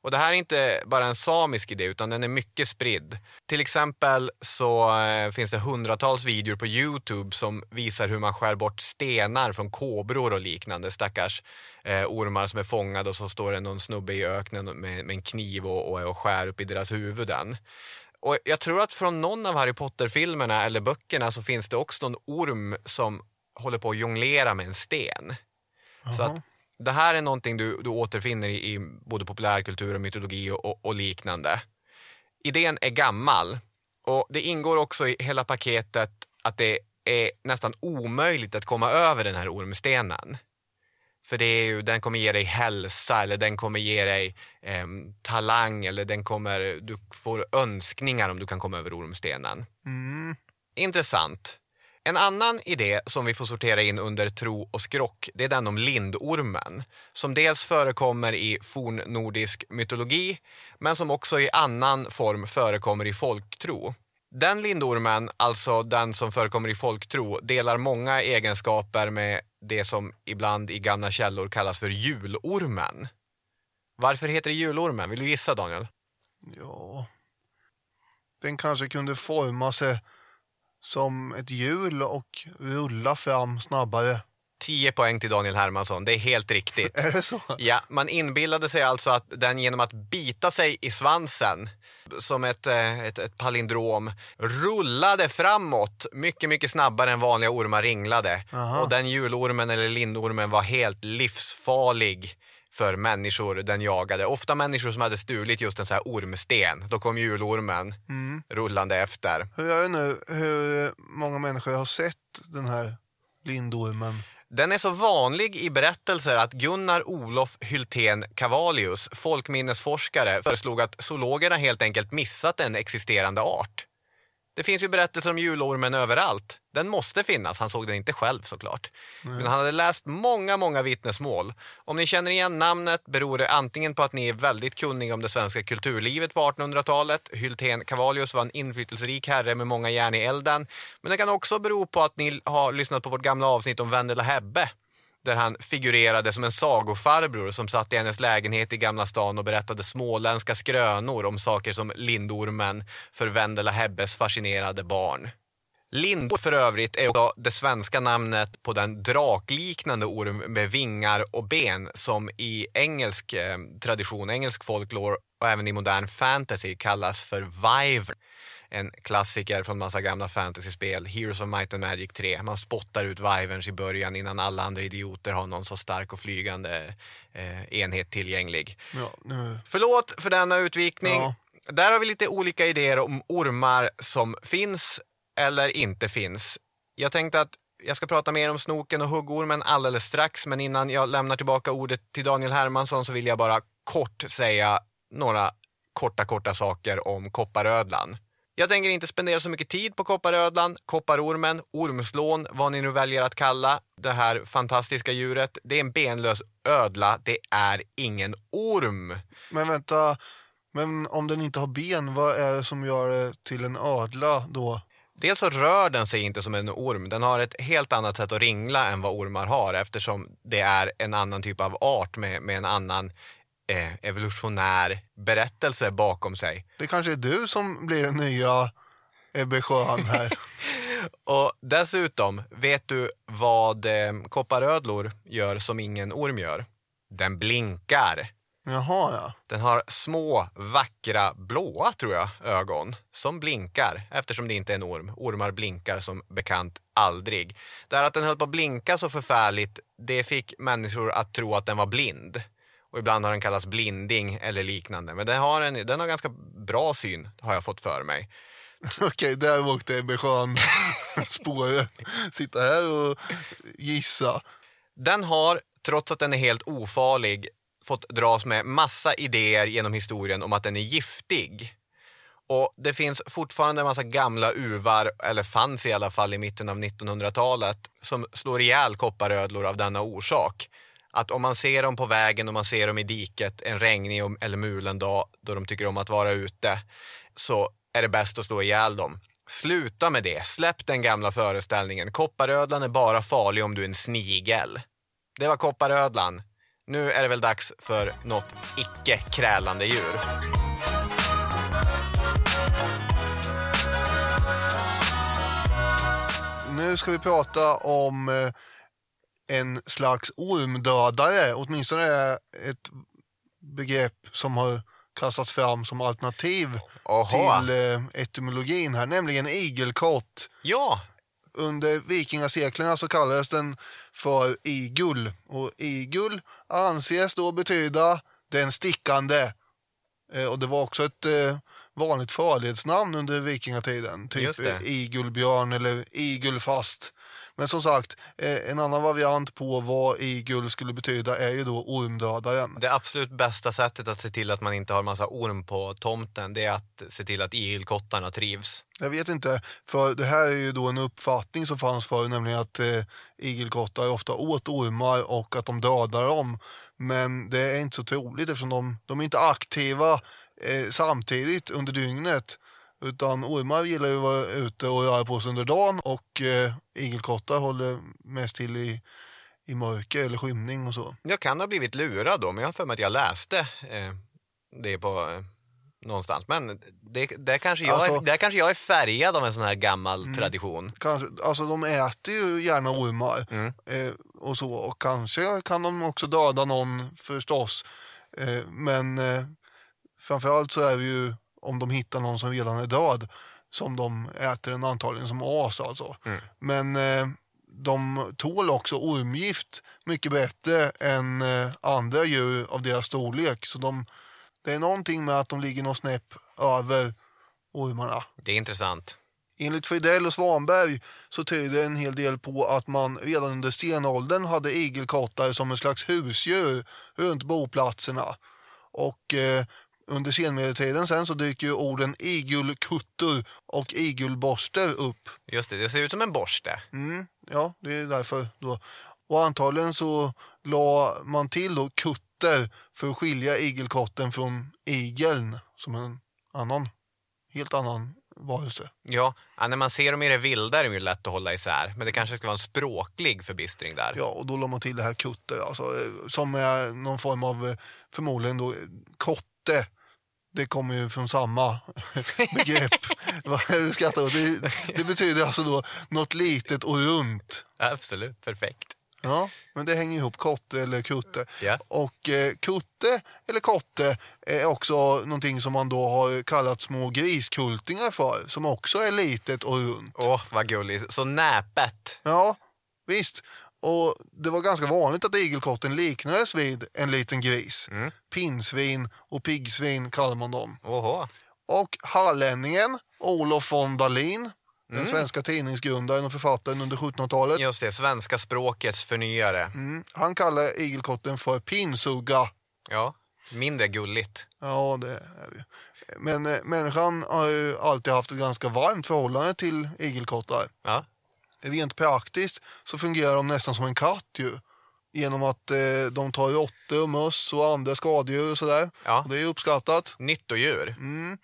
Och det här är inte bara en samisk idé utan den är mycket spridd. Till exempel så eh, finns det hundratals videor på Youtube som visar hur man skär bort stenar från kobror och liknande stackars eh, ormar som är fångade och så står det någon snubbe i öknen med, med en kniv och, och, och skär upp i deras huvuden. Och jag tror att från någon av Harry Potter-filmerna eller böckerna så finns det också någon orm som håller på att jonglera med en sten. Aha. Så att det här är någonting du, du återfinner i, i både populärkultur och mytologi och, och, liknande. Idén är gammal och det ingår också i hela paketet att det är nästan omöjligt att komma över den här ormstenen. För det är ju, den kommer ge dig hälsa eller den kommer ge dig eh, talang eller den kommer, du får önskningar om du kan komma över ormstenen. Mm. Intressant. En annan idé som vi får sortera in under tro och skrock, det är den om lindormen. Som dels förekommer i fornnordisk mytologi, men som också i annan form förekommer i folktro. Den lindormen, alltså den som förekommer i folktro, delar många egenskaper med det som ibland i gamla källor kallas för julormen. Varför heter det julormen? Vill du gissa Daniel? Ja, den kanske kunde forma sig som ett hjul och rulla fram snabbare. 10 poäng till Daniel Hermansson, det är helt riktigt. Är det så? Ja, man inbillade sig alltså att den genom att bita sig i svansen som ett, eh, ett, ett palindrom rullade framåt mycket, mycket snabbare än vanliga ormar ringlade. Aha. Och den julormen eller lindormen var helt livsfarlig för människor den jagade. Ofta människor som hade stulit just en så här ormsten. Då kom julormen Mm. rullande efter. Hur är det nu? Hur många människor har sett den här lindormen? Den är så vanlig i berättelser att Gunnar Olof Hyltén Cavallius, folkminnesforskare, föreslog att zoologerna helt enkelt missat en existerande art. Det finns ju berättelser om julormen överallt. Den måste finnas, han såg den inte själv såklart. Men han hade läst många, många vittnesmål. Om ni känner igen namnet beror det antingen på att ni är väldigt kunniga om det svenska kulturlivet på 1800-talet. Hyltén Cavallius var en inflytelserik herre med många järn i elden. Men det kan också bero på att ni har lyssnat på vårt gamla avsnitt om Wendela Hebbe där han figurerade som en sagofarbror som satt i hennes lägenhet i Gamla stan och berättade småländska skrönor om saker som lindormen för Vendela Hebbes fascinerade barn. Lindor för övrigt är också det svenska namnet på den drakliknande orm med vingar och ben som i engelsk eh, tradition, engelsk folklore och även i modern fantasy kallas för vivern. En klassiker från massa gamla fantasyspel, Heroes of Might and Magic 3. Man spottar ut Wyverns i början innan alla andra idioter har någon så stark och flygande eh, enhet tillgänglig. Ja, nu. Förlåt för denna utvikning. Ja. Där har vi lite olika idéer om ormar som finns eller inte finns. Jag tänkte att jag ska prata mer om snoken och huggormen alldeles strax, men innan jag lämnar tillbaka ordet till Daniel Hermansson så vill jag bara kort säga några korta, korta saker om kopparödlan. Jag tänker inte spendera så mycket tid på kopparödlan, kopparormen, ormslån, vad ni nu väljer att kalla det här fantastiska djuret. Det är en benlös ödla, det är ingen orm. Men vänta, men om den inte har ben, vad är det som gör det till en ödla då? Dels så rör den sig inte som en orm. Den har ett helt annat sätt att ringla än vad ormar har eftersom det är en annan typ av art med, med en annan eh, evolutionär berättelse bakom sig. Det kanske är du som blir den nya Ebbe Sjöan här. Och dessutom, vet du vad eh, kopparödlor gör som ingen orm gör? Den blinkar. Jaha, ja. Den har små, vackra, blåa tror jag, ögon som blinkar eftersom det inte är en orm. Ormar blinkar som bekant aldrig. Det här att den höll på att blinka så förfärligt, det fick människor att tro att den var blind. Och ibland har den kallats blinding eller liknande. Men den har, en, den har ganska bra syn, har jag fått för mig. Okej, där åkte Sjöan spåret. Sitta här och gissa. Den har, trots att den är helt ofarlig, fått dras med massa idéer genom historien om att den är giftig. Och det finns fortfarande en massa gamla uvar, eller fanns i alla fall i mitten av 1900-talet, som slår ihjäl kopparödlor av denna orsak. Att om man ser dem på vägen och man ser dem i diket en regnig eller mulen dag då de tycker om att vara ute, så är det bäst att slå ihjäl dem. Sluta med det, släpp den gamla föreställningen. Kopparödlan är bara farlig om du är en snigel. Det var kopparödlan. Nu är det väl dags för något icke-krälande djur. Nu ska vi prata om eh, en slags ormdödare. Åtminstone är ett begrepp som har kastats fram som alternativ Oha. till eh, etymologin här, nämligen igelkott. Ja! Under vikingaseklerna så kallades den för igul och igul anses då betyda den stickande. Eh, och det var också ett eh, vanligt farledsnamn under vikingatiden. Typ igulbjörn eller igulfast. Men som sagt, eh, en annan variant på vad igul skulle betyda är ju då ormdödaren. Det absolut bästa sättet att se till att man inte har massa orm på tomten, det är att se till att igelkottarna trivs. Jag vet inte, för det här är ju då en uppfattning som fanns förr, nämligen att eh, igelkottar ofta åt ormar och att de dödar dem. Men det är inte så troligt eftersom de, de är inte aktiva eh, samtidigt under dygnet. Utan ormar gillar ju att vara ute och röra på sig under dagen och eh, igelkottar håller mest till i, i mörker eller skymning och så. Jag kan ha blivit lurad då, men jag har för mig att jag läste eh, det på eh, någonstans. Men det, där, kanske jag Alltså- är, där kanske jag är färgad av en sån här gammal tradition. Kanske, alltså de äter ju gärna ormar Mm. eh, och så och kanske kan de också döda någon förstås. Eh, men eh, framförallt så är det ju om de hittar någon som redan är död som de äter den antagligen som as alltså. Mm. Men eh, de tål också ormgift mycket bättre än eh, andra djur av deras storlek. Så de, det är någonting med att de ligger någon snäpp över ormarna. Det är intressant. Enligt Fridell och Svanberg så tyder en hel del på att man redan under stenåldern hade igelkottar som en slags husdjur runt boplatserna. Och eh, under senmedeltiden sen så dyker ju orden igelkuttur och igelborster upp. Just det, det ser ut som en borste. Mm, ja, det är därför då. Och antagligen så la man till då kutter för att skilja igelkotten från igeln som en annan, helt annan varelse. Ja, när man ser dem i det vilda är de ju lätt att hålla isär. Men det kanske ska vara en språklig förbistring där. Ja, och då la man till det här kutter, alltså, eh, som är någon form av, eh, förmodligen då, kotte. Det kommer ju från samma begrepp. Vad är det du skrattar åt? Det, det betyder alltså då något litet och runt. Absolut, perfekt. Ja, men det hänger ihop, kotte eller kutte. Ja. Och eh, kutte eller kotte är också någonting som man då har kallat små griskultingar för, som också är litet och runt. Åh, vad gulligt. Så näpet. Ja, visst. Och det var ganska vanligt att igelkotten liknades vid en liten gris. Pinsvin och piggsvin kallar man dem. Oho. Och hallänningen Olof von Dalin, den Mm. svenska tidningsgrundaren och författaren under 1700-talet. Just det, svenska språkets förnyare. Mm, han kallar igelkotten för pinsugga. Ja, mindre gulligt. Ja, det är det. Men eh, människan har ju alltid haft ett ganska varmt förhållande till igelkottar. Ja. Rent praktiskt så fungerar de nästan som en katt ju. Genom att eh, de tar råttor, möss och andra skadedjur och sådär. Ja. Och det är uppskattat. Nyttodjur. Mm.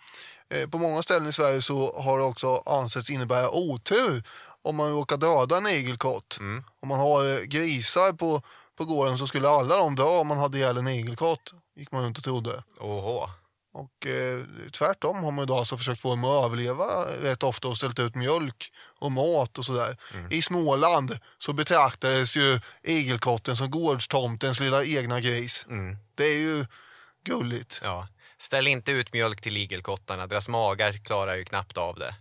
Eh, på många ställen i Sverige så har det också ansetts innebära otur om man råkar döda en igelkott. Mm. Om man har eh, grisar på, på gården så skulle alla de dö om man hade ihjäl en igelkott. Gick man runt och trodde. Oho. Och eh, tvärtom har man ju då alltså försökt få dem att överleva rätt ofta och ställt ut mjölk och mat och sådär. I Småland så betraktades ju igelkotten som gårdstomtens lilla egna gris. Mm. Det är ju gulligt. Ja. Ställ inte ut mjölk till igelkottarna. Deras magar klarar ju knappt av det.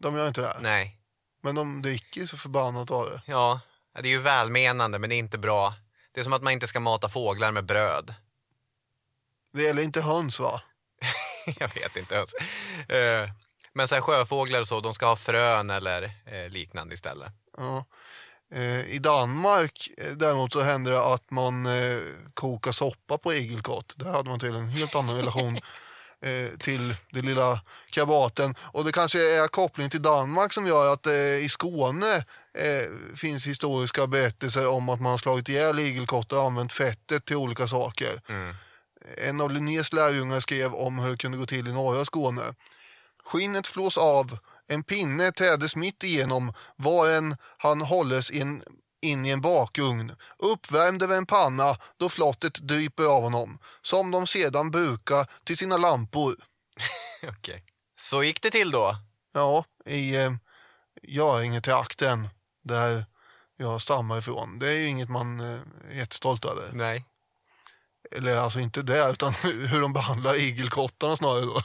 De gör inte det. Nej. Men de dricker ju så förbannat av det. Ja, det är ju välmenande men det är inte bra. Det är som att man inte ska mata fåglar med bröd. Det gäller inte höns va? Jag vet inte ens. Eh, Men så här sjöfåglar och så, de ska ha frön eller eh, liknande istället. Ja. Eh, I Danmark däremot så händer det att man eh, kokar soppa på igelkott. Där hade man till en helt annan relation till den lilla krabaten. Och det kanske är koppling till Danmark som gör att eh, i Skåne eh, finns historiska berättelser om att man har slagit ihjäl igelkottar och använt fettet till olika saker. En av Linnés lärjungar skrev om hur det kunde gå till i norra Skåne. Skinnet flås av, en pinne trädes mitt igenom, var en han hålles in, in i en bakugn, uppvärmd över en panna då flottet dryper av honom, som de sedan brukar till sina lampor. Okej. Så gick det till då? Ja, i eh, Göringetrakten där jag stammar ifrån. Det är ju inget man eh, är jättestolt över. Nej. Eller alltså inte det, utan hur de behandlar igelkottarna snarare då.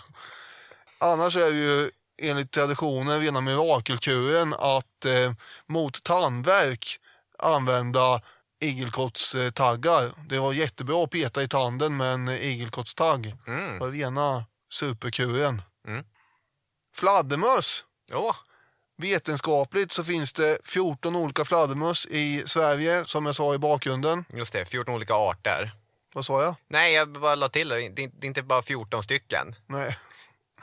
Annars är det ju enligt traditionen rena mirakelkuren att eh, mot tandvärk använda igelkottstaggar. Det var jättebra att peta i tanden med en igelkottstagg. Mm. Det var rena superkuren. Mm. Fladdermöss. Åh. Vetenskapligt så finns det 14 olika fladdermöss i Sverige, som jag sa i bakgrunden. Just det, 14 olika arter. Vad sa jag? Nej, jag bara la till det. Det är inte bara 14 stycken. Nej.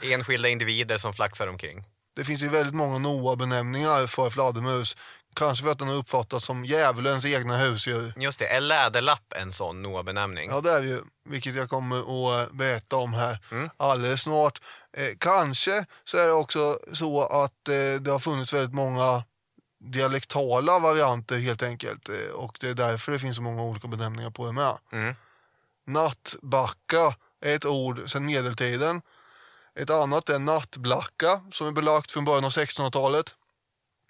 Enskilda individer som flaxar omkring. Det finns ju väldigt många Noa-benämningar för fladdermus. Kanske för att den har uppfattats som djävulens egna husdjur. Just det, är läderlapp en sån Noa-benämning? Ja, det är det ju. Vilket jag kommer att berätta om här alldeles snart. Eh, kanske så är det också så att eh, det har funnits väldigt många dialektala varianter helt enkelt. Eh, och det är därför det finns så många olika benämningar på det med. Mm. Nattbacka är ett ord sedan medeltiden. Ett annat är nattblacka som är belagt från början av 1600-talet.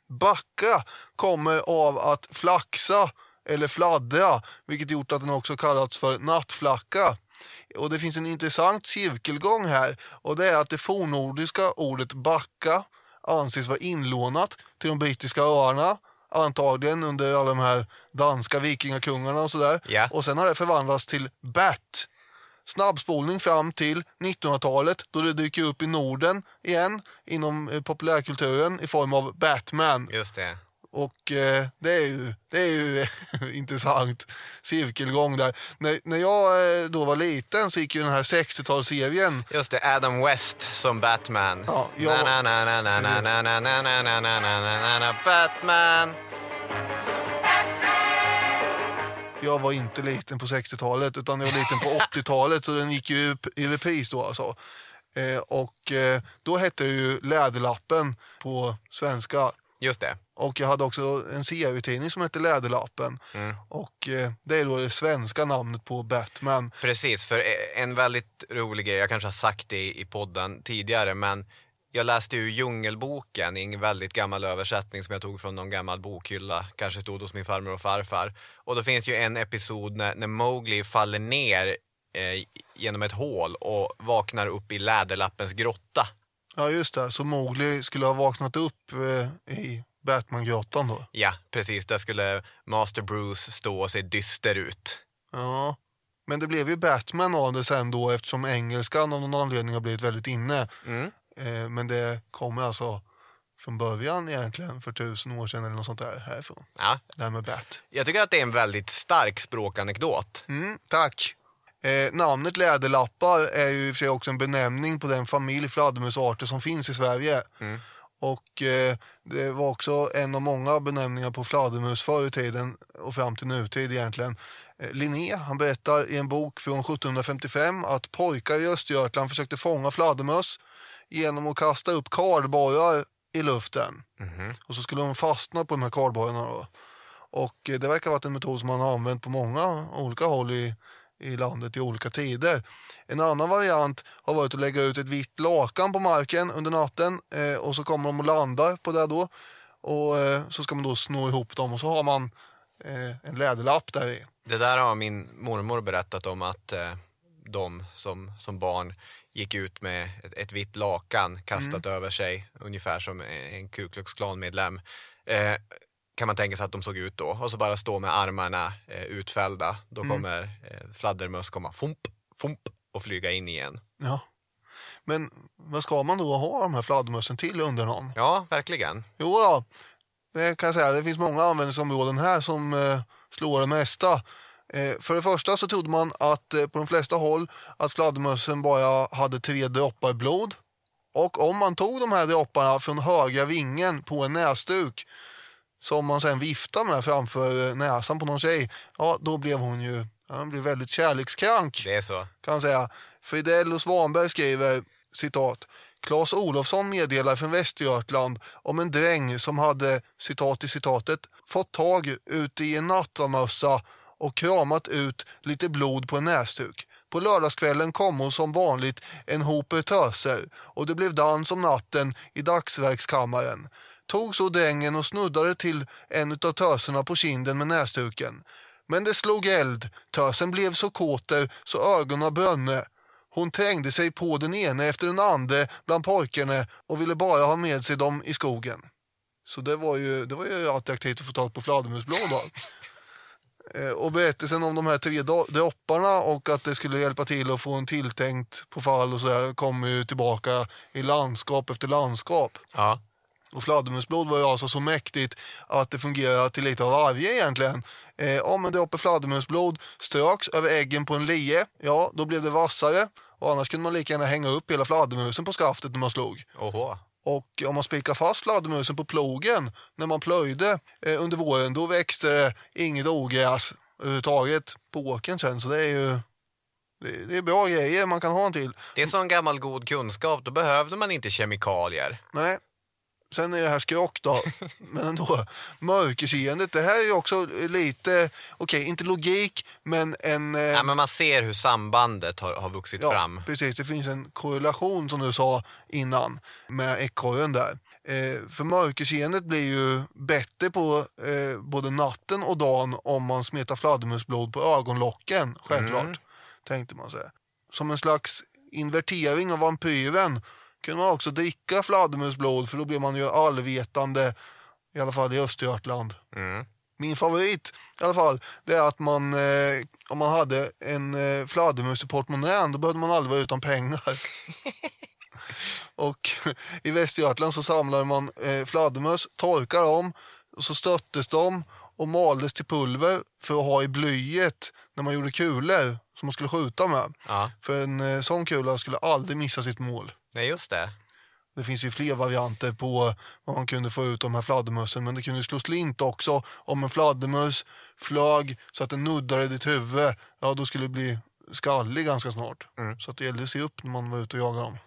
Backa kommer av att flaxa eller fladdra, vilket gjort att den också kallats för nattflacka. Och det finns en intressant cirkelgång här och det är att det fornnordiska ordet backa anses vara inlånat till de brittiska öarna antagligen under alla de här danska vikingakungarna och sådär. Ja. Och sen har det förvandlats till bat. Snabbspolning fram till 1900-talet då det dyker upp i Norden igen inom eh, populärkulturen i form av Batman. Just det. Och eh, det är ju, det är ju intressant cirkelgång där. När, när jag eh, då var liten så gick ju den här 60-talsserien Just det, Adam West som Batman. Ja, jag- na, na, na, na, na, na, na, na, na, na, na, na, na, na, na, Batman. Jag var inte liten på 60-talet utan jag var liten på 80-talet så den gick ju i repris då alltså. Eh, och eh, då hette det ju Läderlappen på svenska. Just det. Och jag hade också en serietidning som hette Läderlappen. Mm. Och eh, det är då det svenska namnet på Batman. Precis, för en väldigt rolig grej, jag kanske har sagt det i podden tidigare, men jag läste ju Djungelboken i en väldigt gammal översättning som jag tog från någon gammal bokhylla, kanske stod hos min farmor och farfar. Och då finns ju en episod när, när Mowgli faller ner eh, genom ett hål och vaknar upp i Läderlappens grotta. Ja just det, så Mowgli skulle ha vaknat upp eh, i Batman-grottan då. Ja, precis, där skulle Master Bruce stå och se dyster ut. Ja, men det blev ju Batman av det sen då eftersom engelskan av någon anledning har blivit väldigt inne. Mm. Eh, men det kommer alltså från början egentligen för tusen år sedan eller något sånt där härifrån. Ja. Det här med Bat. Jag tycker att det är en väldigt stark språkanekdot. Mm, tack. Eh, namnet läderlappar är ju i och för sig också en benämning på den familj fladdermusarter som finns i Sverige. Mm. Och eh, det var också en av många benämningar på fladdermus förr i tiden och fram till nutid egentligen. Eh, Linné, han berättar i en bok från 1755 att pojkar i Östergötland försökte fånga fladdermöss genom att kasta upp kardborrar i luften. Mhm. Och så skulle de fastna på de här kardborrarna då. Och eh, det verkar ha varit en metod som man har använt på många olika håll i, i landet i olika tider. En annan variant har varit att lägga ut ett vitt lakan på marken under natten eh, och så kommer de och landar på det då. Och eh, så ska man då sno ihop dem och så har man eh, en läderlapp där i. Det där har min mormor berättat om att eh, de som, som barn gick ut med ett, ett vitt lakan kastat över sig, ungefär som en Ku Klux Klan-medlem. Eh, kan man tänka sig att de såg ut då. Och så bara stå med armarna eh, utfällda. Då Mm. kommer eh, fladdermöss komma fomp, fomp och flyga in igen. Ja. Men vad ska man då ha de här fladdermössen till under någon? Ja, verkligen. Jo, ja. det kan jag säga. Det finns många användningsområden här som eh, slår det mesta. Eh, för det första så trodde man att eh, på de flesta håll att fladdermössen bara hade tre droppar blod. Och om man tog de här dropparna från högra vingen på en näsduk som man sen viftade med framför näsan på någon tjej, ja då blev hon ju hon blev väldigt kärlekskrank. Det är så. Kan man säga. Fridell och Svanberg skriver citat Claes Olofsson meddelar från Västergötland om en dräng som hade, citat i citatet, fått tag ut i en nattamössa och kramat ut lite blod på en näsduk. På lördagskvällen kom hon som vanligt en hoper töser och det blev dans om natten i dagsverkskammaren. Tog så drängen och snuddade till en av töserna på kinden med näsduken. Men det slog eld, tösen blev så kåter så ögonen brönne. Hon trängde sig på den ene efter den andra bland pojkarna och ville bara ha med sig dem i skogen. Så det var ju, det var ju attraktivt att få tag på fladdermusblod då. Eh, och berättelsen om de här tre dropparna och att det skulle hjälpa till att få en tilltänkt på fall och sådär kommer ju tillbaka i landskap efter landskap. Ja. Och fladdermusblod var ju alltså så mäktigt att det fungerar till lite av varje egentligen. Eh, om en droppe fladdermusblod ströks över äggen på en lie, ja då blev det vassare. Och annars kunde man lika gärna hänga upp hela fladdermusen på skaftet när man slog. Oho. Och om man spikar fast fladdermusen på plogen när man plöjde eh, under våren, då växte det inget ogräs överhuvudtaget på åkern sen. Så det är ju det, det är bra grejer man kan ha en till. Det är sån gammal god kunskap, då behövde man inte kemikalier. Nej. Sen är det här skrock då, men ändå. Mörkerseendet, det här är ju också lite, okej, inte logik, men en... Eh, Ja, men man ser hur sambandet har, har vuxit ja, fram. precis. Det finns en korrelation som du sa innan med ekorren där. Eh, för mörkerseendet blir ju bättre på eh, både natten och dagen om man smetar fladdermusblod på ögonlocken, självklart, Mm. tänkte man sig. Som en slags invertering av vampyren kunde man också dricka fladdermusblod för då blir man ju allvetande, i alla fall i Östergötland. Mm. Min favorit i alla fall, det är att man, eh, om man hade en eh, fladdermus i portmonnän, då behövde man aldrig vara utan pengar. och i Västergötland så samlade man eh, fladdermöss, torkade dem, och så stöttes de och maldes till pulver för att ha i blyet när man gjorde kulor som man skulle skjuta med. Ja. För en eh, sån kula skulle aldrig missa sitt mål. Nej, just det. Det finns ju fler varianter på vad man kunde få ut de här fladdermössen. Men det kunde slå slint också. Om en fladdermöss flög så att den nuddade ditt huvud, ja då skulle det bli skallig ganska snart. Så att det gällde att se upp när man var ute och jagade dem.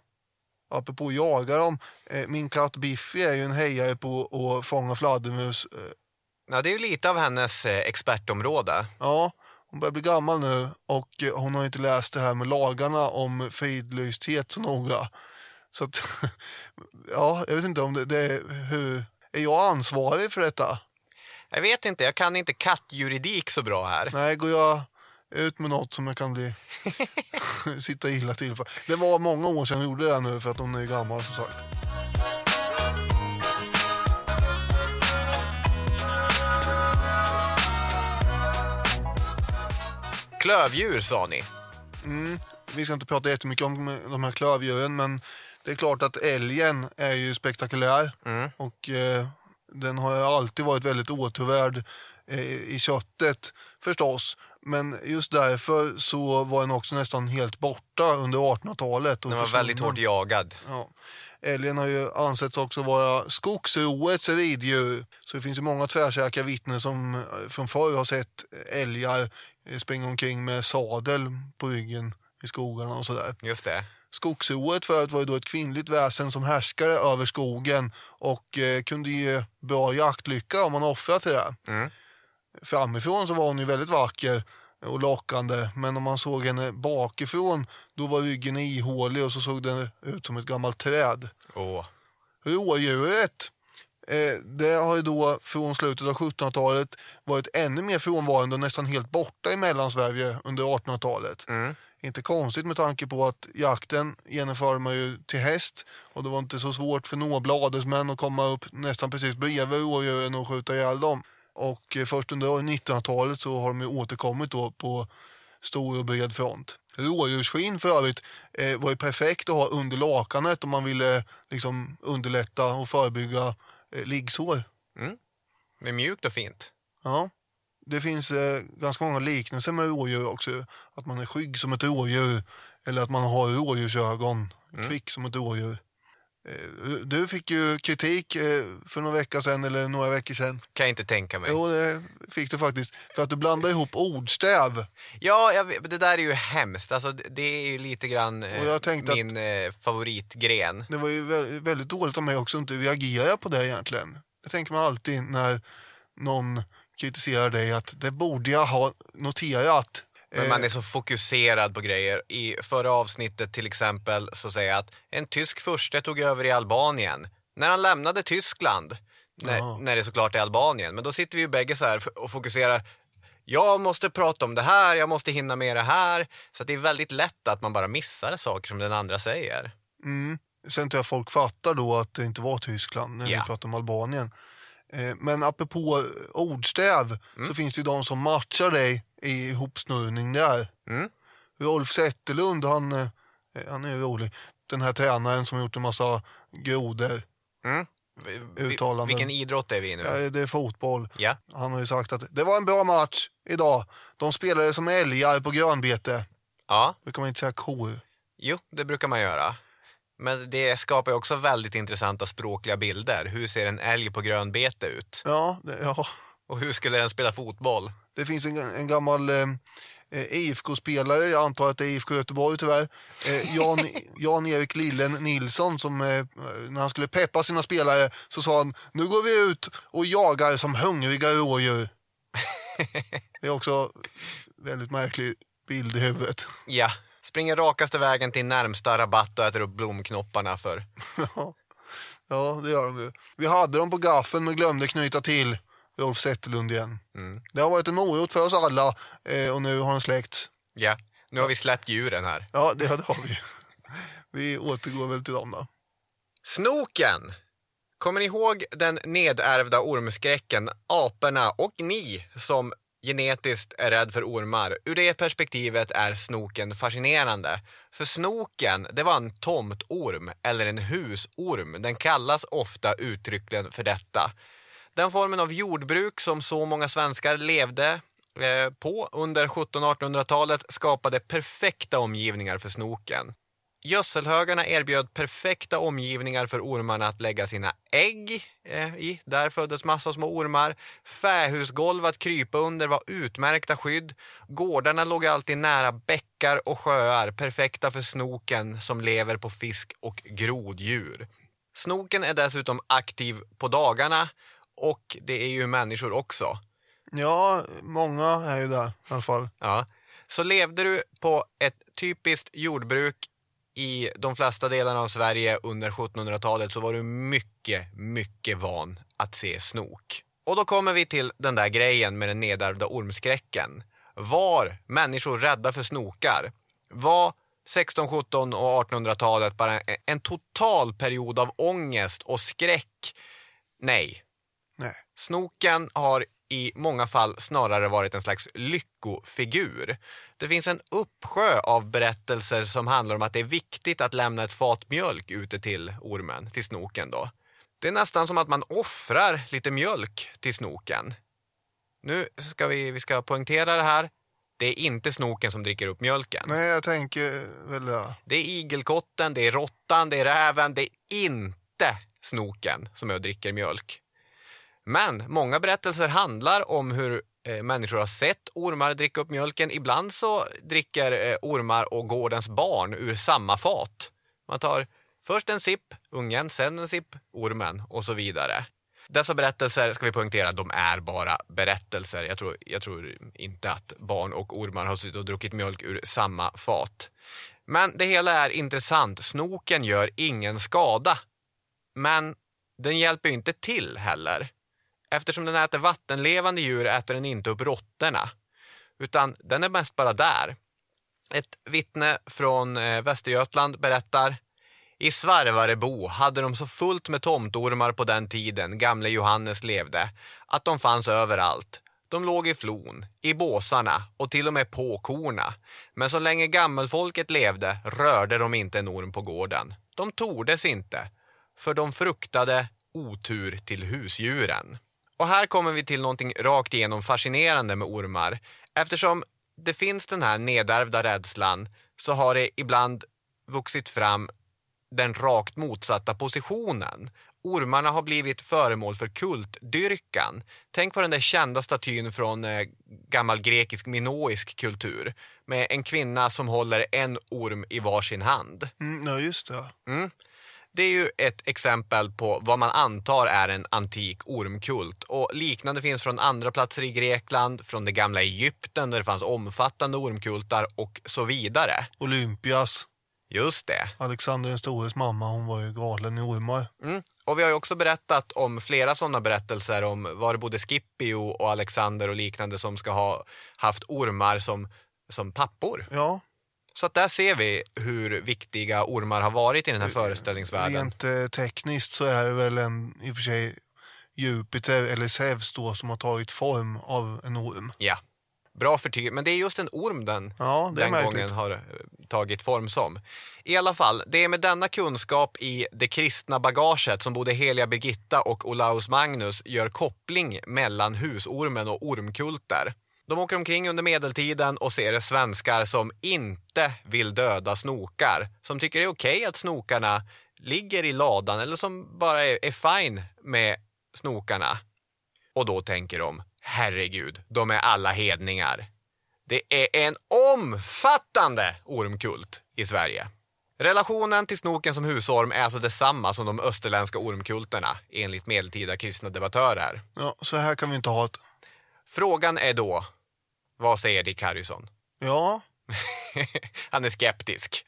Apropå att jaga dem, eh, min katt Biffy är ju en hejare på att fånga fladdermus. Eh, Ja, det är ju lite av hennes eh, expertområde. Ja, hon börjar bli gammal nu och hon har inte läst det här med lagarna om fridlysthet så noga. Så att, ja, jag vet inte om det, det är, hur, är jag ansvarig för detta? Jag vet inte, jag kan inte kattjuridik så bra här. Nej, går jag ut med något som jag kan bli sitta illa till för. Det var många år sedan jag gjorde det nu för att hon är gammal som sagt. Klövdjur sa ni. Mm, vi ska inte prata jättemycket om de här klövdjuren men det är klart att älgen är ju spektakulär och eh, den har alltid varit väldigt återvärd eh, i köttet förstås. Men just därför så var den också nästan helt borta under 1800-talet. och Den var försvunnen. väldigt hårt jagad. Ja. Älgen har ju ansetts också vara skogsroets riddjur. Så det finns ju många tvärsäkra vittnen som eh, från förr har sett älgar eh, springa omkring med sadel på ryggen i skogarna och sådär. Just det. Skogsroet förut var ju då ett kvinnligt väsen som härskade över skogen och eh, kunde ge bra jaktlycka om man offrade till det. Mm. Framifrån så var hon ju väldigt vacker och lockande men om man såg henne bakifrån då var ryggen ihålig och så såg den ut som ett gammalt träd. Åh. Rådjuret, eh, det har ju då från slutet av 1700-talet varit ännu mer frånvarande och nästan helt borta i Mellansverige under 1800-talet. Mm. Inte konstigt med tanke på att jakten genomförde man ju till häst och det var inte så svårt för nobla adelsmän att komma upp nästan precis bredvid rådjuren och skjuta ihjäl dem. Och eh, först under 1900-talet så har de ju återkommit då på stor och bred front. Rådjursskinn för övrigt eh, var ju perfekt att ha under lakanet om man ville liksom underlätta och förebygga eh, liggsår. Mm. Det är mjukt och fint. Ja. Det finns eh, ganska många liknelser med rådjur också. Att man är skygg som ett rådjur eller att man har rådjursögon, Mm. kvick som ett rådjur. Eh, Du fick ju kritik eh, för några veckor sedan eller några veckor sedan. Kan jag inte tänka mig. Jo, det fick du faktiskt. För att du blandade ihop ordstäv. Ja, jag, det där är ju hemskt. Alltså, det- är ju lite grann eh, min favoritgren. Det var ju vä- väldigt dåligt av mig också att inte reagera på det egentligen. Det tänker man alltid när någon kritiserar dig att det borde jag ha noterat. Men Eh, man är så fokuserad på grejer. I förra avsnittet till exempel så säger jag att en tysk furste tog över i Albanien. När han lämnade Tyskland, när, när det såklart är Albanien, men då sitter vi ju bägge så här och fokuserar. Jag måste prata om det här, jag måste hinna med det här. Så det är väldigt lätt att man bara missar saker som den andra säger. Mm. Sen tror jag folk fattar då att det inte var Tyskland när Ja. vi pratar om Albanien. Eh, Men apropå ordstäv Mm. så finns det ju de som matchar dig i ihopsnurrning där. Mm. Rolf Zetterlund, han, eh, han är rolig. Den här tränaren som har gjort en massa grodor. Mm. Uttalanden. Vilken idrott är vi i nu? Ja, det är fotboll. Ja. Han har ju sagt att det var en bra match idag. De spelade som älgar på grönbete. Ja. Kan man inte säga kor. Jo, det brukar man göra. Men det skapar också väldigt intressanta språkliga bilder. Hur ser en älg på grönbete ut? Ja, det, ja. Och hur skulle den spela fotboll? Det finns en, en gammal eh, IFK-spelare, jag antar att det är IFK Göteborg tyvärr, eh, Jan, Jan-Erik Lillen Nilsson som eh, när han skulle peppa sina spelare så sa han nu går vi ut och jagar som hungriga rådjur. det är också väldigt märklig bild i huvudet. Ja, springer rakaste vägen till närmsta rabatt och äter upp blomknopparna för. ja, det gör de ju. Vi hade dem på gaffeln men glömde knyta till Rolf Zetterlund igen. Mm. Det har varit en morot för oss alla eh, och nu har den släckt. Ja, nu har vi släppt djuren här. Ja, det har vi. Vi återgår väl till dem då. Snoken! Kommer ni ihåg den nedärvda ormskräcken, aporna och ni som genetiskt är rädd för ormar? Ur det perspektivet är snoken fascinerande. För snoken, det var en tomtorm eller en husorm. Den kallas ofta uttryckligen för detta. Den formen av jordbruk som så många svenskar levde eh, på under 1700-1800-talet skapade perfekta omgivningar för snoken. Gödselhögarna erbjöd perfekta omgivningar för ormarna att lägga sina ägg eh, i. Där föddes massa små ormar. Fähusgolv att krypa under var utmärkta skydd. Gårdarna låg alltid nära bäckar och sjöar, perfekta för snoken som lever på fisk och groddjur. Snoken är dessutom aktiv på dagarna och det är ju människor också. Ja, många är ju där i alla fall. Ja. Så levde du på ett typiskt jordbruk i de flesta delarna av Sverige under 1700-talet så var du mycket, mycket van att se snok. Och då kommer vi till den där grejen med den nedärvda ormskräcken. Var människor rädda för snokar? Var 16, 17 och 1800-talet bara en, en total period av ångest och skräck? Nej. Nej. Snoken har i många fall snarare varit en slags lyckofigur. Det finns en uppsjö av berättelser som handlar om att det är viktigt att lämna ett fat mjölk ute till ormen, till snoken då. Det är nästan som att man offrar lite mjölk till snoken. Nu ska vi, vi ska poängtera det här. Det är inte snoken som dricker upp mjölken. Nej, jag tänker väl ja. Det är igelkotten, det är råttan, det är räven. Det är inte snoken som är och dricker mjölk. Men många berättelser handlar om hur eh, människor har sett ormar dricka upp mjölken. Ibland så dricker eh, ormar och gårdens barn ur samma fat. Man tar först en sipp, ungen, sen en sipp, ormen och så vidare. Dessa berättelser, ska vi poängtera, de är bara berättelser. Jag tror, jag tror inte att barn och ormar har suttit och druckit mjölk ur samma fat. Men det hela är intressant. Snoken gör ingen skada. Men den hjälper inte till heller. Eftersom den äter vattenlevande djur äter den inte upp råttorna. Utan den är mest bara där. Ett vittne från eh, Västergötland berättar i Svarvarebo hade de så fullt med tomtormar på den tiden gamle Johannes levde att de fanns överallt. De låg i flon, i båsarna och till och med på korna. Men så länge gammelfolket levde rörde de inte en orm på gården. De tordes inte, för de fruktade otur till husdjuren. Och här kommer vi till någonting rakt igenom fascinerande med ormar. Eftersom det finns den här nedärvda rädslan så har det ibland vuxit fram den rakt motsatta positionen. Ormarna har blivit föremål för kultdyrkan. Tänk på den där kända statyn från eh, gammal grekisk minoisk kultur med en kvinna som håller en orm i varsin hand. Mm, ja, just det. Mm. Det är ju ett exempel på vad man antar är en antik ormkult och liknande finns från andra platser i Grekland, från det gamla Egypten där det fanns omfattande ormkultar och så vidare. Olympias. Just det. Alexander den stores mamma, hon var ju galen i ormar. Mm. Och vi har ju också berättat om flera sådana berättelser om var både Scipio och Alexander och liknande som ska ha haft ormar som, som pappor. Ja. Så att där ser vi hur viktiga ormar har varit i den här föreställningsvärlden. Rent eh, tekniskt så är det väl en, i och för sig Jupiter eller Zeus då som har tagit form av en orm. Ja, bra förtydligande. Men det är just en orm den, ja, den gången har eh, tagit form som. I alla fall, det är med denna kunskap i det kristna bagaget som både heliga Birgitta och Olaus Magnus gör koppling mellan husormen och ormkulter. De åker omkring under medeltiden och ser svenskar som inte vill döda snokar. Som tycker det är okej att snokarna ligger i ladan eller som bara är, är fine med snokarna. Och då tänker de, herregud, de är alla hedningar. Det är en omfattande ormkult i Sverige. Relationen till snoken som husorm är alltså detsamma som de österländska ormkulterna enligt medeltida kristna debattörer. Ja, så här kan vi inte ha det. Frågan är då, vad säger Dick Harrison? Ja. Han är skeptisk.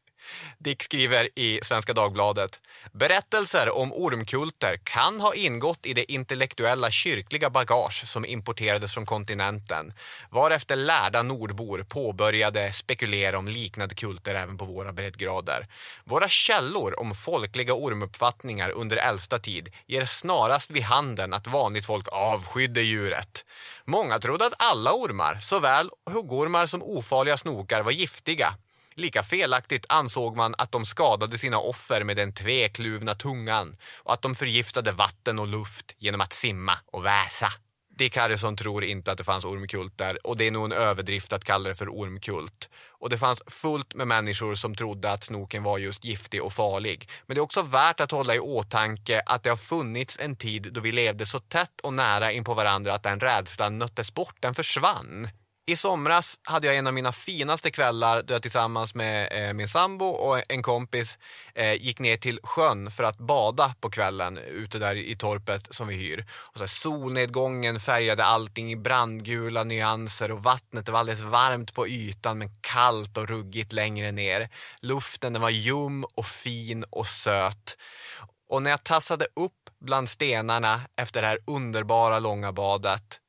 Dick skriver i Svenska Dagbladet. Berättelser om ormkulter kan ha ingått i det intellektuella kyrkliga bagage som importerades från kontinenten. Varefter lärda nordbor påbörjade spekulera om liknande kulter även på våra breddgrader. Våra källor om folkliga ormuppfattningar under äldsta tid ger snarast vid handen att vanligt folk avskydde djuret. Många trodde att alla ormar, såväl huggormar som ofarliga snokar, var giftiga. Lika felaktigt ansåg man att de skadade sina offer med den tvekluvna tungan och att de förgiftade vatten och luft genom att simma och väsa. Dick Harrison tror inte att det fanns ormkulter och det är nog en överdrift att kalla det för ormkult. Och det fanns fullt med människor som trodde att snoken var just giftig och farlig. Men det är också värt att hålla i åtanke att det har funnits en tid då vi levde så tätt och nära in på varandra att den rädslan nöttes bort, den försvann. I somras hade jag en av mina finaste kvällar då jag tillsammans med eh, min sambo och en kompis eh, gick ner till sjön för att bada på kvällen ute där i torpet som vi hyr. Och så här, solnedgången färgade allting i brandgula nyanser och vattnet var alldeles varmt på ytan men kallt och ruggigt längre ner. Luften den var ljum och fin och söt. Och när jag tassade upp bland stenarna efter det här underbara långa badet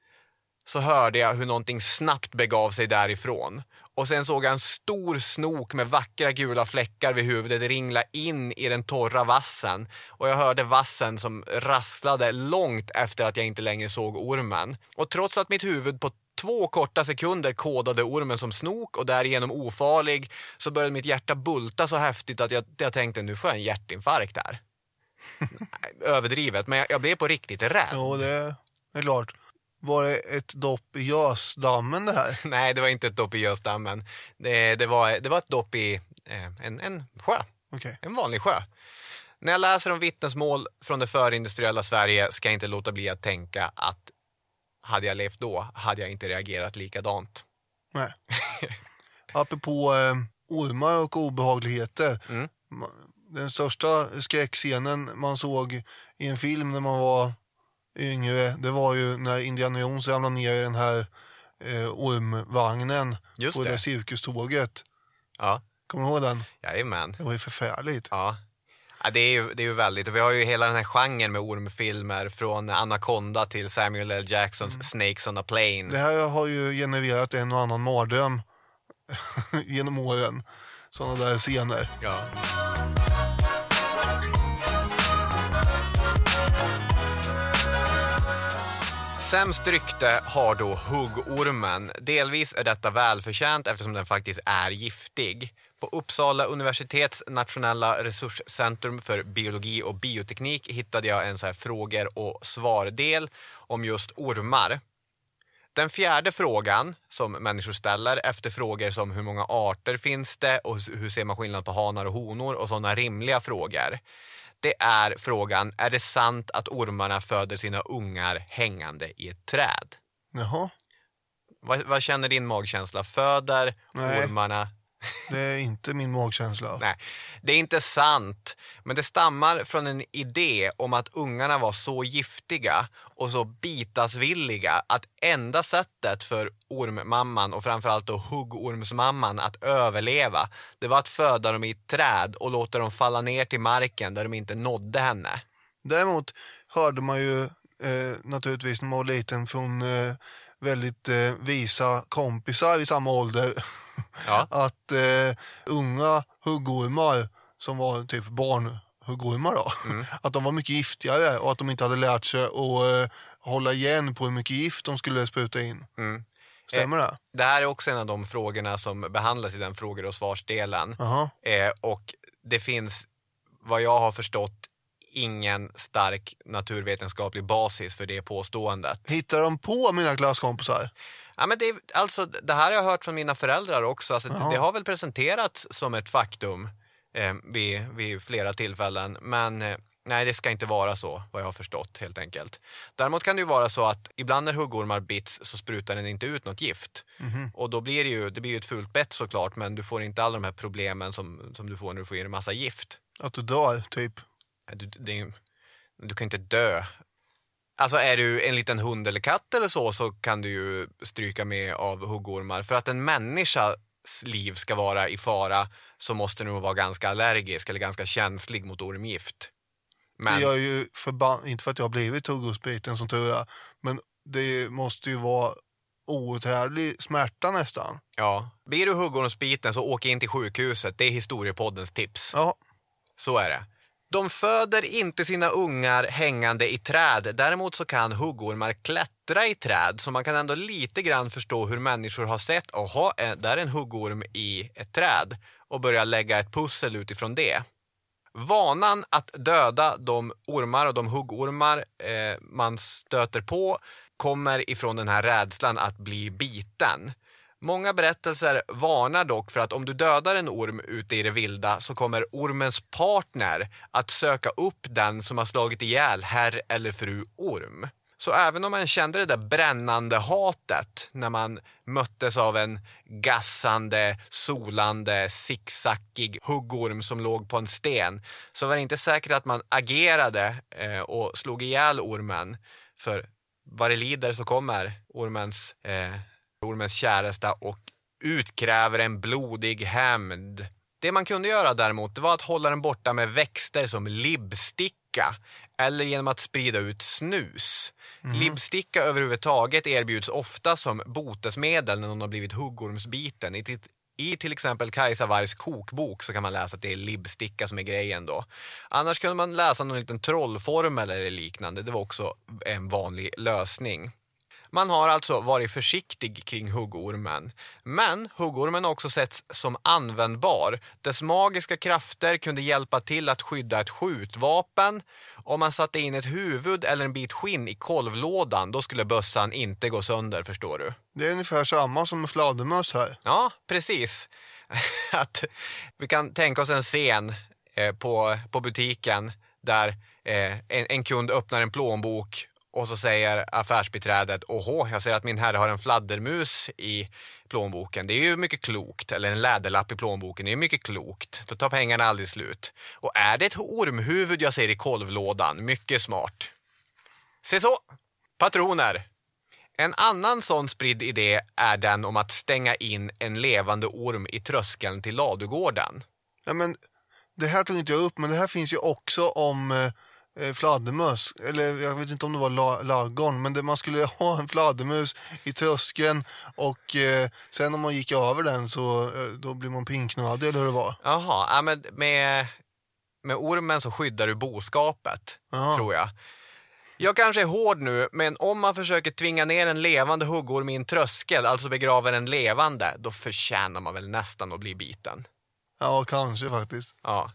så hörde jag hur någonting snabbt begav sig därifrån. Och sen såg jag en stor snok med vackra gula fläckar vid huvudet ringla in i den torra vassen. Och jag hörde vassen som rasslade långt efter att jag inte längre såg ormen. Och trots att mitt huvud på två korta sekunder kodade ormen som snok och därigenom ofarlig så började mitt hjärta bulta så häftigt att jag, jag tänkte nu får jag en hjärtinfarkt här. Överdrivet, men jag, jag blev på riktigt rädd. Jo, det är klart. Var det ett dopp i Gösdammen det här? Nej, det var inte ett dopp i Gösdammen. Det, det, var, det var ett dopp i eh, en, en sjö. Okay. En vanlig sjö. När jag läser om vittnesmål från det förindustriella Sverige ska jag inte låta bli att tänka att hade jag levt då hade jag inte reagerat likadant. Nej. Apropå eh, ormar och obehagligheter. Mm. Den största skräckscenen man såg i en film när man var yngre, det var ju när Indiana Jones ramlade ner i den här eh, ormvagnen Just på det. det. där cirkuståget. Ja. Kommer du ihåg den? Jajamän. Det var ju förfärligt. Ja. Ja, det, är ju, det är ju väldigt, och vi har ju hela den här genren med ormfilmer från Anaconda till Samuel L. Jacksons Snakes on a Plane. Det här har ju genererat en och annan mardröm genom åren. Sådana där scener. Ja. Sämst rykte har då huggormen. Delvis är detta välförtjänt eftersom den faktiskt är giftig. På Uppsala universitets nationella resurscentrum för biologi och bioteknik hittade jag en så här frågor och svardel om just ormar. Den fjärde frågan som människor ställer efter frågor som hur många arter finns det och hur ser man skillnad på hanar och honor och sådana rimliga frågor. Det är frågan, är det sant att ormarna föder sina ungar hängande i ett träd? Jaha. Vad, vad känner din magkänsla? Föder Nej. ormarna Det är inte min magkänsla. Nej, det är inte sant. Men det stammar från en idé om att ungarna var så giftiga och så bitasvilliga att enda sättet för ormmamman och framförallt då huggormsmamman att överleva, det var att föda dem i ett träd och låta dem falla ner till marken där de inte nådde henne. Däremot hörde man ju eh, naturligtvis när man var liten från eh, väldigt eh, visa kompisar i samma ålder Ja. att eh, unga huggormar som var typ barnhuggormar då, Mm. att de var mycket giftigare och att de inte hade lärt sig att eh, hålla igen på hur mycket gift de skulle spruta in. Mm. Stämmer Eh, det? Det här är också en av de frågorna som behandlas i den frågor och svarsdelen. Jaha. Eh, och det finns, vad jag har förstått, ingen stark naturvetenskaplig basis för det påståendet. Hittar de på mina klasskompisar? Ja, men det, är- alltså, det här har jag hört från mina föräldrar också. Alltså, Jaha. det har väl presenterats som ett faktum eh, vid, vid flera tillfällen. Men eh, nej, det ska inte vara så vad jag har förstått helt enkelt. Däremot kan det ju vara så att ibland när huggormar bits så sprutar den inte ut något gift. Mhm. Och då blir det ju, det blir ju ett fult bett såklart men du får inte alla de här problemen som, som du får när du får in en massa gift. Att du dör, typ? Du, det, du kan inte dö. Alltså är du en liten hund eller katt eller så så kan du ju stryka med av huggormar. För att en människas liv ska vara i fara så måste du nog vara ganska allergisk eller ganska känslig mot ormgift. Men, Det gör ju förban- inte för att jag har blivit huggormsbiten som tur är, men det måste ju vara outhärdlig smärta nästan. ja, blir du huggormsbiten så åk in till sjukhuset. Det är historiepoddens tips. Ja. Så är det. De föder inte sina ungar hängande i träd. Däremot så kan huggormar klättra i träd. Så man kan ändå lite grann förstå hur människor har sett, jaha, eh, där är en huggorm i ett träd. Och börja lägga ett pussel utifrån det. Vanan att döda de ormar och de huggormar eh, man stöter på kommer ifrån den här rädslan att bli biten. Många berättelser varnar dock för att om du dödar en orm ute i det vilda så kommer ormens partner att söka upp den som har slagit ihjäl herr eller fru orm. Så även om man kände det där brännande hatet när man möttes av en gassande, solande, zigzackig huggorm som låg på en sten så var det inte säkert att man agerade eh, och slog ihjäl ormen. För vad det lider så kommer ormens, eh, ormens käresta och utkräver en blodig hämnd. Det man kunde göra däremot det var att hålla den borta med växter som libbsticka eller genom att sprida ut snus. Libbsticka överhuvudtaget erbjuds ofta som botesmedel när någon har blivit huggormsbiten. I, I till exempel Kajsa Wargs kokbok så kan man läsa att det är libbsticka som är grejen då. Annars kunde man läsa någon liten trollformel eller liknande. Det var också en vanlig lösning. Man har alltså varit försiktig kring huggormen. Men huggormen har också setts som användbar. Dess magiska krafter kunde hjälpa till att skydda ett skjutvapen. Om man satte in ett huvud eller en bit skinn i kolvlådan då skulle bössan inte gå sönder förstår du. Det är ungefär samma som med fladdermöss här. Ja, precis. att vi kan tänka oss en scen eh, på, på butiken där eh, en, en kund öppnar en plånbok och så säger affärsbiträdet Åhå, jag ser att min herre har en fladdermus i plånboken. Det är ju mycket klokt. Eller en läderlapp i plånboken. Det är ju mycket klokt. Då tar pengarna aldrig slut. Och är det ett ormhuvud jag ser i kolvlådan? Mycket smart. Se så! Patroner. En annan sån spridd idé är den om att stänga in en levande orm i tröskeln till ladugården. Ja, men det här tog inte jag upp, men det här finns ju också om eh, fladdermöss. Eller jag vet inte om det var la, laggon, men det, man skulle ha en fladdermus i tröskeln och eh, sen om man gick över den så eh, då blir man pinknödig eller hur det var. Jaha, ja, men med, med ormen så skyddar du boskapet, tror jag. Jag kanske är hård nu, men om man försöker tvinga ner en levande huggorm i en tröskel, alltså begraver en levande, då förtjänar man väl nästan att bli biten. Ja, kanske faktiskt. Ja.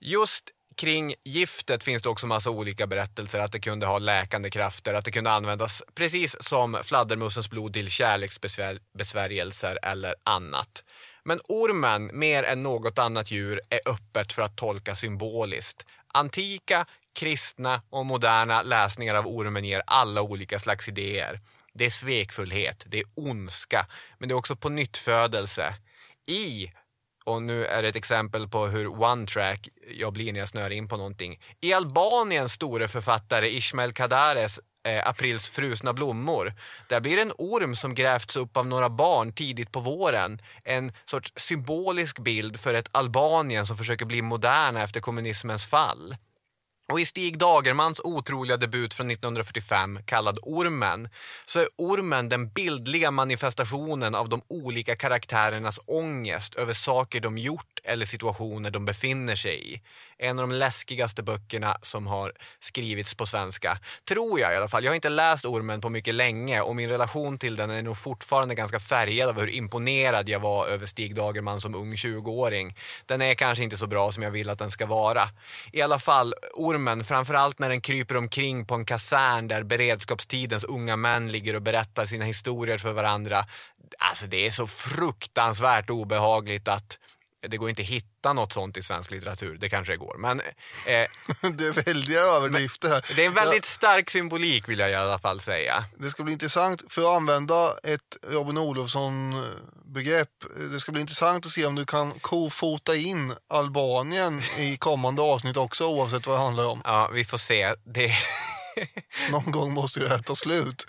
Just kring giftet finns det också massa olika berättelser att det kunde ha läkande krafter, att det kunde användas precis som fladdermussens blod till kärleksbesvärjelser eller annat. Men ormen, mer än något annat djur, är öppet för att tolka symboliskt. Antika, kristna och moderna läsningar av ormen ger alla olika slags idéer. Det är svekfullhet, det är ondska, men det är också på nyttfödelse. I och nu är det ett exempel på hur one track jag blir när jag snör in på någonting. I Albaniens store författare Ismail Kadares eh, Aprils frusna blommor. Där blir en orm som grävts upp av några barn tidigt på våren. En sorts symbolisk bild för ett Albanien som försöker bli moderna efter kommunismens fall. Och i Stig Dagermans otroliga debut från 1945 kallad Ormen så är ormen den bildliga manifestationen av de olika karaktärernas ångest över saker de gjort eller situationer de befinner sig i. En av de läskigaste böckerna som har skrivits på svenska. Tror jag i alla fall. Jag har inte läst Ormen på mycket länge och min relation till den är nog fortfarande ganska färgad av hur imponerad jag var över Stig Dagerman som ung 20-åring. Den är kanske inte så bra som jag vill att den ska vara. I alla fall, ormen, framförallt när den kryper omkring på en kasern där beredskapstidens unga män ligger och berättar sina historier för varandra. Alltså det är så fruktansvärt obehagligt att det går inte att hitta något sånt i svensk litteratur. Det kanske det går. Men, eh, det är väldiga överdrifter här. Det är en väldigt stark symbolik vill jag i alla fall säga. Det ska bli intressant, för att använda ett Robin Olofsson-begrepp, det ska bli intressant att se om du kan kofota in Albanien i kommande avsnitt också oavsett vad det handlar om. Ja, vi får se. Det... Någon gång måste det här ta slut.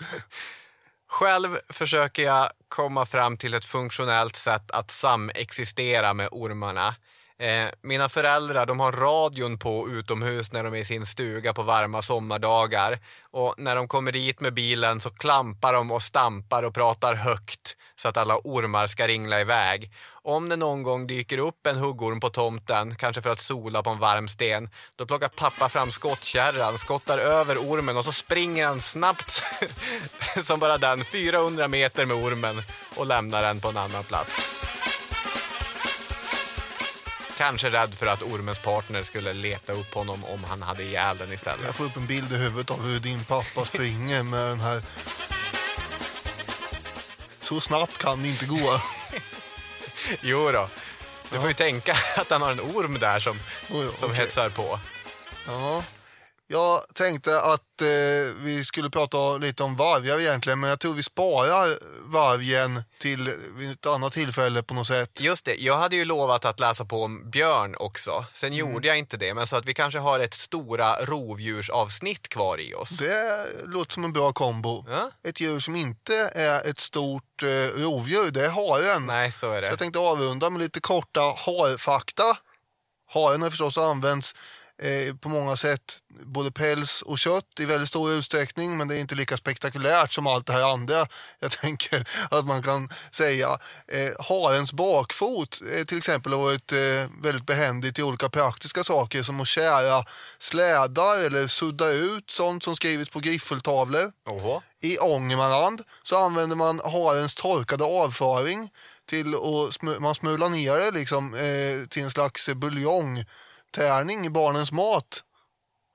Själv försöker jag komma fram till ett funktionellt sätt att samexistera med ormarna. Eh, mina föräldrar de har radion på utomhus när de är i sin stuga på varma sommardagar. Och när de kommer dit med bilen så klampar de och stampar och pratar högt så att alla ormar ska ringla iväg. Om det någon gång dyker upp en huggorm på tomten, kanske för att sola på en varm sten, då plockar pappa fram skottkärran, skottar över ormen och så springer han snabbt som bara den, 400 meter med ormen och lämnar den på en annan plats. Kanske rädd för att ormens partner skulle leta upp honom om han hade ihjäl den istället. Jag får upp en bild i huvudet av hur din pappa springer med den här... Så snabbt kan det inte gå. jo då. Du får ju tänka att han har en orm där som, oh, som okay. hetsar på. Ja. Jag tänkte att eh, vi skulle prata lite om vargar egentligen, men jag tror vi sparar vargen till ett annat tillfälle på något sätt. Just det, jag hade ju lovat att läsa på om björn också. Sen mm. gjorde jag inte det, men så att vi kanske har ett stora rovdjursavsnitt kvar i oss. Det låter som en bra kombo. Ja? Ett djur som inte är ett stort eh, rovdjur, det är haren. Nej, så är det. Så jag tänkte avrunda med lite korta harfakta. Haren har förstås använts eh, på många sätt både päls och kött i väldigt stor utsträckning men det är inte lika spektakulärt som allt det här andra jag tänker att man kan säga. Eh, harens bakfot eh, till exempel har varit eh, väldigt behändigt i olika praktiska saker som att kära slädar eller sudda ut sånt som skrivits på griffeltavlor. Oho. I Ångermanland så använder man harens torkade avföring till att sm man smular ner det liksom, eh, till en slags buljong tärning i barnens mat.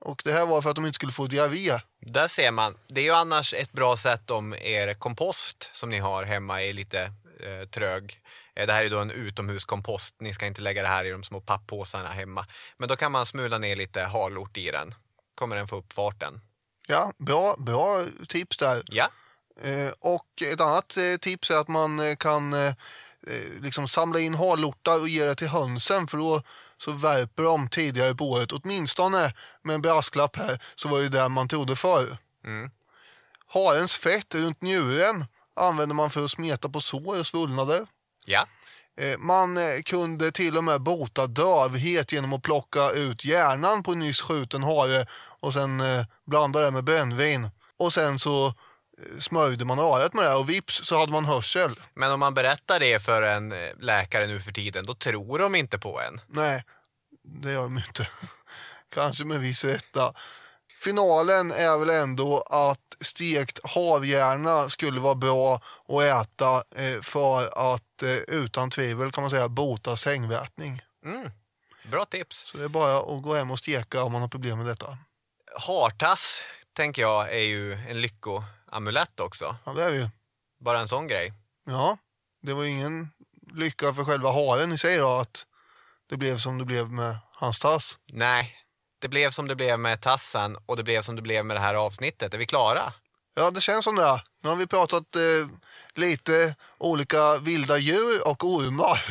Och det här var för att de inte skulle få diarré. Där ser man. Det är ju annars ett bra sätt om er kompost som ni har hemma är lite eh, trög. Eh, det här är då en utomhuskompost. Ni ska inte lägga det här i de små papppåsarna hemma. Men då kan man smula ner lite harlort i den. Kommer den få upp farten. Ja, bra, bra tips där. Ja. Eh, och ett annat eh, tips är att man eh, kan eh, liksom samla in harlortar och ge det till hönsen för då så värper de tidigare på året. Åtminstone med en brasklapp här så var det det man trodde förr. Mm. Harens fett runt njuren använder man för att smeta på sår och svullnader. Ja. Eh, man eh, kunde till och med bota dövhet genom att plocka ut hjärnan på en nyss skjuten hare och sen eh, blanda det med brännvin. Och sen så smörjde man örat med det och vips så hade man hörsel. Men om man berättar det för en läkare nu för tiden, då tror de inte på en. Nej, det gör de inte. Kanske med viss rätta. Finalen är väl ändå att stekt havhjärna skulle vara bra att äta för att utan tvivel kan man säga bota sängvätning. Mm. Bra tips. Så det är bara att gå hem och steka om man har problem med detta. Hartass tänker jag är ju en lyckoamulett också. Ja, det är ju. Bara en sån grej. Ja, det var ingen lycka för själva haren i sig då att det blev som det blev med hans tass. Nej, det blev som det blev med tassen och det blev som det blev med det här avsnittet. Är vi klara? Ja, det känns som det. Nu har vi pratat eh, lite olika vilda djur och ormar.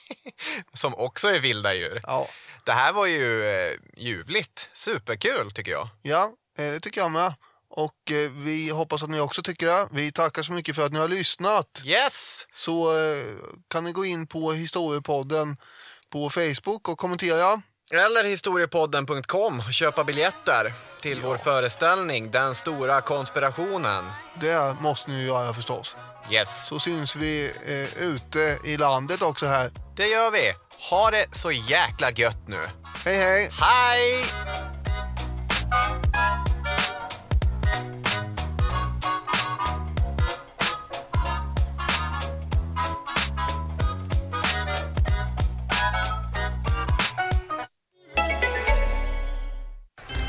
som också är vilda djur. Ja. Det här var ju eh, ljuvligt. Superkul tycker jag. Ja, eh, det tycker jag med. Och eh, vi hoppas att ni också tycker det. Vi tackar så mycket för att ni har lyssnat. Yes! Så eh, kan ni gå in på Historiepodden på Facebook och kommentera. Eller historiepodden.com och köpa biljetter till vår föreställning Den stora konspirationen. Det måste ni göra förstås. Yes. Så syns vi eh, ute i landet också här. Det gör vi. Ha det så jäkla gött nu. Hej hej! Hej!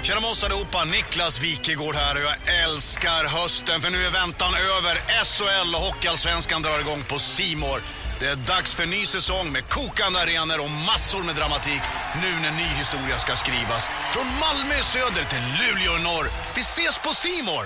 Tjena moss allihopa, Niklas Wikegård här och jag älskar hösten för nu är väntan över. SHL och Hockeyallsvenskan drar igång på Simor. Det är dags för ny säsong med kokande arenor och massor med dramatik nu när ny historia ska skrivas. Från Malmö i söder till Luleå i norr. Vi ses på Simor.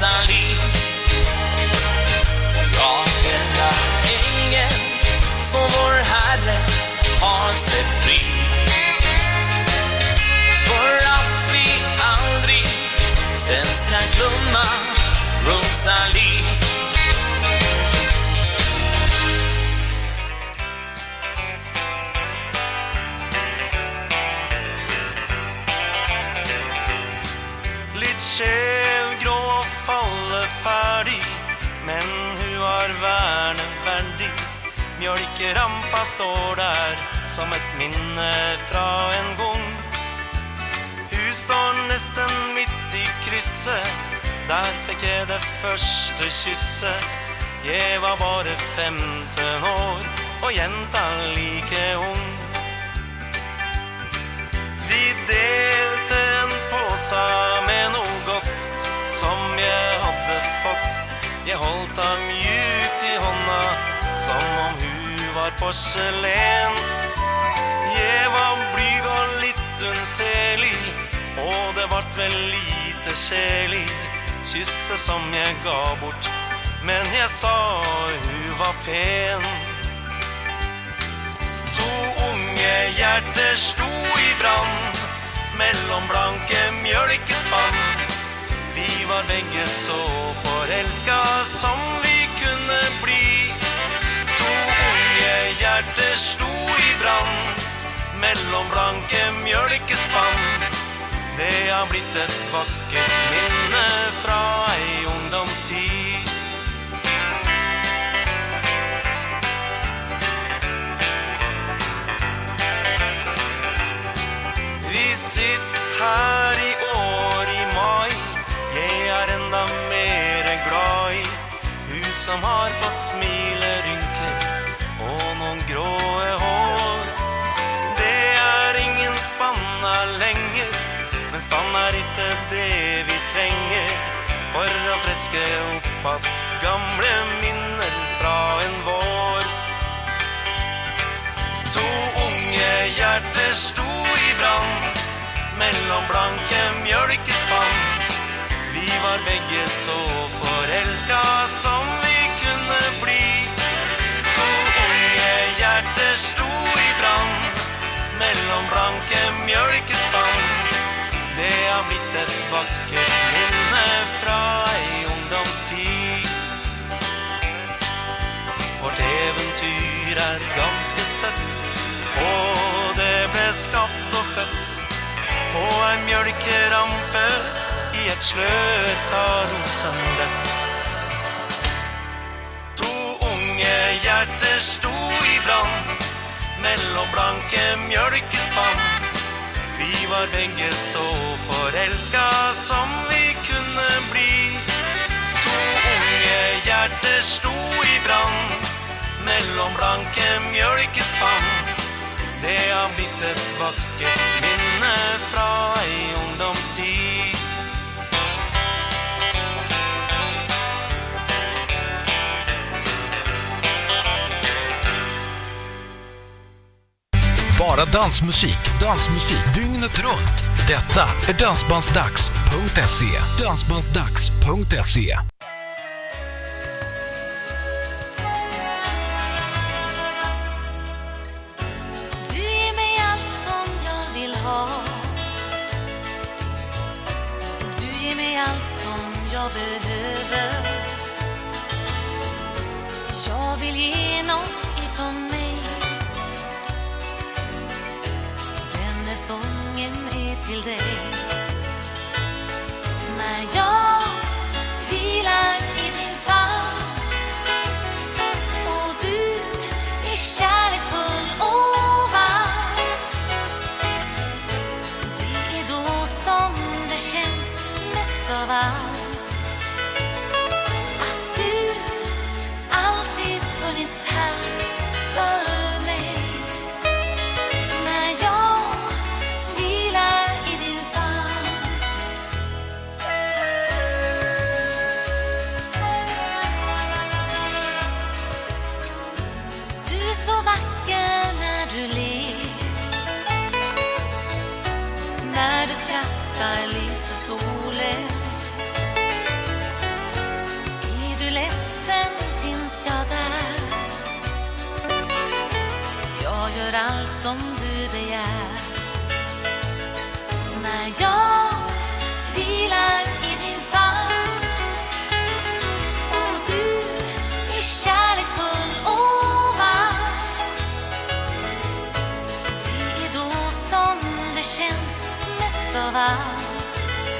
Rosalie. Ja, denna ängeln som vår Herre har släppt fri. För att vi aldrig sen ska glömma Rosalie. Litt Mjölkrampa står där som ett minne fra en gång. Hun står nästan mitt i krysset, där fick jag det första kysset. Jag var bara 15 år, och jäntan lika ung. Vi delte en påse med något som jag hade fått. Jeg holdt ham hun var porselen. Jeg var blyg og litt unnselig, og det vart vel lite sjelig. kysse som jeg ga bort, men jeg sa hun var pen. To unge hjerter sto i brann mellom blanke mjølkespann. Vi var begge så forelska som vi kunne bli hjärte stod i brand mellom blanke mjølkespann. Det har blitt et vakkert minne fra ei ungdomstid. Vi sitter her i år i mai. Jeg er enda mer glad i hun som har fått smile men spann inte det vi trenger for å friske opp att gamle minner fra en vår. To unge hjerter sto i brann mellom blanke mjølkespann. Vi var begge så forelska som vi kunne bli. To unge hjerter sto i brann mellom blanke mjølkespann. Det har blitt et vakkert minne fra ei ungdomstid. Vårt eventyr er ganske søtt, og det ble skapt og født på ei mjølkerampe i et slør av rosenrødt. To unge hjerter sto i brann mellom blanke mjølkespann. Vi var länge så forelska som vi kunne bli. To unge hjerter sto i brann mellom blanke mjølkespann. Det har blitt et vakkert minne fra ei ungdomstid. Bara dansmusik, dansmusik dygnet runt. Detta är Dansbandsdags.se. Dansbandsdags.se. Allt som jag behöver Jag vill ge något till dig